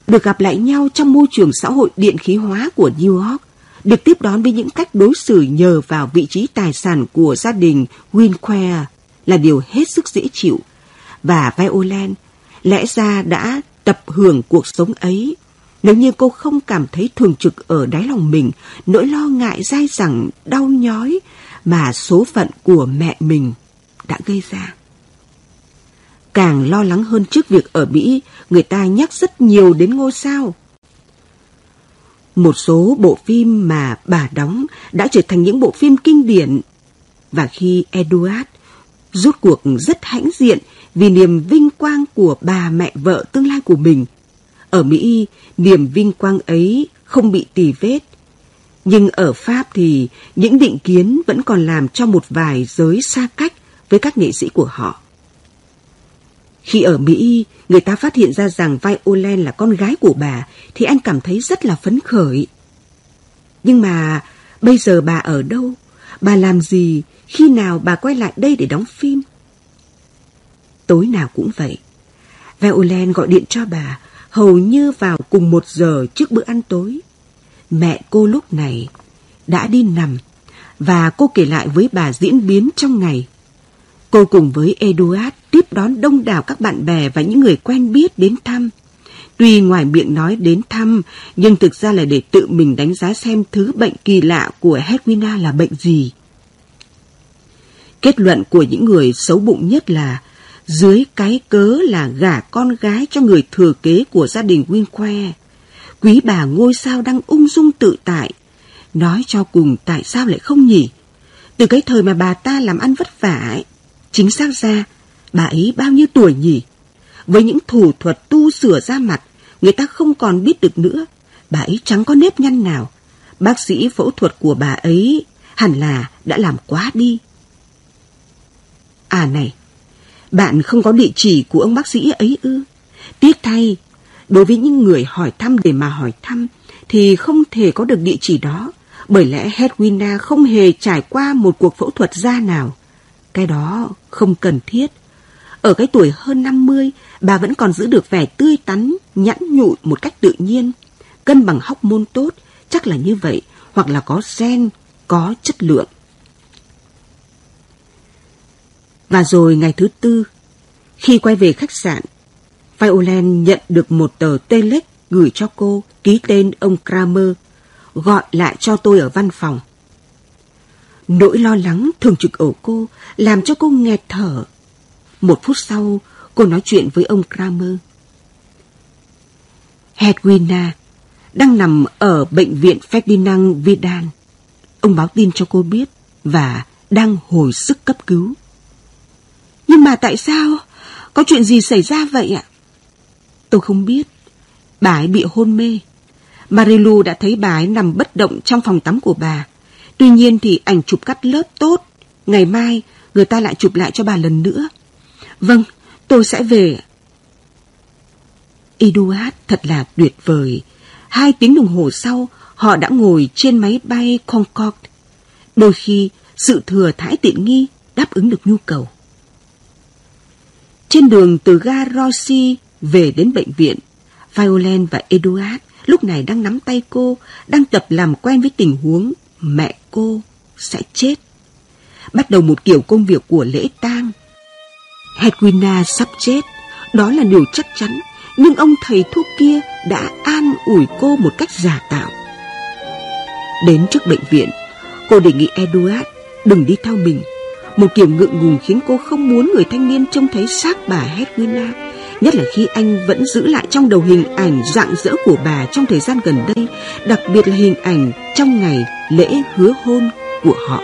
Được gặp lại nhau trong môi trường xã hội điện khí hóa của New York, được tiếp đón với những cách đối xử nhờ vào vị trí tài sản của gia đình Winquare là điều hết sức dễ chịu. Và Violent lẽ ra đã tập hưởng cuộc sống ấy nếu như cô không cảm thấy thường trực ở đáy lòng mình nỗi lo ngại dai dẳng đau nhói mà số phận của mẹ mình đã gây ra. Càng lo lắng hơn trước việc ở Mỹ, người ta nhắc rất nhiều đến ngôi sao. Một số bộ phim mà bà đóng đã trở thành những bộ phim kinh điển. Và khi Eduard rốt cuộc rất hãnh diện vì niềm vinh quang của bà mẹ vợ tương lai của mình. Ở Mỹ, niềm vinh quang ấy không bị tì vết. Nhưng ở Pháp thì những định kiến vẫn còn làm cho một vài giới xa cách với các nghệ sĩ của họ. Khi ở Mỹ, người ta phát hiện ra rằng Violent là con gái của bà thì anh cảm thấy rất là phấn khởi. Nhưng mà bây giờ bà ở đâu? Bà làm gì? Khi nào bà quay lại đây để đóng phim? Tối nào cũng vậy. Violent gọi điện cho bà hầu như vào cùng một giờ trước bữa ăn tối. Mẹ cô lúc này đã đi nằm và cô kể lại với bà diễn biến trong ngày. Cô cùng với Eduard tiếp đón đông đảo các bạn bè và những người quen biết đến thăm. Tuy ngoài miệng nói đến thăm, nhưng thực ra là để tự mình đánh giá xem thứ bệnh kỳ lạ của Hedwina là bệnh gì. Kết luận của những người xấu bụng nhất là dưới cái cớ là gả con gái cho người thừa kế của gia đình Winque. Quý bà ngôi sao đang ung dung tự tại. Nói cho cùng tại sao lại không nhỉ? Từ cái thời mà bà ta làm ăn vất vả ấy, chính xác ra, bà ấy bao nhiêu tuổi nhỉ? Với những thủ thuật tu sửa da mặt, người ta không còn biết được nữa. Bà ấy chẳng có nếp nhăn nào. Bác sĩ phẫu thuật của bà ấy hẳn là đã làm quá đi. À này, bạn không có địa chỉ của ông bác sĩ ấy ư? Tiếc thay, đối với những người hỏi thăm để mà hỏi thăm thì không thể có được địa chỉ đó, bởi lẽ Hedwina không hề trải qua một cuộc phẫu thuật da nào. Cái đó không cần thiết. Ở cái tuổi hơn 50, bà vẫn còn giữ được vẻ tươi tắn, nhẵn nhụi một cách tự nhiên. Cân bằng hóc môn tốt, chắc là như vậy, hoặc là có gen, có chất lượng. Và rồi ngày thứ tư, khi quay về khách sạn, Violent nhận được một tờ telex gửi cho cô ký tên ông Kramer, gọi lại cho tôi ở văn phòng. Nỗi lo lắng thường trực ở cô làm cho cô nghẹt thở. Một phút sau, cô nói chuyện với ông Kramer. Hedwina đang nằm ở bệnh viện Ferdinand Vidal. Ông báo tin cho cô biết và đang hồi sức cấp cứu. Nhưng mà tại sao? Có chuyện gì xảy ra vậy ạ? Tôi không biết. Bà ấy bị hôn mê. Marilu đã thấy bà ấy nằm bất động trong phòng tắm của bà. Tuy nhiên thì ảnh chụp cắt lớp tốt. Ngày mai người ta lại chụp lại cho bà lần nữa. Vâng, tôi sẽ về. Eduard thật là tuyệt vời. Hai tiếng đồng hồ sau, họ đã ngồi trên máy bay Concorde. Đôi khi, sự thừa thãi tiện nghi đáp ứng được nhu cầu. Trên đường từ ga Rossi về đến bệnh viện, Violent và Eduard lúc này đang nắm tay cô, đang tập làm quen với tình huống mẹ cô sẽ chết. Bắt đầu một kiểu công việc của lễ tang. Hedwina sắp chết, đó là điều chắc chắn, nhưng ông thầy thuốc kia đã an ủi cô một cách giả tạo. Đến trước bệnh viện, cô đề nghị Eduard đừng đi theo mình một kiểu ngượng ngùng khiến cô không muốn người thanh niên trông thấy xác bà Hedwina Nhất là khi anh vẫn giữ lại trong đầu hình ảnh rạng rỡ của bà trong thời gian gần đây, đặc biệt là hình ảnh trong ngày lễ hứa hôn của họ.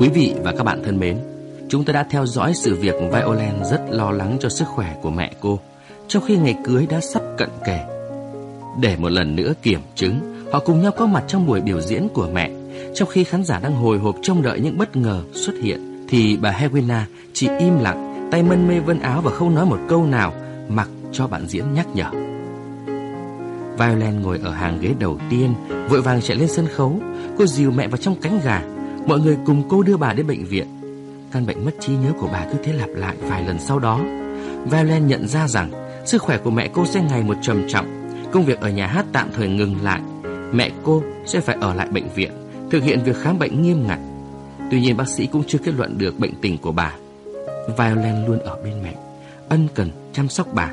Quý vị và các bạn thân mến, chúng ta đã theo dõi sự việc Violent rất lo lắng cho sức khỏe của mẹ cô, trong khi ngày cưới đã sắp cận kề. Để một lần nữa kiểm chứng, họ cùng nhau có mặt trong buổi biểu diễn của mẹ, trong khi khán giả đang hồi hộp trông đợi những bất ngờ xuất hiện, thì bà Helena chỉ im lặng, tay mân mê vân áo và không nói một câu nào, mặc cho bạn diễn nhắc nhở. Violent ngồi ở hàng ghế đầu tiên, vội vàng chạy lên sân khấu. Cô dìu mẹ vào trong cánh gà. Mọi người cùng cô đưa bà đến bệnh viện. Căn bệnh mất trí nhớ của bà cứ thế lặp lại vài lần sau đó. Violet nhận ra rằng sức khỏe của mẹ cô sẽ ngày một trầm trọng. Công việc ở nhà hát tạm thời ngừng lại. Mẹ cô sẽ phải ở lại bệnh viện, thực hiện việc khám bệnh nghiêm ngặt. Tuy nhiên bác sĩ cũng chưa kết luận được bệnh tình của bà. Violet luôn ở bên mẹ, ân cần chăm sóc bà.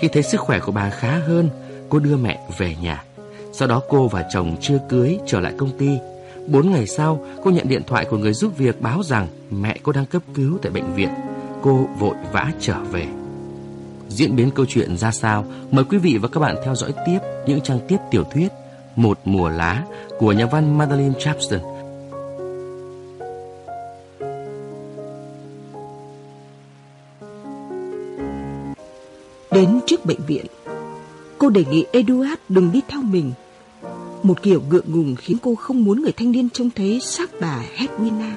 Khi thấy sức khỏe của bà khá hơn, cô đưa mẹ về nhà. Sau đó cô và chồng chưa cưới trở lại công ty. Bốn ngày sau, cô nhận điện thoại của người giúp việc báo rằng mẹ cô đang cấp cứu tại bệnh viện. Cô vội vã trở về. Diễn biến câu chuyện ra sao? Mời quý vị và các bạn theo dõi tiếp những trang tiếp tiểu thuyết Một mùa lá của nhà văn Madeline Chapston. Đến trước bệnh viện, Cô đề nghị Eduard đừng đi theo mình. Một kiểu ngượng ngùng khiến cô không muốn người thanh niên trông thấy xác bà Hedwina.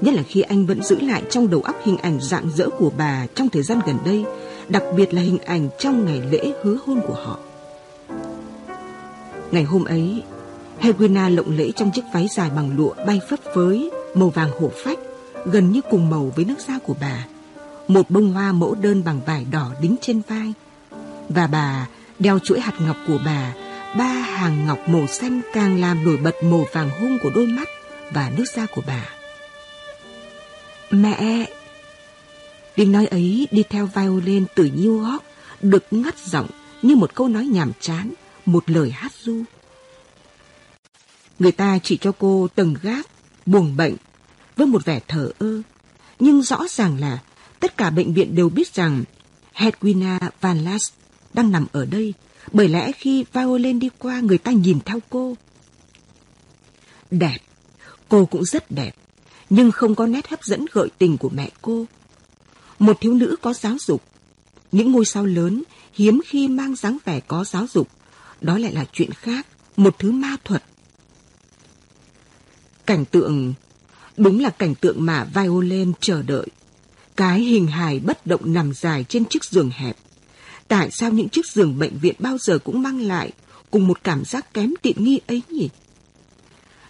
Nhất là khi anh vẫn giữ lại trong đầu óc hình ảnh dạng dỡ của bà trong thời gian gần đây, đặc biệt là hình ảnh trong ngày lễ hứa hôn của họ. Ngày hôm ấy, Hedwina lộng lẫy trong chiếc váy dài bằng lụa bay phấp phới, màu vàng hổ phách, gần như cùng màu với nước da của bà. Một bông hoa mẫu đơn bằng vải đỏ đính trên vai. Và bà Đeo chuỗi hạt ngọc của bà, ba hàng ngọc màu xanh càng làm nổi bật màu vàng hung của đôi mắt và nước da của bà. Mẹ! Tiếng nói ấy đi theo violin từ New York, được ngắt giọng như một câu nói nhàm chán, một lời hát du. Người ta chỉ cho cô tầng gác, buồn bệnh, với một vẻ thở ơ. Nhưng rõ ràng là tất cả bệnh viện đều biết rằng Hedwina Van Last đang nằm ở đây, bởi lẽ khi Violin đi qua người ta nhìn theo cô. Đẹp, cô cũng rất đẹp, nhưng không có nét hấp dẫn gợi tình của mẹ cô. Một thiếu nữ có giáo dục, những ngôi sao lớn hiếm khi mang dáng vẻ có giáo dục, đó lại là chuyện khác, một thứ ma thuật. Cảnh tượng, đúng là cảnh tượng mà Violin chờ đợi. Cái hình hài bất động nằm dài trên chiếc giường hẹp Tại sao những chiếc giường bệnh viện bao giờ cũng mang lại cùng một cảm giác kém tiện nghi ấy nhỉ?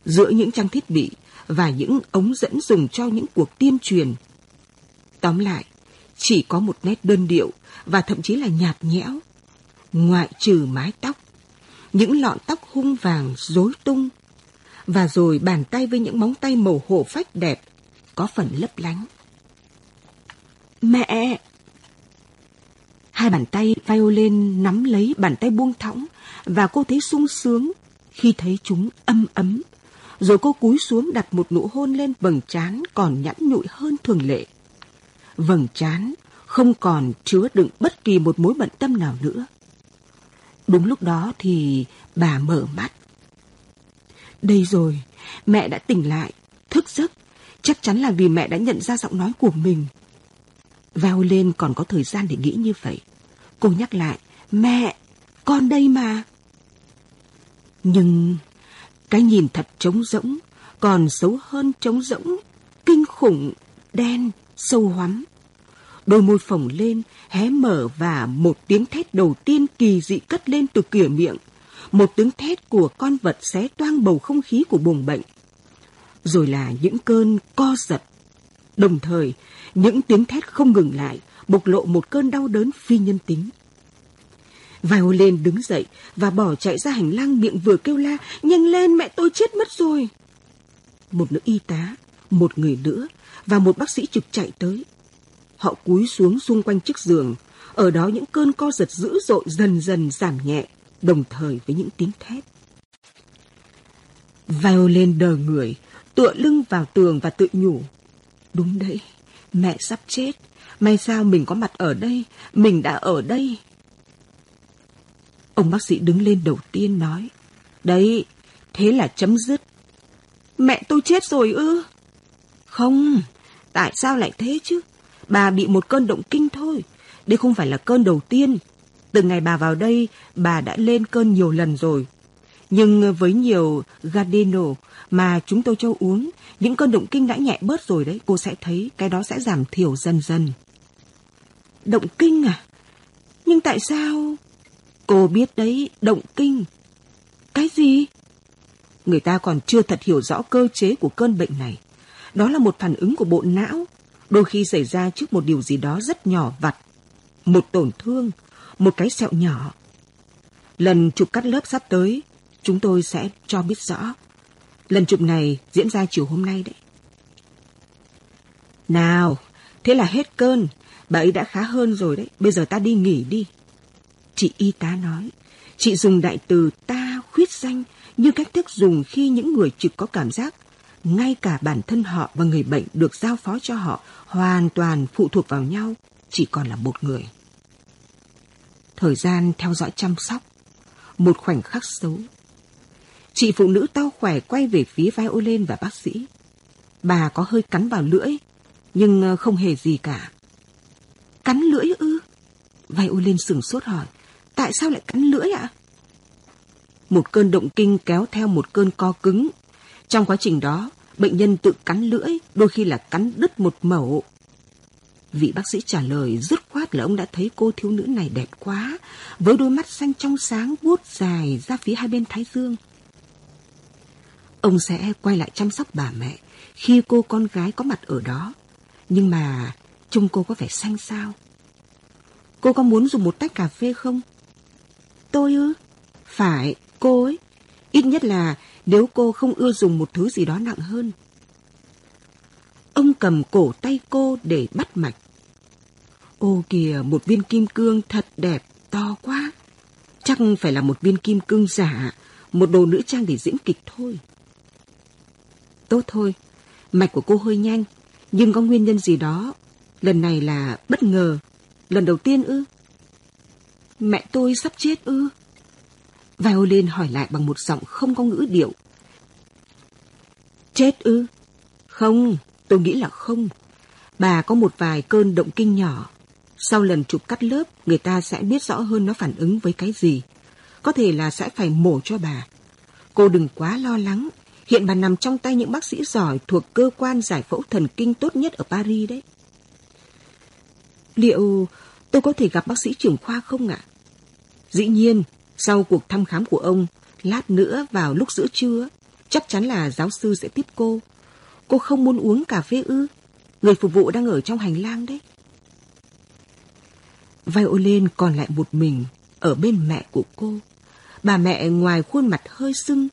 Giữa những trang thiết bị và những ống dẫn dùng cho những cuộc tiêm truyền. Tóm lại, chỉ có một nét đơn điệu và thậm chí là nhạt nhẽo. Ngoại trừ mái tóc, những lọn tóc hung vàng rối tung. Và rồi bàn tay với những móng tay màu hổ phách đẹp, có phần lấp lánh. Mẹ! Hai bàn tay violin nắm lấy bàn tay buông thõng và cô thấy sung sướng khi thấy chúng âm ấm. Rồi cô cúi xuống đặt một nụ hôn lên vầng trán còn nhẵn nhụi hơn thường lệ. Vầng trán không còn chứa đựng bất kỳ một mối bận tâm nào nữa. Đúng lúc đó thì bà mở mắt. Đây rồi, mẹ đã tỉnh lại, thức giấc. Chắc chắn là vì mẹ đã nhận ra giọng nói của mình. Vào lên còn có thời gian để nghĩ như vậy. Cô nhắc lại, mẹ, con đây mà. Nhưng cái nhìn thật trống rỗng, còn xấu hơn trống rỗng, kinh khủng, đen, sâu hoắm. Đôi môi phồng lên, hé mở và một tiếng thét đầu tiên kỳ dị cất lên từ cửa miệng. Một tiếng thét của con vật xé toang bầu không khí của buồng bệnh. Rồi là những cơn co giật. Đồng thời, những tiếng thét không ngừng lại, bộc lộ một cơn đau đớn phi nhân tính. Violin đứng dậy và bỏ chạy ra hành lang miệng vừa kêu la, nhanh lên mẹ tôi chết mất rồi. Một nữ y tá, một người nữa và một bác sĩ trực chạy tới. Họ cúi xuống xung quanh chiếc giường, ở đó những cơn co giật dữ dội dần dần giảm nhẹ, đồng thời với những tiếng thét. Violin đờ người, tựa lưng vào tường và tự nhủ. Đúng đấy, mẹ sắp chết. May sao mình có mặt ở đây, mình đã ở đây. Ông bác sĩ đứng lên đầu tiên nói. Đấy, thế là chấm dứt. Mẹ tôi chết rồi ư? Không, tại sao lại thế chứ? Bà bị một cơn động kinh thôi. Đây không phải là cơn đầu tiên. Từ ngày bà vào đây, bà đã lên cơn nhiều lần rồi. Nhưng với nhiều Gardeno mà chúng tôi cho uống, những cơn động kinh đã nhẹ bớt rồi đấy. Cô sẽ thấy cái đó sẽ giảm thiểu dần dần. Động kinh à? Nhưng tại sao? Cô biết đấy, động kinh. Cái gì? Người ta còn chưa thật hiểu rõ cơ chế của cơn bệnh này. Đó là một phản ứng của bộ não, đôi khi xảy ra trước một điều gì đó rất nhỏ vặt. Một tổn thương, một cái sẹo nhỏ. Lần chụp cắt lớp sắp tới, chúng tôi sẽ cho biết rõ. Lần chụp này diễn ra chiều hôm nay đấy. Nào, thế là hết cơn. Bà ấy đã khá hơn rồi đấy. Bây giờ ta đi nghỉ đi. Chị y tá nói. Chị dùng đại từ ta khuyết danh như cách thức dùng khi những người trực có cảm giác ngay cả bản thân họ và người bệnh được giao phó cho họ hoàn toàn phụ thuộc vào nhau, chỉ còn là một người. Thời gian theo dõi chăm sóc, một khoảnh khắc xấu. Chị phụ nữ to khỏe quay về phía vai ôi lên và bác sĩ. Bà có hơi cắn vào lưỡi, nhưng ờ, không hề gì cả. Cắn lưỡi ư? vai ôi lên sừng sốt hỏi, tại sao lại cắn lưỡi ạ? Một cơn động kinh kéo theo một cơn co cứng. Trong quá trình đó, bệnh nhân tự cắn lưỡi, đôi khi là cắn đứt một mẩu. Vị bác sĩ trả lời dứt khoát là ông đã thấy cô thiếu nữ này đẹp quá, với đôi mắt xanh trong sáng vuốt dài ra phía hai bên thái dương. Ông sẽ quay lại chăm sóc bà mẹ khi cô con gái có mặt ở đó. Nhưng mà trông cô có vẻ xanh sao? Cô có muốn dùng một tách cà phê không? Tôi ư? Phải, cô ấy. Ít nhất là nếu cô không ưa dùng một thứ gì đó nặng hơn. Ông cầm cổ tay cô để bắt mạch. Ô kìa, một viên kim cương thật đẹp, to quá. Chắc phải là một viên kim cương giả, một đồ nữ trang để diễn kịch thôi. Tốt thôi, mạch của cô hơi nhanh, nhưng có nguyên nhân gì đó. Lần này là bất ngờ, lần đầu tiên ư? Mẹ tôi sắp chết ư? Violin hỏi lại bằng một giọng không có ngữ điệu. Chết ư? Không, tôi nghĩ là không. Bà có một vài cơn động kinh nhỏ. Sau lần chụp cắt lớp, người ta sẽ biết rõ hơn nó phản ứng với cái gì. Có thể là sẽ phải mổ cho bà. Cô đừng quá lo lắng. Hiện bà nằm trong tay những bác sĩ giỏi thuộc cơ quan giải phẫu thần kinh tốt nhất ở Paris đấy. Liệu tôi có thể gặp bác sĩ trưởng khoa không ạ? Dĩ nhiên, sau cuộc thăm khám của ông, lát nữa vào lúc giữa trưa, chắc chắn là giáo sư sẽ tiếp cô. Cô không muốn uống cà phê ư? Người phục vụ đang ở trong hành lang đấy. Violin còn lại một mình ở bên mẹ của cô. Bà mẹ ngoài khuôn mặt hơi sưng,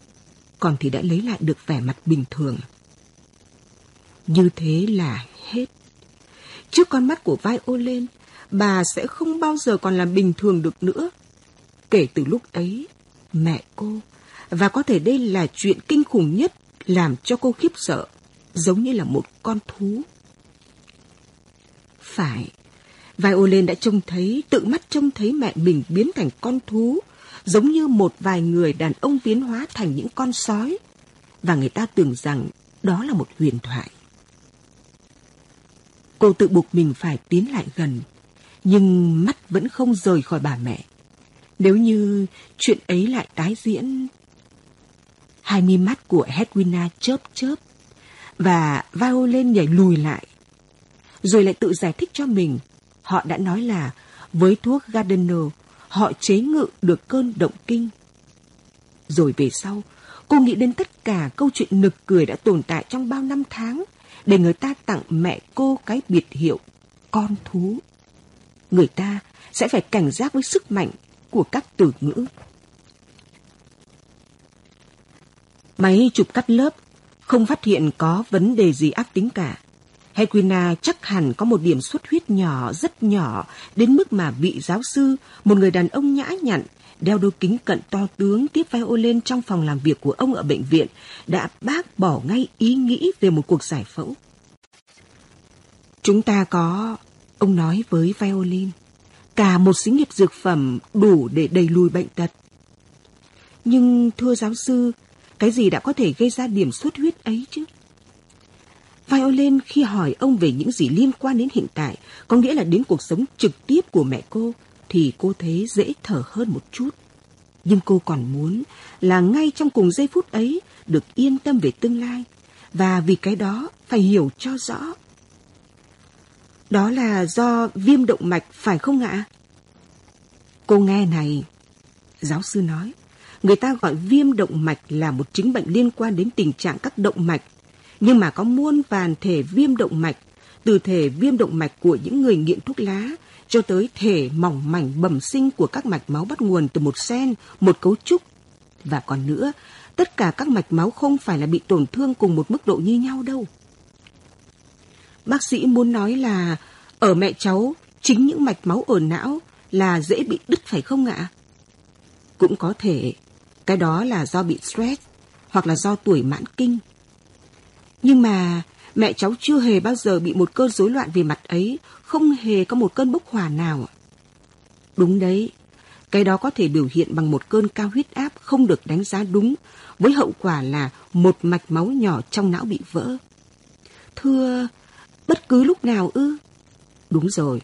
còn thì đã lấy lại được vẻ mặt bình thường. Như thế là hết. Trước con mắt của vai ôn lên bà sẽ không bao giờ còn là bình thường được nữa. Kể từ lúc ấy, mẹ cô, và có thể đây là chuyện kinh khủng nhất làm cho cô khiếp sợ, giống như là một con thú. Phải, vai ôn lên đã trông thấy, tự mắt trông thấy mẹ mình biến thành con thú, giống như một vài người đàn ông biến hóa thành những con sói. Và người ta tưởng rằng đó là một huyền thoại. Cô tự buộc mình phải tiến lại gần, nhưng mắt vẫn không rời khỏi bà mẹ. Nếu như chuyện ấy lại tái diễn... Hai mi mắt của Hedwina chớp chớp và Violin nhảy lùi lại. Rồi lại tự giải thích cho mình. Họ đã nói là với thuốc Gardener họ chế ngự được cơn động kinh. Rồi về sau, cô nghĩ đến tất cả câu chuyện nực cười đã tồn tại trong bao năm tháng để người ta tặng mẹ cô cái biệt hiệu con thú. Người ta sẽ phải cảnh giác với sức mạnh của các từ ngữ. Máy chụp cắt lớp không phát hiện có vấn đề gì ác tính cả. Hequina chắc hẳn có một điểm xuất huyết nhỏ, rất nhỏ, đến mức mà vị giáo sư, một người đàn ông nhã nhặn, đeo đôi kính cận to tướng tiếp vai ô lên trong phòng làm việc của ông ở bệnh viện, đã bác bỏ ngay ý nghĩ về một cuộc giải phẫu. Chúng ta có, ông nói với violin, cả một xí nghiệp dược phẩm đủ để đẩy lùi bệnh tật. Nhưng thưa giáo sư, cái gì đã có thể gây ra điểm xuất huyết ấy chứ? Violin khi hỏi ông về những gì liên quan đến hiện tại, có nghĩa là đến cuộc sống trực tiếp của mẹ cô, thì cô thấy dễ thở hơn một chút. Nhưng cô còn muốn là ngay trong cùng giây phút ấy được yên tâm về tương lai, và vì cái đó phải hiểu cho rõ. Đó là do viêm động mạch phải không ạ? Cô nghe này, giáo sư nói, người ta gọi viêm động mạch là một chứng bệnh liên quan đến tình trạng các động mạch nhưng mà có muôn vàn thể viêm động mạch, từ thể viêm động mạch của những người nghiện thuốc lá cho tới thể mỏng mảnh bẩm sinh của các mạch máu bắt nguồn từ một sen, một cấu trúc. Và còn nữa, tất cả các mạch máu không phải là bị tổn thương cùng một mức độ như nhau đâu. Bác sĩ muốn nói là ở mẹ cháu, chính những mạch máu ở não là dễ bị đứt phải không ạ? Cũng có thể, cái đó là do bị stress hoặc là do tuổi mãn kinh nhưng mà mẹ cháu chưa hề bao giờ bị một cơn rối loạn về mặt ấy, không hề có một cơn bốc hỏa nào. Đúng đấy, cái đó có thể biểu hiện bằng một cơn cao huyết áp không được đánh giá đúng, với hậu quả là một mạch máu nhỏ trong não bị vỡ. Thưa, bất cứ lúc nào ư? Đúng rồi.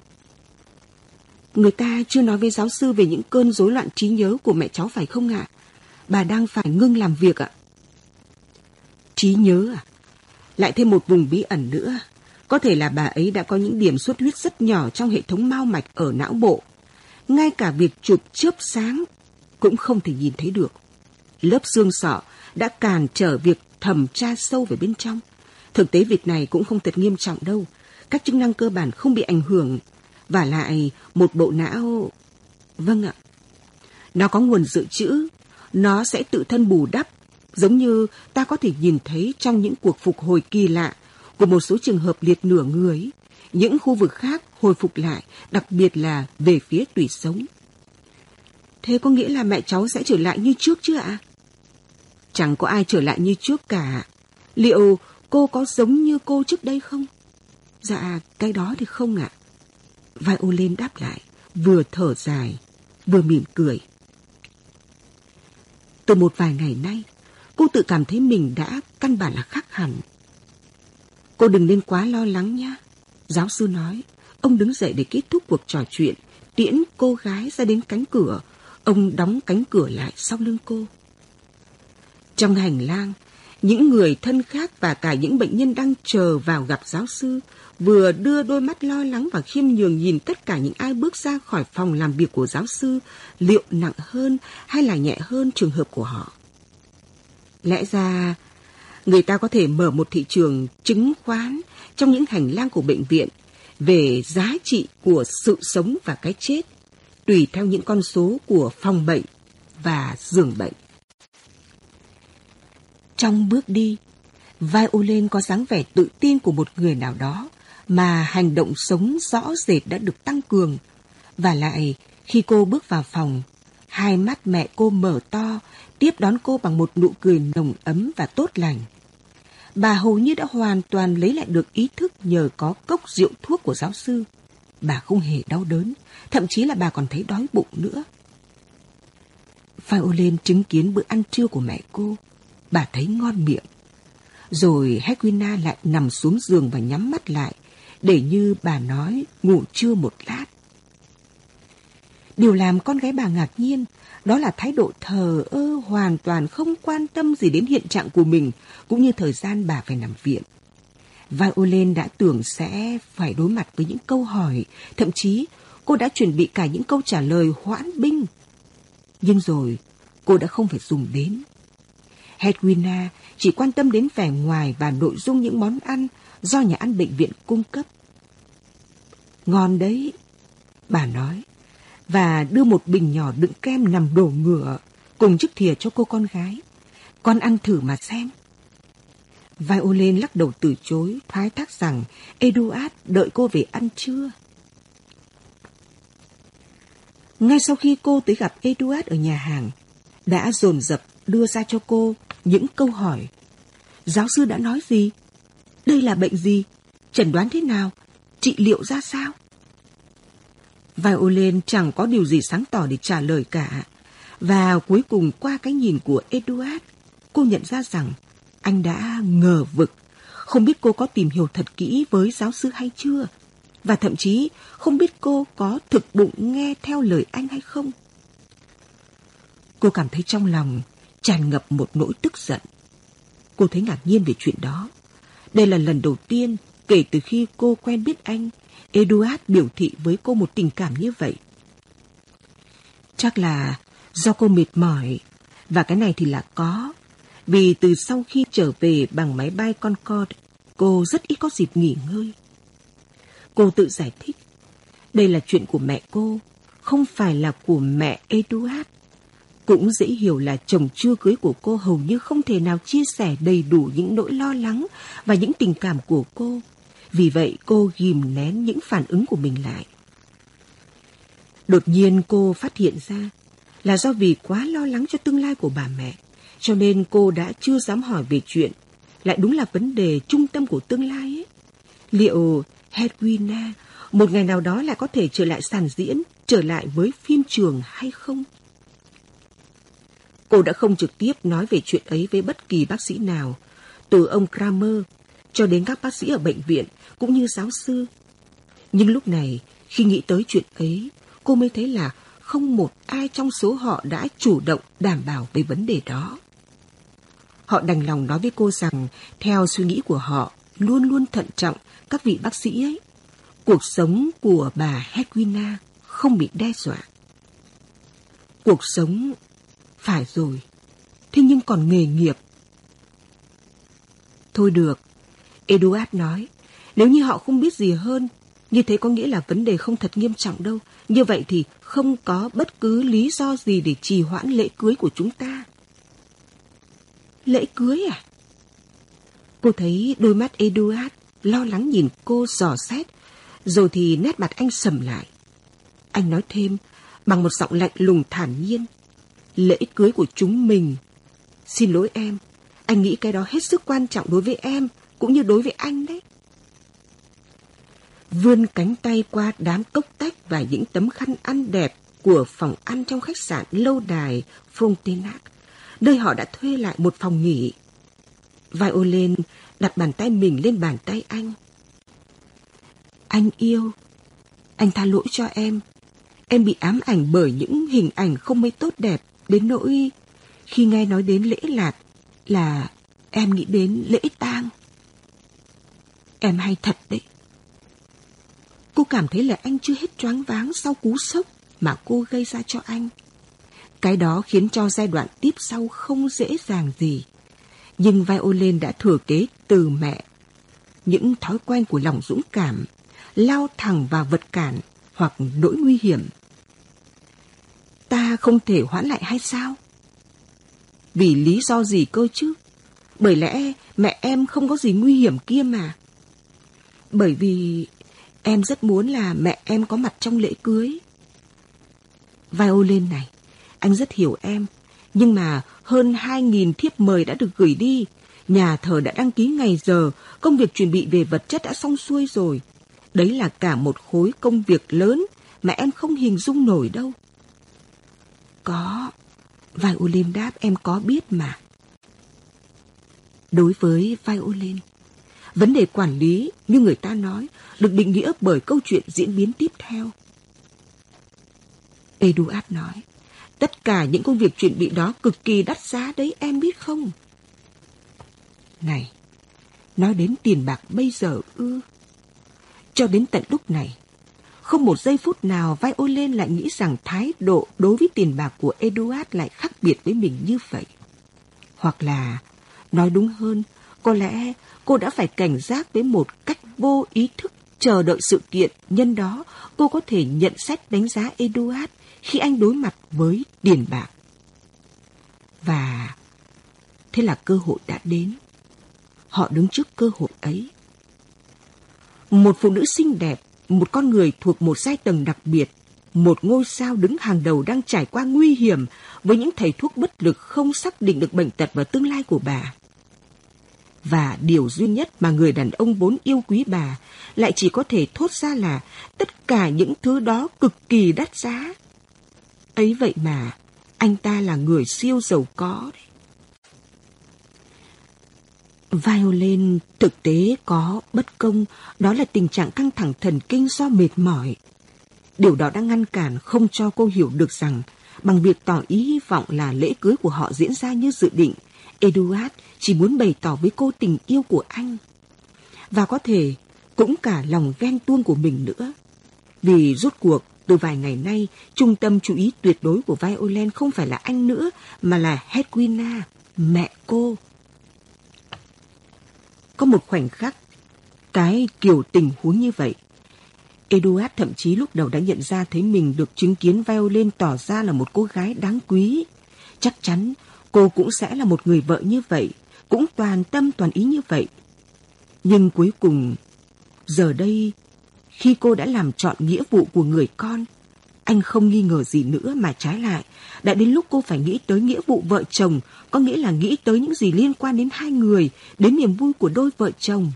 Người ta chưa nói với giáo sư về những cơn rối loạn trí nhớ của mẹ cháu phải không ạ? Bà đang phải ngưng làm việc ạ. Trí nhớ à? Lại thêm một vùng bí ẩn nữa. Có thể là bà ấy đã có những điểm xuất huyết rất nhỏ trong hệ thống mao mạch ở não bộ. Ngay cả việc chụp chớp sáng cũng không thể nhìn thấy được. Lớp xương sọ đã cản trở việc thẩm tra sâu về bên trong. Thực tế việc này cũng không thật nghiêm trọng đâu. Các chức năng cơ bản không bị ảnh hưởng. Và lại, một bộ não... Vâng ạ. Nó có nguồn dự trữ. Nó sẽ tự thân bù đắp giống như ta có thể nhìn thấy trong những cuộc phục hồi kỳ lạ của một số trường hợp liệt nửa người, những khu vực khác hồi phục lại, đặc biệt là về phía tủy sống. Thế có nghĩa là mẹ cháu sẽ trở lại như trước chưa ạ? Chẳng có ai trở lại như trước cả. Liệu cô có giống như cô trước đây không? Dạ, cái đó thì không ạ. Vai ô lên đáp lại, vừa thở dài, vừa mỉm cười. Từ một vài ngày nay, cô tự cảm thấy mình đã căn bản là khác hẳn. Cô đừng nên quá lo lắng nhé. Giáo sư nói, ông đứng dậy để kết thúc cuộc trò chuyện, tiễn cô gái ra đến cánh cửa. Ông đóng cánh cửa lại sau lưng cô. Trong hành lang, những người thân khác và cả những bệnh nhân đang chờ vào gặp giáo sư vừa đưa đôi mắt lo lắng và khiêm nhường nhìn tất cả những ai bước ra khỏi phòng làm việc của giáo sư liệu nặng hơn hay là nhẹ hơn trường hợp của họ. Lẽ ra, người ta có thể mở một thị trường chứng khoán trong những hành lang của bệnh viện về giá trị của sự sống và cái chết, tùy theo những con số của phòng bệnh và giường bệnh. Trong bước đi, vai u lên có dáng vẻ tự tin của một người nào đó mà hành động sống rõ rệt đã được tăng cường. Và lại, khi cô bước vào phòng, hai mắt mẹ cô mở to tiếp đón cô bằng một nụ cười nồng ấm và tốt lành. Bà hầu như đã hoàn toàn lấy lại được ý thức nhờ có cốc rượu thuốc của giáo sư. Bà không hề đau đớn, thậm chí là bà còn thấy đói bụng nữa. Violin chứng kiến bữa ăn trưa của mẹ cô, bà thấy ngon miệng. Rồi Hedwina lại nằm xuống giường và nhắm mắt lại, để như bà nói ngủ trưa một lát. Điều làm con gái bà ngạc nhiên đó là thái độ thờ ơ hoàn toàn không quan tâm gì đến hiện trạng của mình, cũng như thời gian bà phải nằm viện. Violin đã tưởng sẽ phải đối mặt với những câu hỏi, thậm chí cô đã chuẩn bị cả những câu trả lời hoãn binh. Nhưng rồi, cô đã không phải dùng đến. Hedwina chỉ quan tâm đến vẻ ngoài và nội dung những món ăn do nhà ăn bệnh viện cung cấp. Ngon đấy, bà nói và đưa một bình nhỏ đựng kem nằm đổ ngửa cùng chiếc thìa cho cô con gái. Con ăn thử mà xem. Violin lắc đầu từ chối, thoái thác rằng Eduard đợi cô về ăn trưa. Ngay sau khi cô tới gặp Eduard ở nhà hàng, đã dồn dập đưa ra cho cô những câu hỏi. Giáo sư đã nói gì? Đây là bệnh gì? Chẩn đoán thế nào? Trị liệu ra sao? Violin chẳng có điều gì sáng tỏ để trả lời cả. Và cuối cùng qua cái nhìn của Eduard cô nhận ra rằng anh đã ngờ vực, không biết cô có tìm hiểu thật kỹ với giáo sư hay chưa, và thậm chí không biết cô có thực bụng nghe theo lời anh hay không. Cô cảm thấy trong lòng tràn ngập một nỗi tức giận. Cô thấy ngạc nhiên về chuyện đó. Đây là lần đầu tiên kể từ khi cô quen biết anh, Eduard biểu thị với cô một tình cảm như vậy. Chắc là do cô mệt mỏi, và cái này thì là có. Vì từ sau khi trở về bằng máy bay Concorde, cô rất ít có dịp nghỉ ngơi. Cô tự giải thích, đây là chuyện của mẹ cô, không phải là của mẹ Eduard. Cũng dễ hiểu là chồng chưa cưới của cô hầu như không thể nào chia sẻ đầy đủ những nỗi lo lắng và những tình cảm của cô. Vì vậy cô ghim nén những phản ứng của mình lại. Đột nhiên cô phát hiện ra là do vì quá lo lắng cho tương lai của bà mẹ, cho nên cô đã chưa dám hỏi về chuyện. Lại đúng là vấn đề trung tâm của tương lai ấy. Liệu Hedwina một ngày nào đó lại có thể trở lại sàn diễn, trở lại với phim trường hay không? Cô đã không trực tiếp nói về chuyện ấy với bất kỳ bác sĩ nào, từ ông Kramer cho đến các bác sĩ ở bệnh viện cũng như giáo sư. Nhưng lúc này, khi nghĩ tới chuyện ấy, cô mới thấy là không một ai trong số họ đã chủ động đảm bảo về vấn đề đó. Họ đành lòng nói với cô rằng, theo suy nghĩ của họ, luôn luôn thận trọng các vị bác sĩ ấy. Cuộc sống của bà Hedwina không bị đe dọa. Cuộc sống phải rồi, thế nhưng còn nghề nghiệp. Thôi được, Eduard nói, nếu như họ không biết gì hơn, như thế có nghĩa là vấn đề không thật nghiêm trọng đâu. Như vậy thì không có bất cứ lý do gì để trì hoãn lễ cưới của chúng ta. Lễ cưới à? Cô thấy đôi mắt Eduard lo lắng nhìn cô dò xét, rồi thì nét mặt anh sầm lại. Anh nói thêm bằng một giọng lạnh lùng thản nhiên lễ cưới của chúng mình. Xin lỗi em, anh nghĩ cái đó hết sức quan trọng đối với em, cũng như đối với anh đấy. Vươn cánh tay qua đám cốc tách và những tấm khăn ăn đẹp của phòng ăn trong khách sạn lâu đài Frontenac, nơi họ đã thuê lại một phòng nghỉ. Violin đặt bàn tay mình lên bàn tay anh. Anh yêu, anh tha lỗi cho em. Em bị ám ảnh bởi những hình ảnh không mấy tốt đẹp Đến nỗi khi nghe nói đến lễ lạc là em nghĩ đến lễ tang. Em hay thật đấy. Cô cảm thấy là anh chưa hết choáng váng sau cú sốc mà cô gây ra cho anh. Cái đó khiến cho giai đoạn tiếp sau không dễ dàng gì. Nhưng Violin đã thừa kế từ mẹ. Những thói quen của lòng dũng cảm, lao thẳng vào vật cản hoặc nỗi nguy hiểm ta không thể hoãn lại hay sao? Vì lý do gì cơ chứ? Bởi lẽ mẹ em không có gì nguy hiểm kia mà. Bởi vì em rất muốn là mẹ em có mặt trong lễ cưới. Violin này, anh rất hiểu em. Nhưng mà hơn 2.000 thiếp mời đã được gửi đi. Nhà thờ đã đăng ký ngày giờ, công việc chuẩn bị về vật chất đã xong xuôi rồi. Đấy là cả một khối công việc lớn mà em không hình dung nổi đâu. Có. Violin đáp em có biết mà. Đối với Violin, vấn đề quản lý như người ta nói được định nghĩa bởi câu chuyện diễn biến tiếp theo. Eduard nói, tất cả những công việc chuẩn bị đó cực kỳ đắt giá đấy em biết không? Này, nói đến tiền bạc bây giờ ư. Cho đến tận lúc này, không một giây phút nào vai ôi lên lại nghĩ rằng thái độ đối với tiền bạc của Eduard lại khác biệt với mình như vậy. Hoặc là, nói đúng hơn, có lẽ cô đã phải cảnh giác với một cách vô ý thức chờ đợi sự kiện nhân đó cô có thể nhận xét đánh giá Eduard khi anh đối mặt với tiền bạc. Và thế là cơ hội đã đến. Họ đứng trước cơ hội ấy. Một phụ nữ xinh đẹp một con người thuộc một giai tầng đặc biệt, một ngôi sao đứng hàng đầu đang trải qua nguy hiểm với những thầy thuốc bất lực không xác định được bệnh tật và tương lai của bà. Và điều duy nhất mà người đàn ông vốn yêu quý bà lại chỉ có thể thốt ra là tất cả những thứ đó cực kỳ đắt giá. Ấy vậy mà, anh ta là người siêu giàu có đấy. Violin thực tế có bất công, đó là tình trạng căng thẳng thần kinh do mệt mỏi. Điều đó đã ngăn cản không cho cô hiểu được rằng bằng việc tỏ ý hy vọng là lễ cưới của họ diễn ra như dự định, Eduard chỉ muốn bày tỏ với cô tình yêu của anh. Và có thể cũng cả lòng ghen tuông của mình nữa. Vì rốt cuộc, từ vài ngày nay, trung tâm chú ý tuyệt đối của Violent không phải là anh nữa, mà là Hedwina, mẹ cô. Có một khoảnh khắc, cái kiểu tình huống như vậy. Eduard thậm chí lúc đầu đã nhận ra thấy mình được chứng kiến Violent tỏ ra là một cô gái đáng quý. Chắc chắn cô cũng sẽ là một người vợ như vậy, cũng toàn tâm toàn ý như vậy. Nhưng cuối cùng, giờ đây, khi cô đã làm chọn nghĩa vụ của người con, anh không nghi ngờ gì nữa mà trái lại, đã đến lúc cô phải nghĩ tới nghĩa vụ vợ chồng, có nghĩa là nghĩ tới những gì liên quan đến hai người, đến niềm vui của đôi vợ chồng.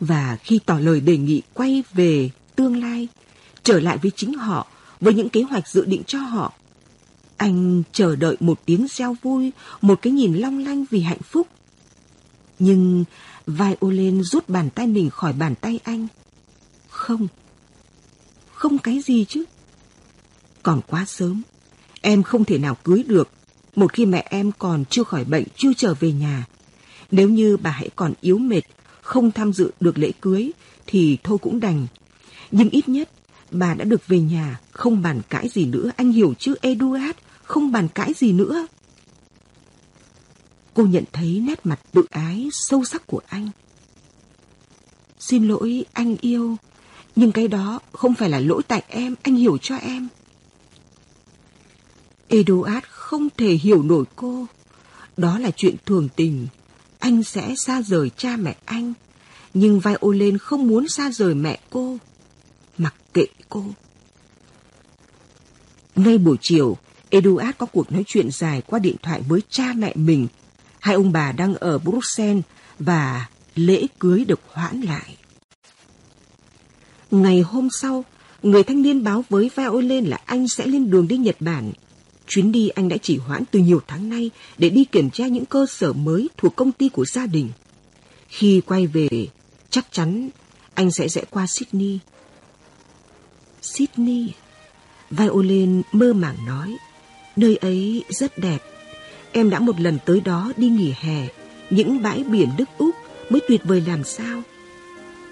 Và khi tỏ lời đề nghị quay về tương lai, trở lại với chính họ, với những kế hoạch dự định cho họ, anh chờ đợi một tiếng reo vui, một cái nhìn long lanh vì hạnh phúc. Nhưng vai Olen rút bàn tay mình khỏi bàn tay anh. Không. Không cái gì chứ. Còn quá sớm. Em không thể nào cưới được một khi mẹ em còn chưa khỏi bệnh, chưa trở về nhà. Nếu như bà hãy còn yếu mệt, không tham dự được lễ cưới, thì thôi cũng đành. Nhưng ít nhất, bà đã được về nhà, không bàn cãi gì nữa. Anh hiểu chứ, Eduard, không bàn cãi gì nữa. Cô nhận thấy nét mặt tự ái sâu sắc của anh. Xin lỗi anh yêu, nhưng cái đó không phải là lỗi tại em, anh hiểu cho em. Eduard không thể hiểu nổi cô. Đó là chuyện thường tình. Anh sẽ xa rời cha mẹ anh. Nhưng Violin không muốn xa rời mẹ cô. Mặc kệ cô. Ngay buổi chiều, Eduard có cuộc nói chuyện dài qua điện thoại với cha mẹ mình. Hai ông bà đang ở Bruxelles và lễ cưới được hoãn lại. Ngày hôm sau, người thanh niên báo với Violin là anh sẽ lên đường đi Nhật Bản. Chuyến đi anh đã chỉ hoãn từ nhiều tháng nay để đi kiểm tra những cơ sở mới thuộc công ty của gia đình. Khi quay về, chắc chắn anh sẽ rẽ qua Sydney. Sydney? Violin mơ màng nói. Nơi ấy rất đẹp. Em đã một lần tới đó đi nghỉ hè. Những bãi biển Đức Úc mới tuyệt vời làm sao.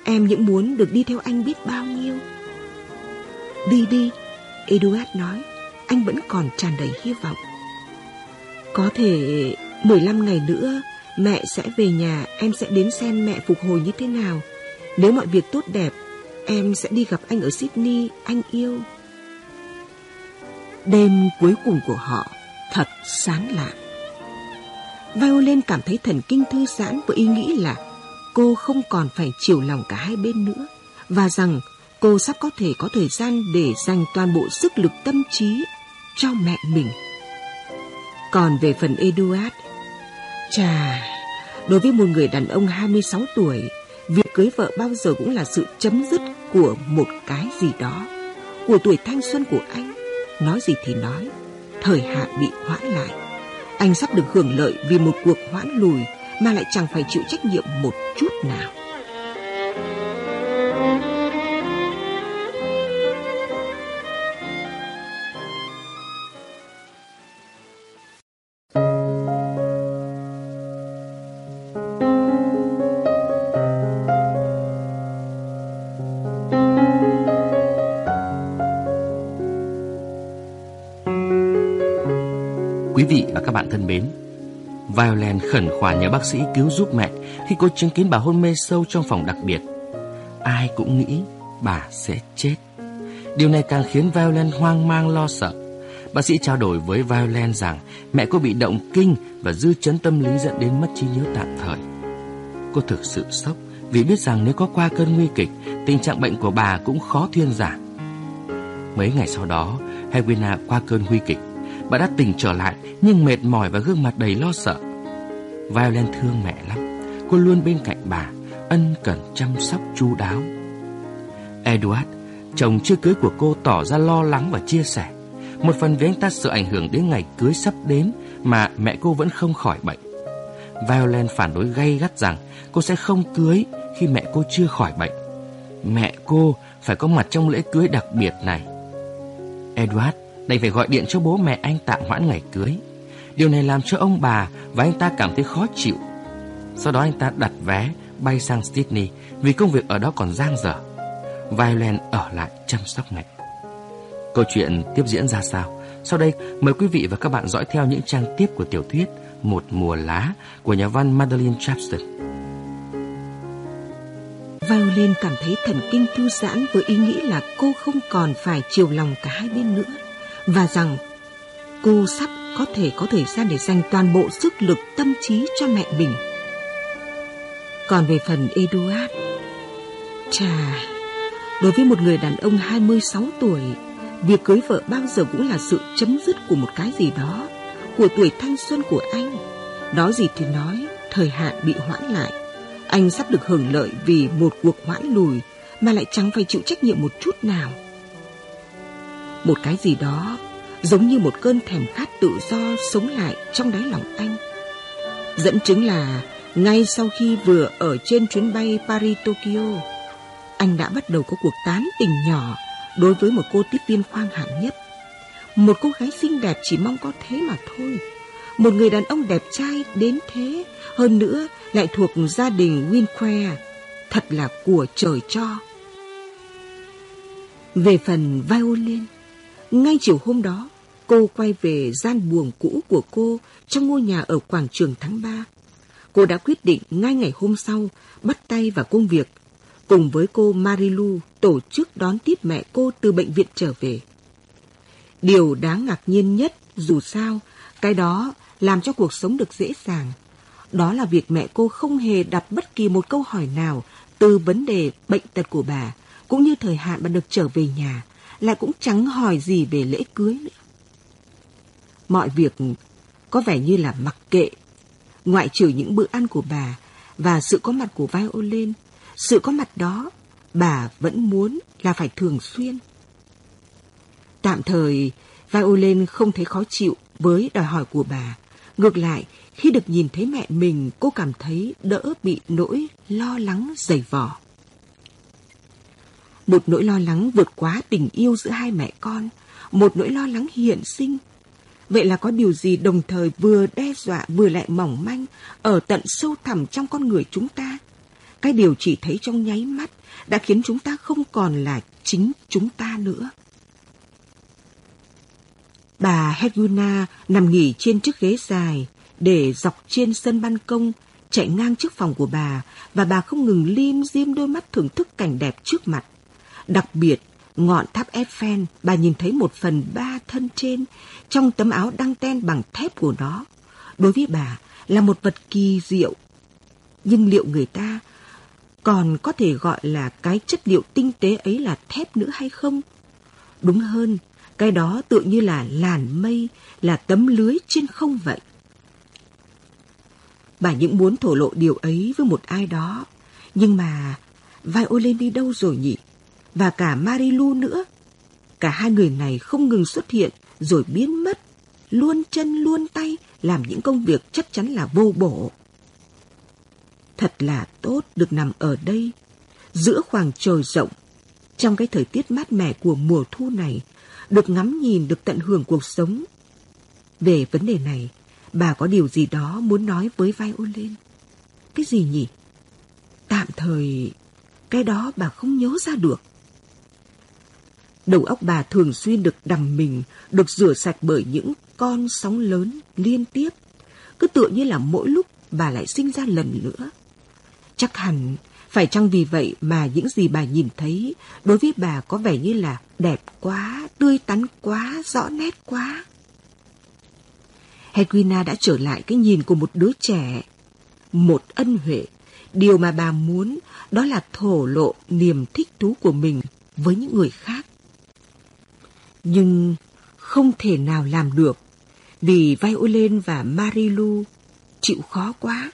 Em những muốn được đi theo anh biết bao nhiêu. Đi đi, Eduard nói. Anh vẫn còn tràn đầy hy vọng. Có thể 15 ngày nữa mẹ sẽ về nhà, em sẽ đến xem mẹ phục hồi như thế nào. Nếu mọi việc tốt đẹp, em sẽ đi gặp anh ở Sydney, anh yêu. Đêm cuối cùng của họ thật sáng lạ. Violin cảm thấy thần kinh thư giãn với ý nghĩ là cô không còn phải chiều lòng cả hai bên nữa và rằng cô sắp có thể có thời gian để dành toàn bộ sức lực tâm trí cho mẹ mình. Còn về phần Eduard, chà, đối với một người đàn ông 26 tuổi, việc cưới vợ bao giờ cũng là sự chấm dứt của một cái gì đó, của tuổi thanh xuân của anh. Nói gì thì nói, thời hạn bị hoãn lại. Anh sắp được hưởng lợi vì một cuộc hoãn lùi mà lại chẳng phải chịu trách nhiệm một chút nào. Và các bạn thân mến, Violent khẩn khoản nhờ bác sĩ cứu giúp mẹ khi cô chứng kiến bà hôn mê sâu trong phòng đặc biệt. Ai cũng nghĩ bà sẽ chết. Điều này càng khiến Violent hoang mang lo sợ. Bác sĩ trao đổi với Violent rằng mẹ cô bị động kinh và dư chấn tâm lý dẫn đến mất trí nhớ tạm thời. Cô thực sự sốc vì biết rằng nếu có qua cơn nguy kịch, tình trạng bệnh của bà cũng khó thuyên giảm. Mấy ngày sau đó, Helena qua cơn nguy kịch Bà đã tỉnh trở lại nhưng mệt mỏi và gương mặt đầy lo sợ. Violet thương mẹ lắm. Cô luôn bên cạnh bà, ân cần chăm sóc chu đáo. Edward, chồng chưa cưới của cô tỏ ra lo lắng và chia sẻ. Một phần vì anh ta sợ ảnh hưởng đến ngày cưới sắp đến mà mẹ cô vẫn không khỏi bệnh. Violent phản đối gay gắt rằng cô sẽ không cưới khi mẹ cô chưa khỏi bệnh. Mẹ cô phải có mặt trong lễ cưới đặc biệt này. Edward đành phải gọi điện cho bố mẹ anh tạm hoãn ngày cưới. Điều này làm cho ông bà và anh ta cảm thấy khó chịu. Sau đó anh ta đặt vé bay sang Sydney vì công việc ở đó còn giang dở. Violent ở lại chăm sóc mẹ. Câu chuyện tiếp diễn ra sao? Sau đây, mời quý vị và các bạn dõi theo những trang tiếp của tiểu thuyết Một mùa lá của nhà văn Madeline Chapston. Violin cảm thấy thần kinh thư giãn với ý nghĩ là cô không còn phải chiều lòng cả hai bên nữa và rằng cô sắp có thể có thời gian để dành toàn bộ sức lực tâm trí cho mẹ mình. Còn về phần Eduard, chà, đối với một người đàn ông 26 tuổi, việc cưới vợ bao giờ cũng là sự chấm dứt của một cái gì đó, của tuổi thanh xuân của anh. Nói gì thì nói, thời hạn bị hoãn lại. Anh sắp được hưởng lợi vì một cuộc hoãn lùi mà lại chẳng phải chịu trách nhiệm một chút nào. Một cái gì đó giống như một cơn thèm khát tự do sống lại trong đáy lòng anh. Dẫn chứng là ngay sau khi vừa ở trên chuyến bay Paris-Tokyo, anh đã bắt đầu có cuộc tán tình nhỏ đối với một cô tiếp viên khoang hạng nhất. Một cô gái xinh đẹp chỉ mong có thế mà thôi. Một người đàn ông đẹp trai đến thế, hơn nữa lại thuộc gia đình Winque, thật là của trời cho. Về phần violin, ngay chiều hôm đó, cô quay về gian buồng cũ của cô trong ngôi nhà ở quảng trường tháng 3. Cô đã quyết định ngay ngày hôm sau bắt tay vào công việc, cùng với cô Marilu tổ chức đón tiếp mẹ cô từ bệnh viện trở về. Điều đáng ngạc nhiên nhất dù sao, cái đó làm cho cuộc sống được dễ dàng. Đó là việc mẹ cô không hề đặt bất kỳ một câu hỏi nào từ vấn đề bệnh tật của bà, cũng như thời hạn bà được trở về nhà, lại cũng chẳng hỏi gì về lễ cưới nữa. Mọi việc có vẻ như là mặc kệ, ngoại trừ những bữa ăn của bà và sự có mặt của violin, sự có mặt đó bà vẫn muốn là phải thường xuyên. Tạm thời, violin không thấy khó chịu với đòi hỏi của bà. Ngược lại, khi được nhìn thấy mẹ mình, cô cảm thấy đỡ bị nỗi lo lắng dày vò. Một nỗi lo lắng vượt quá tình yêu giữa hai mẹ con, một nỗi lo lắng hiện sinh. Vậy là có điều gì đồng thời vừa đe dọa vừa lại mỏng manh ở tận sâu thẳm trong con người chúng ta? Cái điều chỉ thấy trong nháy mắt đã khiến chúng ta không còn là chính chúng ta nữa. Bà Hedwina nằm nghỉ trên chiếc ghế dài để dọc trên sân ban công chạy ngang trước phòng của bà và bà không ngừng lim dim đôi mắt thưởng thức cảnh đẹp trước mặt. Đặc biệt, ngọn tháp Eiffel, bà nhìn thấy một phần ba thân trên trong tấm áo đăng ten bằng thép của nó. Đối với bà là một vật kỳ diệu. Nhưng liệu người ta còn có thể gọi là cái chất liệu tinh tế ấy là thép nữa hay không? Đúng hơn, cái đó tự như là làn mây, là tấm lưới trên không vậy. Bà những muốn thổ lộ điều ấy với một ai đó, nhưng mà Violin đi đâu rồi nhỉ? Và cả Marilu nữa. Cả hai người này không ngừng xuất hiện rồi biến mất, luôn chân luôn tay làm những công việc chắc chắn là vô bổ. Thật là tốt được nằm ở đây, giữa khoảng trời rộng, trong cái thời tiết mát mẻ của mùa thu này, được ngắm nhìn, được tận hưởng cuộc sống. Về vấn đề này, bà có điều gì đó muốn nói với violin. Cái gì nhỉ? Tạm thời, cái đó bà không nhớ ra được. Đầu óc bà thường xuyên được đầm mình, được rửa sạch bởi những con sóng lớn liên tiếp. Cứ tựa như là mỗi lúc bà lại sinh ra lần nữa. Chắc hẳn phải chăng vì vậy mà những gì bà nhìn thấy đối với bà có vẻ như là đẹp quá, tươi tắn quá, rõ nét quá. Hedwina đã trở lại cái nhìn của một đứa trẻ. Một ân huệ. Điều mà bà muốn đó là thổ lộ niềm thích thú của mình với những người khác. Nhưng không thể nào làm được vì Violin và Marilu chịu khó quá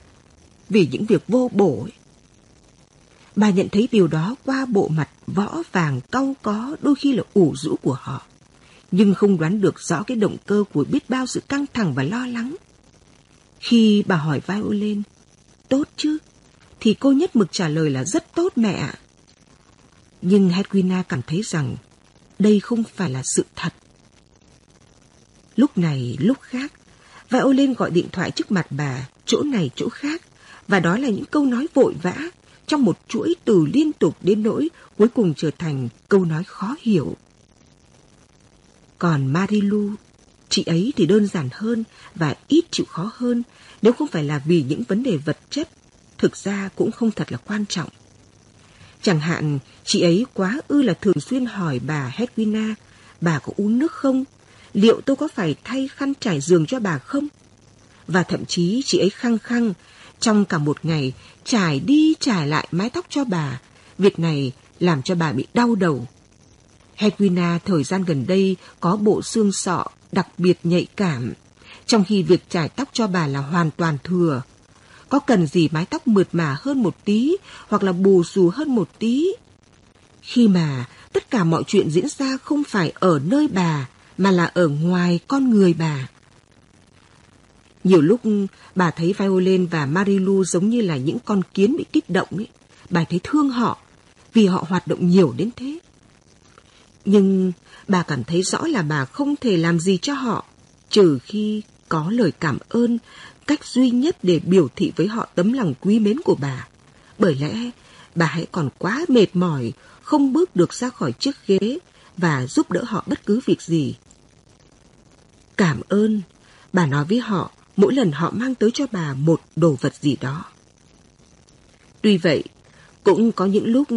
vì những việc vô bổ ấy. Bà nhận thấy điều đó qua bộ mặt võ vàng cau có đôi khi là ủ rũ của họ, nhưng không đoán được rõ cái động cơ của biết bao sự căng thẳng và lo lắng. Khi bà hỏi Violin, tốt chứ? Thì cô nhất mực trả lời là rất tốt mẹ ạ. Nhưng Hedwina cảm thấy rằng đây không phải là sự thật. Lúc này, lúc khác, Violin gọi điện thoại trước mặt bà, chỗ này chỗ khác, và đó là những câu nói vội vã trong một chuỗi từ liên tục đến nỗi cuối cùng trở thành câu nói khó hiểu. Còn Marilu, chị ấy thì đơn giản hơn và ít chịu khó hơn nếu không phải là vì những vấn đề vật chất, thực ra cũng không thật là quan trọng. Chẳng hạn, chị ấy quá ư là thường xuyên hỏi bà Hedwina, bà có uống nước không? Liệu tôi có phải thay khăn trải giường cho bà không? Và thậm chí chị ấy khăng khăng, trong cả một ngày, trải đi trải lại mái tóc cho bà. Việc này làm cho bà bị đau đầu. Hedwina thời gian gần đây có bộ xương sọ đặc biệt nhạy cảm, trong khi việc trải tóc cho bà là hoàn toàn thừa. Có cần gì mái tóc mượt mà hơn một tí hoặc là bù xù hơn một tí? Khi mà tất cả mọi chuyện diễn ra không phải ở nơi bà mà là ở ngoài con người bà. Nhiều lúc bà thấy Violin và Marilu giống như là những con kiến bị kích động ấy. Bà thấy thương họ vì họ hoạt động nhiều đến thế. Nhưng bà cảm thấy rõ là bà không thể làm gì cho họ trừ khi có lời cảm ơn, cách duy nhất để biểu thị với họ tấm lòng quý mến của bà. Bởi lẽ bà hãy còn quá mệt mỏi, không bước được ra khỏi chiếc ghế và giúp đỡ họ bất cứ việc gì. Cảm ơn, bà nói với họ mỗi lần họ mang tới cho bà một đồ vật gì đó. Tuy vậy, cũng có những lúc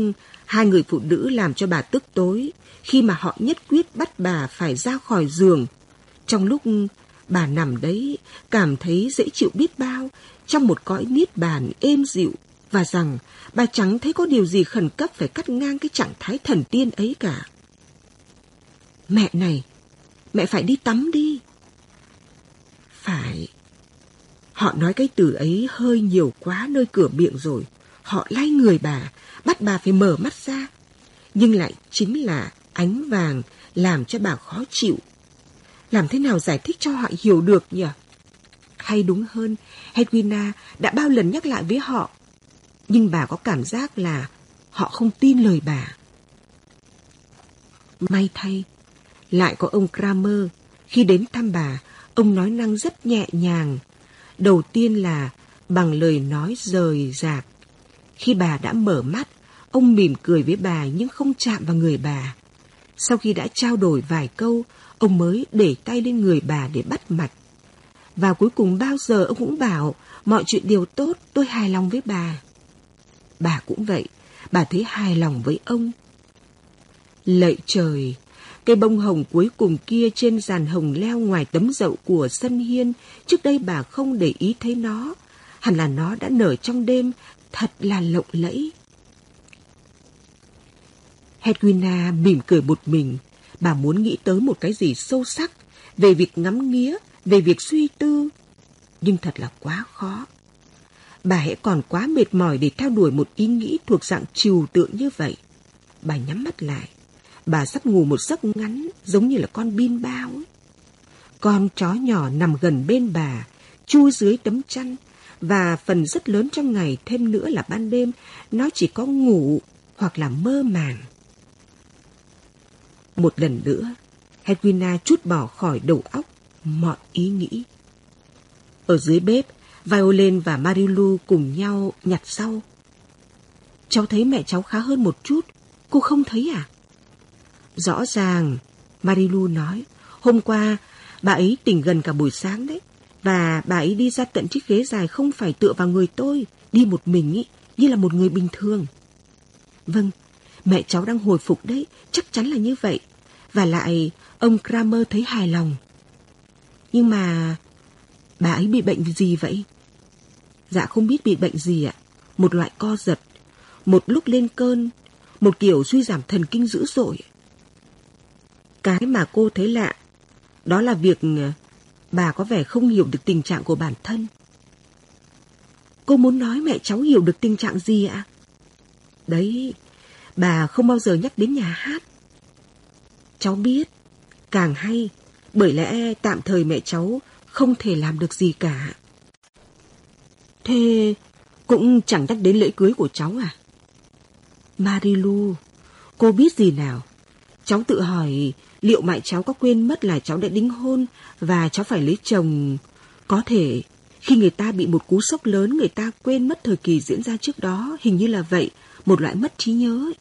hai người phụ nữ làm cho bà tức tối khi mà họ nhất quyết bắt bà phải ra khỏi giường. Trong lúc bà nằm đấy, cảm thấy dễ chịu biết bao trong một cõi niết bàn êm dịu và rằng bà chẳng thấy có điều gì khẩn cấp phải cắt ngang cái trạng thái thần tiên ấy cả. Mẹ này, mẹ phải đi tắm đi. Phải. Họ nói cái từ ấy hơi nhiều quá nơi cửa miệng rồi. Họ lay người bà, bắt bà phải mở mắt ra. Nhưng lại chính là ánh vàng làm cho bà khó chịu. Làm thế nào giải thích cho họ hiểu được nhỉ? Hay đúng hơn, Hedwina đã bao lần nhắc lại với họ. Nhưng bà có cảm giác là họ không tin lời bà. May thay, lại có ông Kramer. Khi đến thăm bà, ông nói năng rất nhẹ nhàng. Đầu tiên là bằng lời nói rời rạc. Khi bà đã mở mắt, ông mỉm cười với bà nhưng không chạm vào người bà. Sau khi đã trao đổi vài câu, ông mới để tay lên người bà để bắt mạch. Và cuối cùng bao giờ ông cũng bảo mọi chuyện đều tốt, tôi hài lòng với bà. Bà cũng vậy, bà thấy hài lòng với ông. Lạy trời, cây bông hồng cuối cùng kia trên giàn hồng leo ngoài tấm dậu của sân hiên, trước đây bà không để ý thấy nó. Hẳn là nó đã nở trong đêm, thật là lộng lẫy. Hedwina mỉm cười một mình. Bà muốn nghĩ tới một cái gì sâu sắc về việc ngắm nghía, về việc suy tư. Nhưng thật là quá khó. Bà hãy còn quá mệt mỏi để theo đuổi một ý nghĩ thuộc dạng trừu tượng như vậy. Bà nhắm mắt lại. Bà sắp ngủ một giấc ngắn giống như là con bin bao. Con chó nhỏ nằm gần bên bà, chui dưới tấm chăn, và phần rất lớn trong ngày thêm nữa là ban đêm nó chỉ có ngủ hoặc là mơ màng. Một lần nữa, Hedwina chút bỏ khỏi đầu óc mọi ý nghĩ. Ở dưới bếp, Violin và Marilu cùng nhau nhặt sau. Cháu thấy mẹ cháu khá hơn một chút, cô không thấy à? Rõ ràng, Marilu nói, hôm qua bà ấy tỉnh gần cả buổi sáng đấy. Và bà ấy đi ra tận chiếc ghế dài không phải tựa vào người tôi, đi một mình ý, như là một người bình thường. Vâng, mẹ cháu đang hồi phục đấy, chắc chắn là như vậy. Và lại, ông Kramer thấy hài lòng. Nhưng mà, bà ấy bị bệnh gì vậy? Dạ không biết bị bệnh gì ạ. Một loại co giật, một lúc lên cơn, một kiểu suy giảm thần kinh dữ dội. Cái mà cô thấy lạ, đó là việc ờ, bà có vẻ không hiểu được tình trạng của bản thân. Cô muốn nói mẹ cháu hiểu được tình trạng gì ạ? Đấy, bà không bao giờ nhắc đến nhà hát. Cháu biết, càng hay, bởi lẽ tạm thời mẹ cháu không thể làm được gì cả. Thế cũng chẳng nhắc đến lễ cưới của cháu à? Marilu, cô biết gì nào? Cháu tự hỏi liệu mẹ cháu có quên mất là cháu đã đính hôn và cháu phải lấy chồng. Có thể khi người ta bị một cú sốc lớn người ta quên mất thời kỳ diễn ra trước đó, hình như là vậy, một loại mất trí nhớ.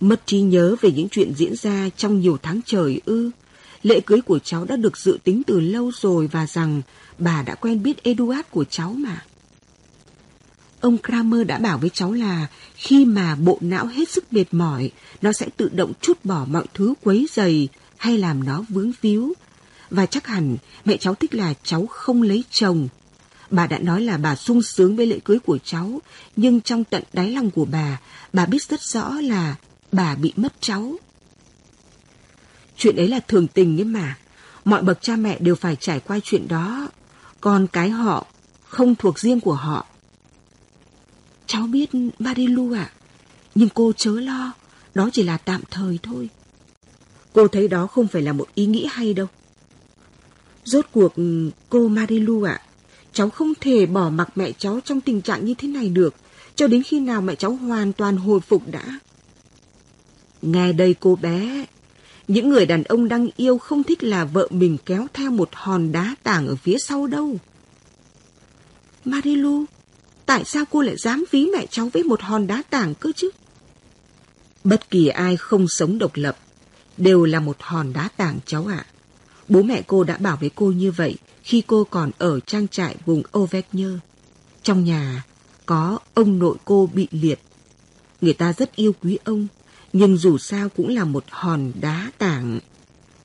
Mất trí nhớ về những chuyện diễn ra trong nhiều tháng trời ư. Lễ cưới của cháu đã được dự tính từ lâu rồi và rằng bà đã quen biết Eduard của cháu mà. Ông Kramer đã bảo với cháu là khi mà bộ não hết sức mệt mỏi, nó sẽ tự động chút bỏ mọi thứ quấy dày hay làm nó vướng víu. Và chắc hẳn mẹ cháu thích là cháu không lấy chồng. Bà đã nói là bà sung sướng với lễ cưới của cháu, nhưng trong tận đáy lòng của bà, bà biết rất rõ là bà bị mất cháu. Chuyện ấy là thường tình ấy mà. Mọi bậc cha mẹ đều phải trải qua chuyện đó. Còn cái họ không thuộc riêng của họ. Cháu biết Marilu ạ. Nhưng cô chớ lo. Đó chỉ là tạm thời thôi. Cô thấy đó không phải là một ý nghĩ hay đâu. Rốt cuộc, cô Marilu ạ. cháu không thể bỏ mặc mẹ cháu trong tình trạng như thế này được. Cho đến khi nào mẹ cháu hoàn toàn hồi phục đã. Nghe đây cô bé, những người đàn ông đang yêu không thích là vợ mình kéo theo một hòn đá tảng ở phía sau đâu. Marilu, tại sao cô lại dám ví mẹ cháu với một hòn đá tảng cơ chứ? Bất kỳ ai không sống độc lập đều là một hòn đá tảng cháu ạ. Bố mẹ cô đã bảo với cô như vậy khi cô còn ở trang trại vùng Auvergne. Trong nhà có ông nội cô bị liệt. Người ta rất yêu quý ông, nhưng dù sao cũng là một hòn đá tảng.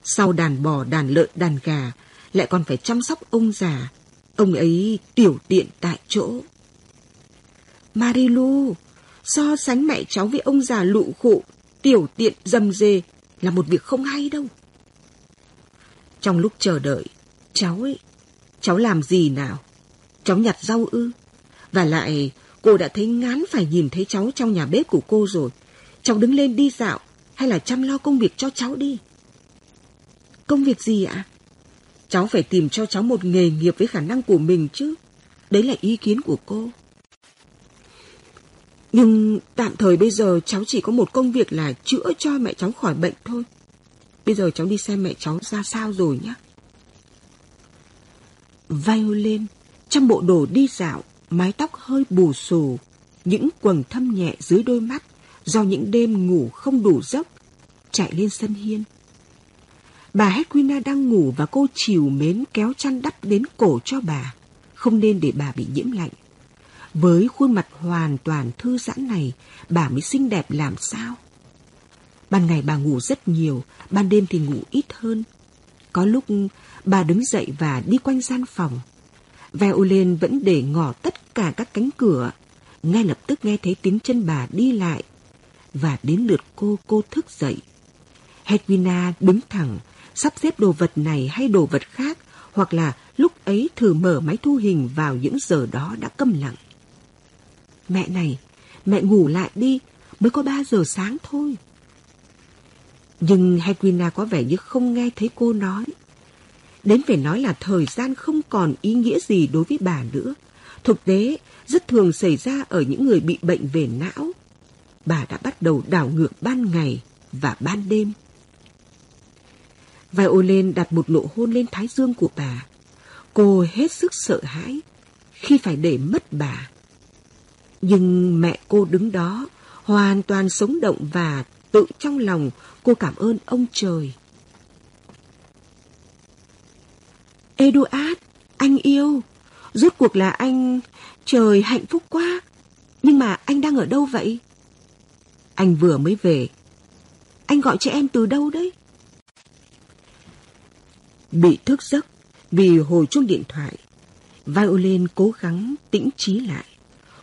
Sau đàn bò, đàn lợn, đàn gà, lại còn phải chăm sóc ông già. Ông ấy tiểu tiện tại chỗ. Marilu, so sánh mẹ cháu với ông già lụ khụ, tiểu tiện dầm dề là một việc không hay đâu. Trong lúc chờ đợi, cháu ấy, cháu làm gì nào? Cháu nhặt rau ư? Và lại, cô đã thấy ngán phải nhìn thấy cháu trong nhà bếp của cô rồi. Cháu đứng lên đi dạo hay là chăm lo công việc cho cháu đi. Công việc gì ạ? Cháu phải tìm cho cháu một nghề nghiệp với khả năng của mình chứ. Đấy là ý kiến của cô. Nhưng tạm thời bây giờ cháu chỉ có một công việc là chữa cho mẹ cháu khỏi bệnh thôi. Bây giờ cháu đi xem mẹ cháu ra sao rồi nhé. Violin trong bộ đồ đi dạo, mái tóc hơi bù xù, những quầng thâm nhẹ dưới đôi mắt do những đêm ngủ không đủ giấc, chạy lên sân hiên. Bà Hedwina đang ngủ và cô chiều mến kéo chăn đắp đến cổ cho bà, không nên để bà bị nhiễm lạnh. Với khuôn mặt hoàn toàn thư giãn này, bà mới xinh đẹp làm sao? Ban ngày bà ngủ rất nhiều, ban đêm thì ngủ ít hơn. Có lúc bà đứng dậy và đi quanh gian phòng. Violin vẫn để ngỏ tất cả các cánh cửa. Ngay lập tức nghe thấy tiếng chân bà đi lại. Và đến lượt cô, cô thức dậy. Hedwina đứng thẳng, sắp xếp đồ vật này hay đồ vật khác, hoặc là lúc ấy thử mở máy thu hình vào những giờ đó đã câm lặng. Mẹ này, mẹ ngủ lại đi, mới có ba giờ sáng thôi. Nhưng Hedwina có vẻ như không nghe thấy cô nói. Đến phải nói là thời gian không còn ý nghĩa gì đối với bà nữa. Thực tế, rất thường xảy ra ở những người bị bệnh về não. Bà đã bắt đầu đảo ngược ban ngày và ban đêm. vai Olen đặt một nụ hôn lên thái dương của bà. Cô hết sức sợ hãi khi phải để mất bà. Nhưng mẹ cô đứng đó, hoàn toàn sống động và tự trong lòng cô cảm ơn ông trời. Eduard, anh yêu, rốt cuộc là anh... Trời hạnh phúc quá, nhưng mà anh đang ở đâu vậy? Anh vừa mới về. Anh gọi cho em từ đâu đấy? Bị thức giấc vì hồi chuông điện thoại, Violin cố gắng tĩnh trí lại.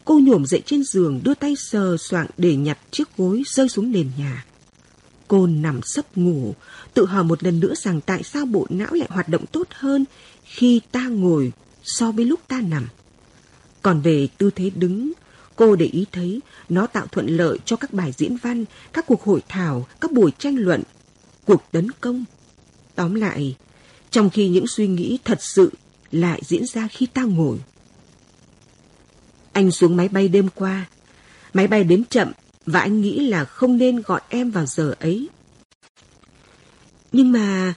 Cô nhổm dậy trên giường đưa tay sờ soạng để nhặt chiếc gối rơi xuống nền nhà. Cô nằm sấp ngủ, tự hỏi một lần nữa rằng tại sao bộ não lại hoạt động tốt hơn khi ta ngồi so với lúc ta nằm. Còn về tư thế đứng, cô để ý thấy nó tạo thuận lợi cho các bài diễn văn, các cuộc hội thảo, các buổi tranh luận, cuộc tấn công. Tóm lại, trong khi những suy nghĩ thật sự lại diễn ra khi ta ngồi. Anh xuống máy bay đêm qua. Máy bay đến chậm và anh nghĩ là không nên gọi em vào giờ ấy. Nhưng mà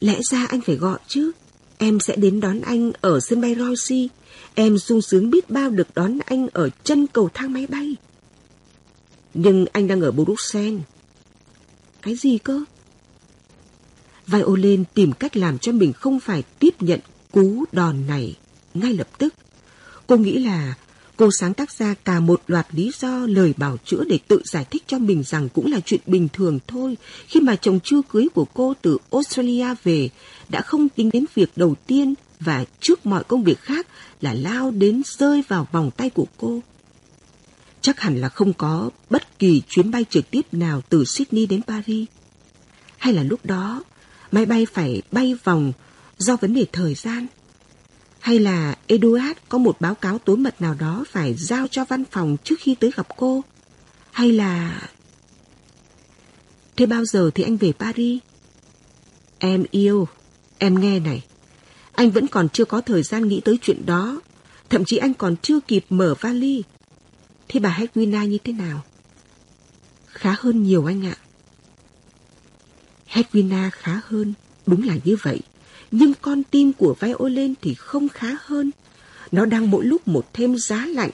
lẽ ra anh phải gọi chứ. Em sẽ đến đón anh ở sân bay Roissy. Em sung sướng biết bao được đón anh ở chân cầu thang máy bay. Nhưng anh đang ở Bruxelles. Cái gì cơ? Violin tìm cách làm cho mình không phải tiếp nhận cú đòn này ngay lập tức. Cô nghĩ là cô sáng tác ra cả một loạt lý do lời bảo chữa để tự giải thích cho mình rằng cũng là chuyện bình thường thôi, khi mà chồng chưa cưới của cô từ Australia về, đã không tính đến việc đầu tiên và trước mọi công việc khác là lao đến rơi vào vòng tay của cô. Chắc hẳn là không có bất kỳ chuyến bay trực tiếp nào từ Sydney đến Paris. Hay là lúc đó máy bay phải bay vòng do vấn đề thời gian. Hay là Eduard có một báo cáo tối mật nào đó phải giao cho văn phòng trước khi tới gặp cô? Hay là... Thế bao giờ thì anh về Paris? Em yêu, em nghe này. Anh vẫn còn chưa có thời gian nghĩ tới chuyện đó. Thậm chí anh còn chưa kịp mở vali. Thế bà Hedwina như thế nào? Khá hơn nhiều anh ạ. Hedwina khá hơn, đúng là như vậy. Nhưng con tim của Violin thì không khá hơn. Nó đang mỗi lúc một thêm giá lạnh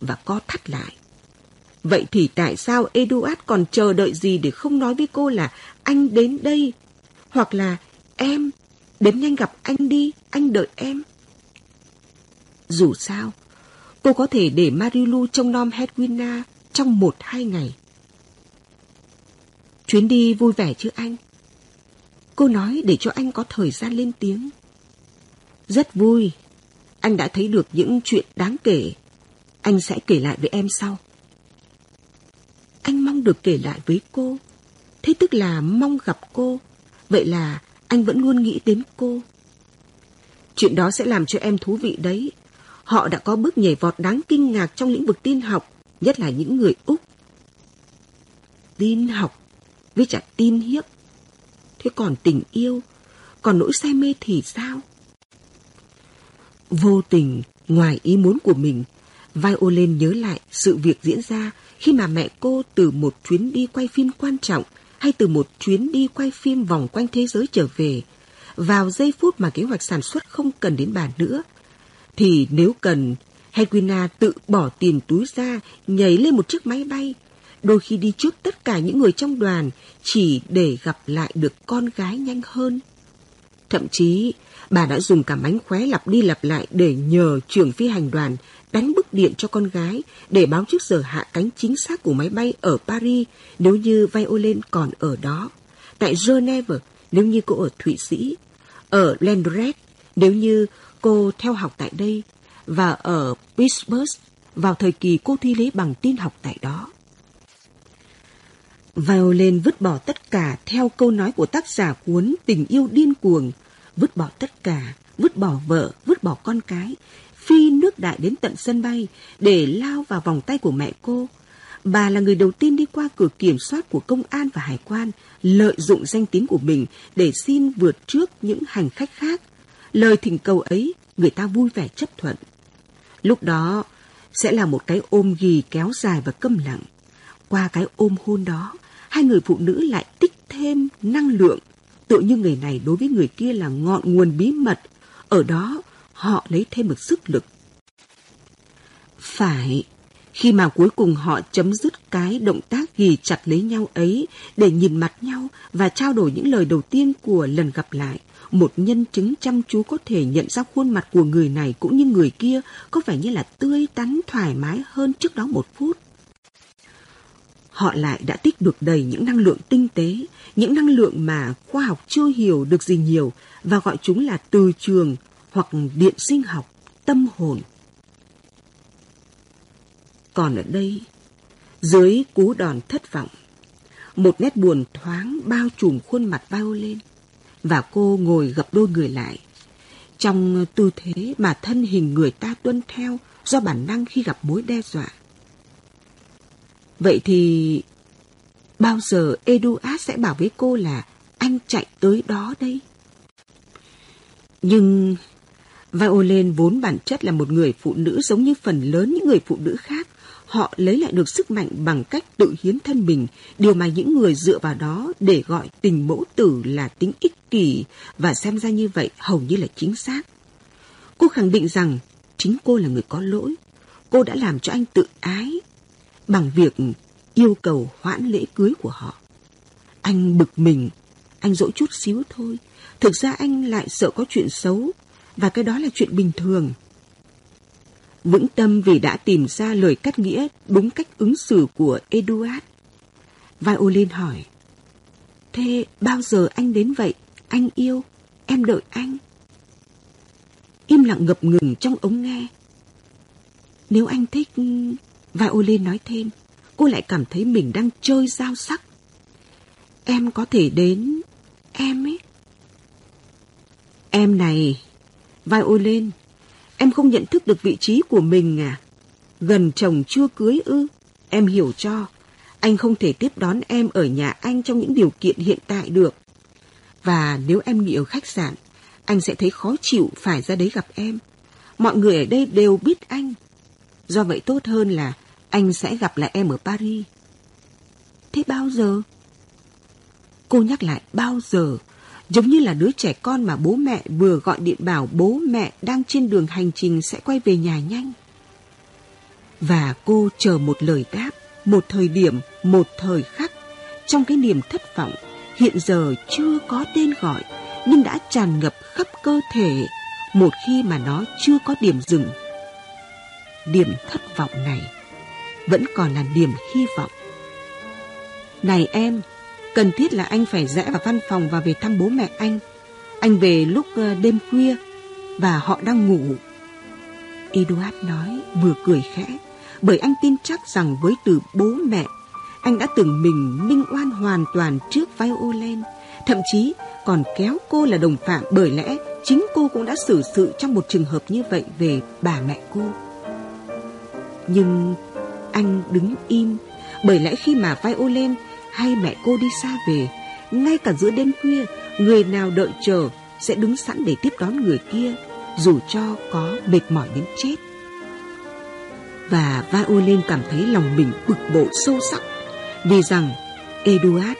và co thắt lại. Vậy thì tại sao Eduard còn chờ đợi gì để không nói với cô là anh đến đây? Hoặc là em, đến nhanh gặp anh đi, anh đợi em. Dù sao, cô có thể để Marilu trông nom Hedwina trong một hai ngày. Chuyến đi vui vẻ chứ anh? Cô nói để cho anh có thời gian lên tiếng. Rất vui. Anh đã thấy được những chuyện đáng kể. Anh sẽ kể lại với em sau. Anh mong được kể lại với cô. Thế tức là mong gặp cô. Vậy là anh vẫn luôn nghĩ đến cô. Chuyện đó sẽ làm cho em thú vị đấy. Họ đã có bước nhảy vọt đáng kinh ngạc trong lĩnh vực tin học, nhất là những người Úc. Tin học với chặt tin hiếp Thế còn tình yêu, còn nỗi say mê thì sao? Vô tình, ngoài ý muốn của mình, Violin nhớ lại sự việc diễn ra khi mà mẹ cô từ một chuyến đi quay phim quan trọng hay từ một chuyến đi quay phim vòng quanh thế giới trở về, vào giây phút mà kế hoạch sản xuất không cần đến bà nữa, thì nếu cần, Hedwina tự bỏ tiền túi ra, nhảy lên một chiếc máy bay, đôi khi đi trước tất cả những người trong đoàn chỉ để gặp lại được con gái nhanh hơn. Thậm chí, bà đã dùng cả mánh khóe lặp đi lặp lại để nhờ trưởng phi hành đoàn đánh bức điện cho con gái để báo trước giờ hạ cánh chính xác của máy bay ở Paris nếu như Violin còn ở đó, tại Geneva nếu như cô ở Thụy Sĩ, ở Landred nếu như cô theo học tại đây và ở Pittsburgh vào thời kỳ cô thi lấy bằng tin học tại đó. Violin vứt bỏ tất cả theo câu nói của tác giả cuốn Tình yêu điên cuồng, vứt bỏ tất cả, vứt bỏ vợ, vứt bỏ con cái, phi nước đại đến tận sân bay để lao vào vòng tay của mẹ cô. Bà là người đầu tiên đi qua cửa kiểm soát của công an và hải quan, lợi dụng danh tiếng của mình để xin vượt trước những hành khách khác. Lời thỉnh cầu ấy, người ta vui vẻ chấp thuận. Lúc đó, sẽ là một cái ôm ghì kéo dài và câm lặng. Qua cái ôm hôn đó, hai người phụ nữ lại tích thêm năng lượng. Tự như người này đối với người kia là ngọn nguồn bí mật. Ở đó, họ lấy thêm một sức lực. Phải, khi mà cuối cùng họ chấm dứt cái động tác ghi chặt lấy nhau ấy để nhìn mặt nhau và trao đổi những lời đầu tiên của lần gặp lại, một nhân chứng chăm chú có thể nhận ra khuôn mặt của người này cũng như người kia có vẻ như là tươi tắn thoải mái hơn trước đó một phút họ lại đã tích được đầy những năng lượng tinh tế, những năng lượng mà khoa học chưa hiểu được gì nhiều và gọi chúng là từ trường hoặc điện sinh học, tâm hồn. Còn ở đây, dưới cú đòn thất vọng, một nét buồn thoáng bao trùm khuôn mặt bao lên và cô ngồi gập đôi người lại trong tư thế mà thân hình người ta tuân theo do bản năng khi gặp mối đe dọa. Vậy thì bao giờ Eduard sẽ bảo với cô là anh chạy tới đó đây? Nhưng Violin vốn bản chất là một người phụ nữ giống như phần lớn những người phụ nữ khác. Họ lấy lại được sức mạnh bằng cách tự hiến thân mình, điều mà những người dựa vào đó để gọi tình mẫu tử là tính ích kỷ và xem ra như vậy hầu như là chính xác. Cô khẳng định rằng chính cô là người có lỗi. Cô đã làm cho anh tự ái bằng việc yêu cầu hoãn lễ cưới của họ. Anh bực mình, anh dỗi chút xíu thôi. Thực ra anh lại sợ có chuyện xấu và cái đó là chuyện bình thường. Vững tâm vì đã tìm ra lời cắt nghĩa đúng cách ứng xử của Eduard. Violin hỏi, Thế bao giờ anh đến vậy? Anh yêu, em đợi anh. Im lặng ngập ngừng trong ống nghe. Nếu anh thích... Violin nói thêm, cô lại cảm thấy mình đang chơi dao sắc. Em có thể đến... Em ấy. Em này, Vai ôi lên, em không nhận thức được vị trí của mình à? Gần chồng chưa cưới ư? Em hiểu cho, anh không thể tiếp đón em ở nhà anh trong những điều kiện hiện tại được. Và nếu em nghỉ ở khách sạn, anh sẽ thấy khó chịu phải ra đấy gặp em. Mọi người ở đây đều biết anh. Do vậy tốt hơn là anh sẽ gặp lại em ở Paris. Thế bao giờ? Cô nhắc lại bao giờ giống như là đứa trẻ con mà bố mẹ vừa gọi điện bảo bố mẹ đang trên đường hành trình sẽ quay về nhà nhanh. Và cô chờ một lời đáp, một thời điểm, một thời khắc, trong cái niềm thất vọng hiện giờ chưa có tên gọi nhưng đã tràn ngập khắp cơ thể một khi mà nó chưa có điểm dừng. Điểm thất vọng này vẫn còn là niềm hy vọng. Này em, Cần thiết là anh phải rẽ vào văn phòng và về thăm bố mẹ anh. Anh về lúc ờ, đêm khuya và họ đang ngủ. Eduard nói, vừa cười khẽ, bởi anh tin chắc rằng với từ bố mẹ, anh đã từng mình minh oan hoàn toàn trước Violin, thậm chí còn kéo cô là đồng phạm bởi lẽ chính cô cũng đã xử sự trong một trường hợp như vậy về bà mẹ cô. Nhưng anh đứng im, bởi lẽ khi mà Violin hay mẹ cô đi xa về, ngay cả giữa đêm khuya, người nào đợi chờ sẽ đứng sẵn để tiếp đón người kia, dù cho có mệt mỏi đến chết. Và Violin cảm thấy lòng mình bực bội sâu sắc, vì rằng Eduard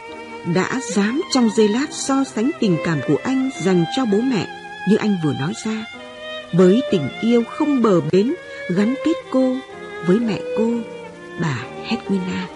đã dám trong giây lát so sánh tình cảm của anh dành cho bố mẹ như anh vừa nói ra, với tình yêu không bờ bến gắn kết cô với mẹ cô, bà Hedwina.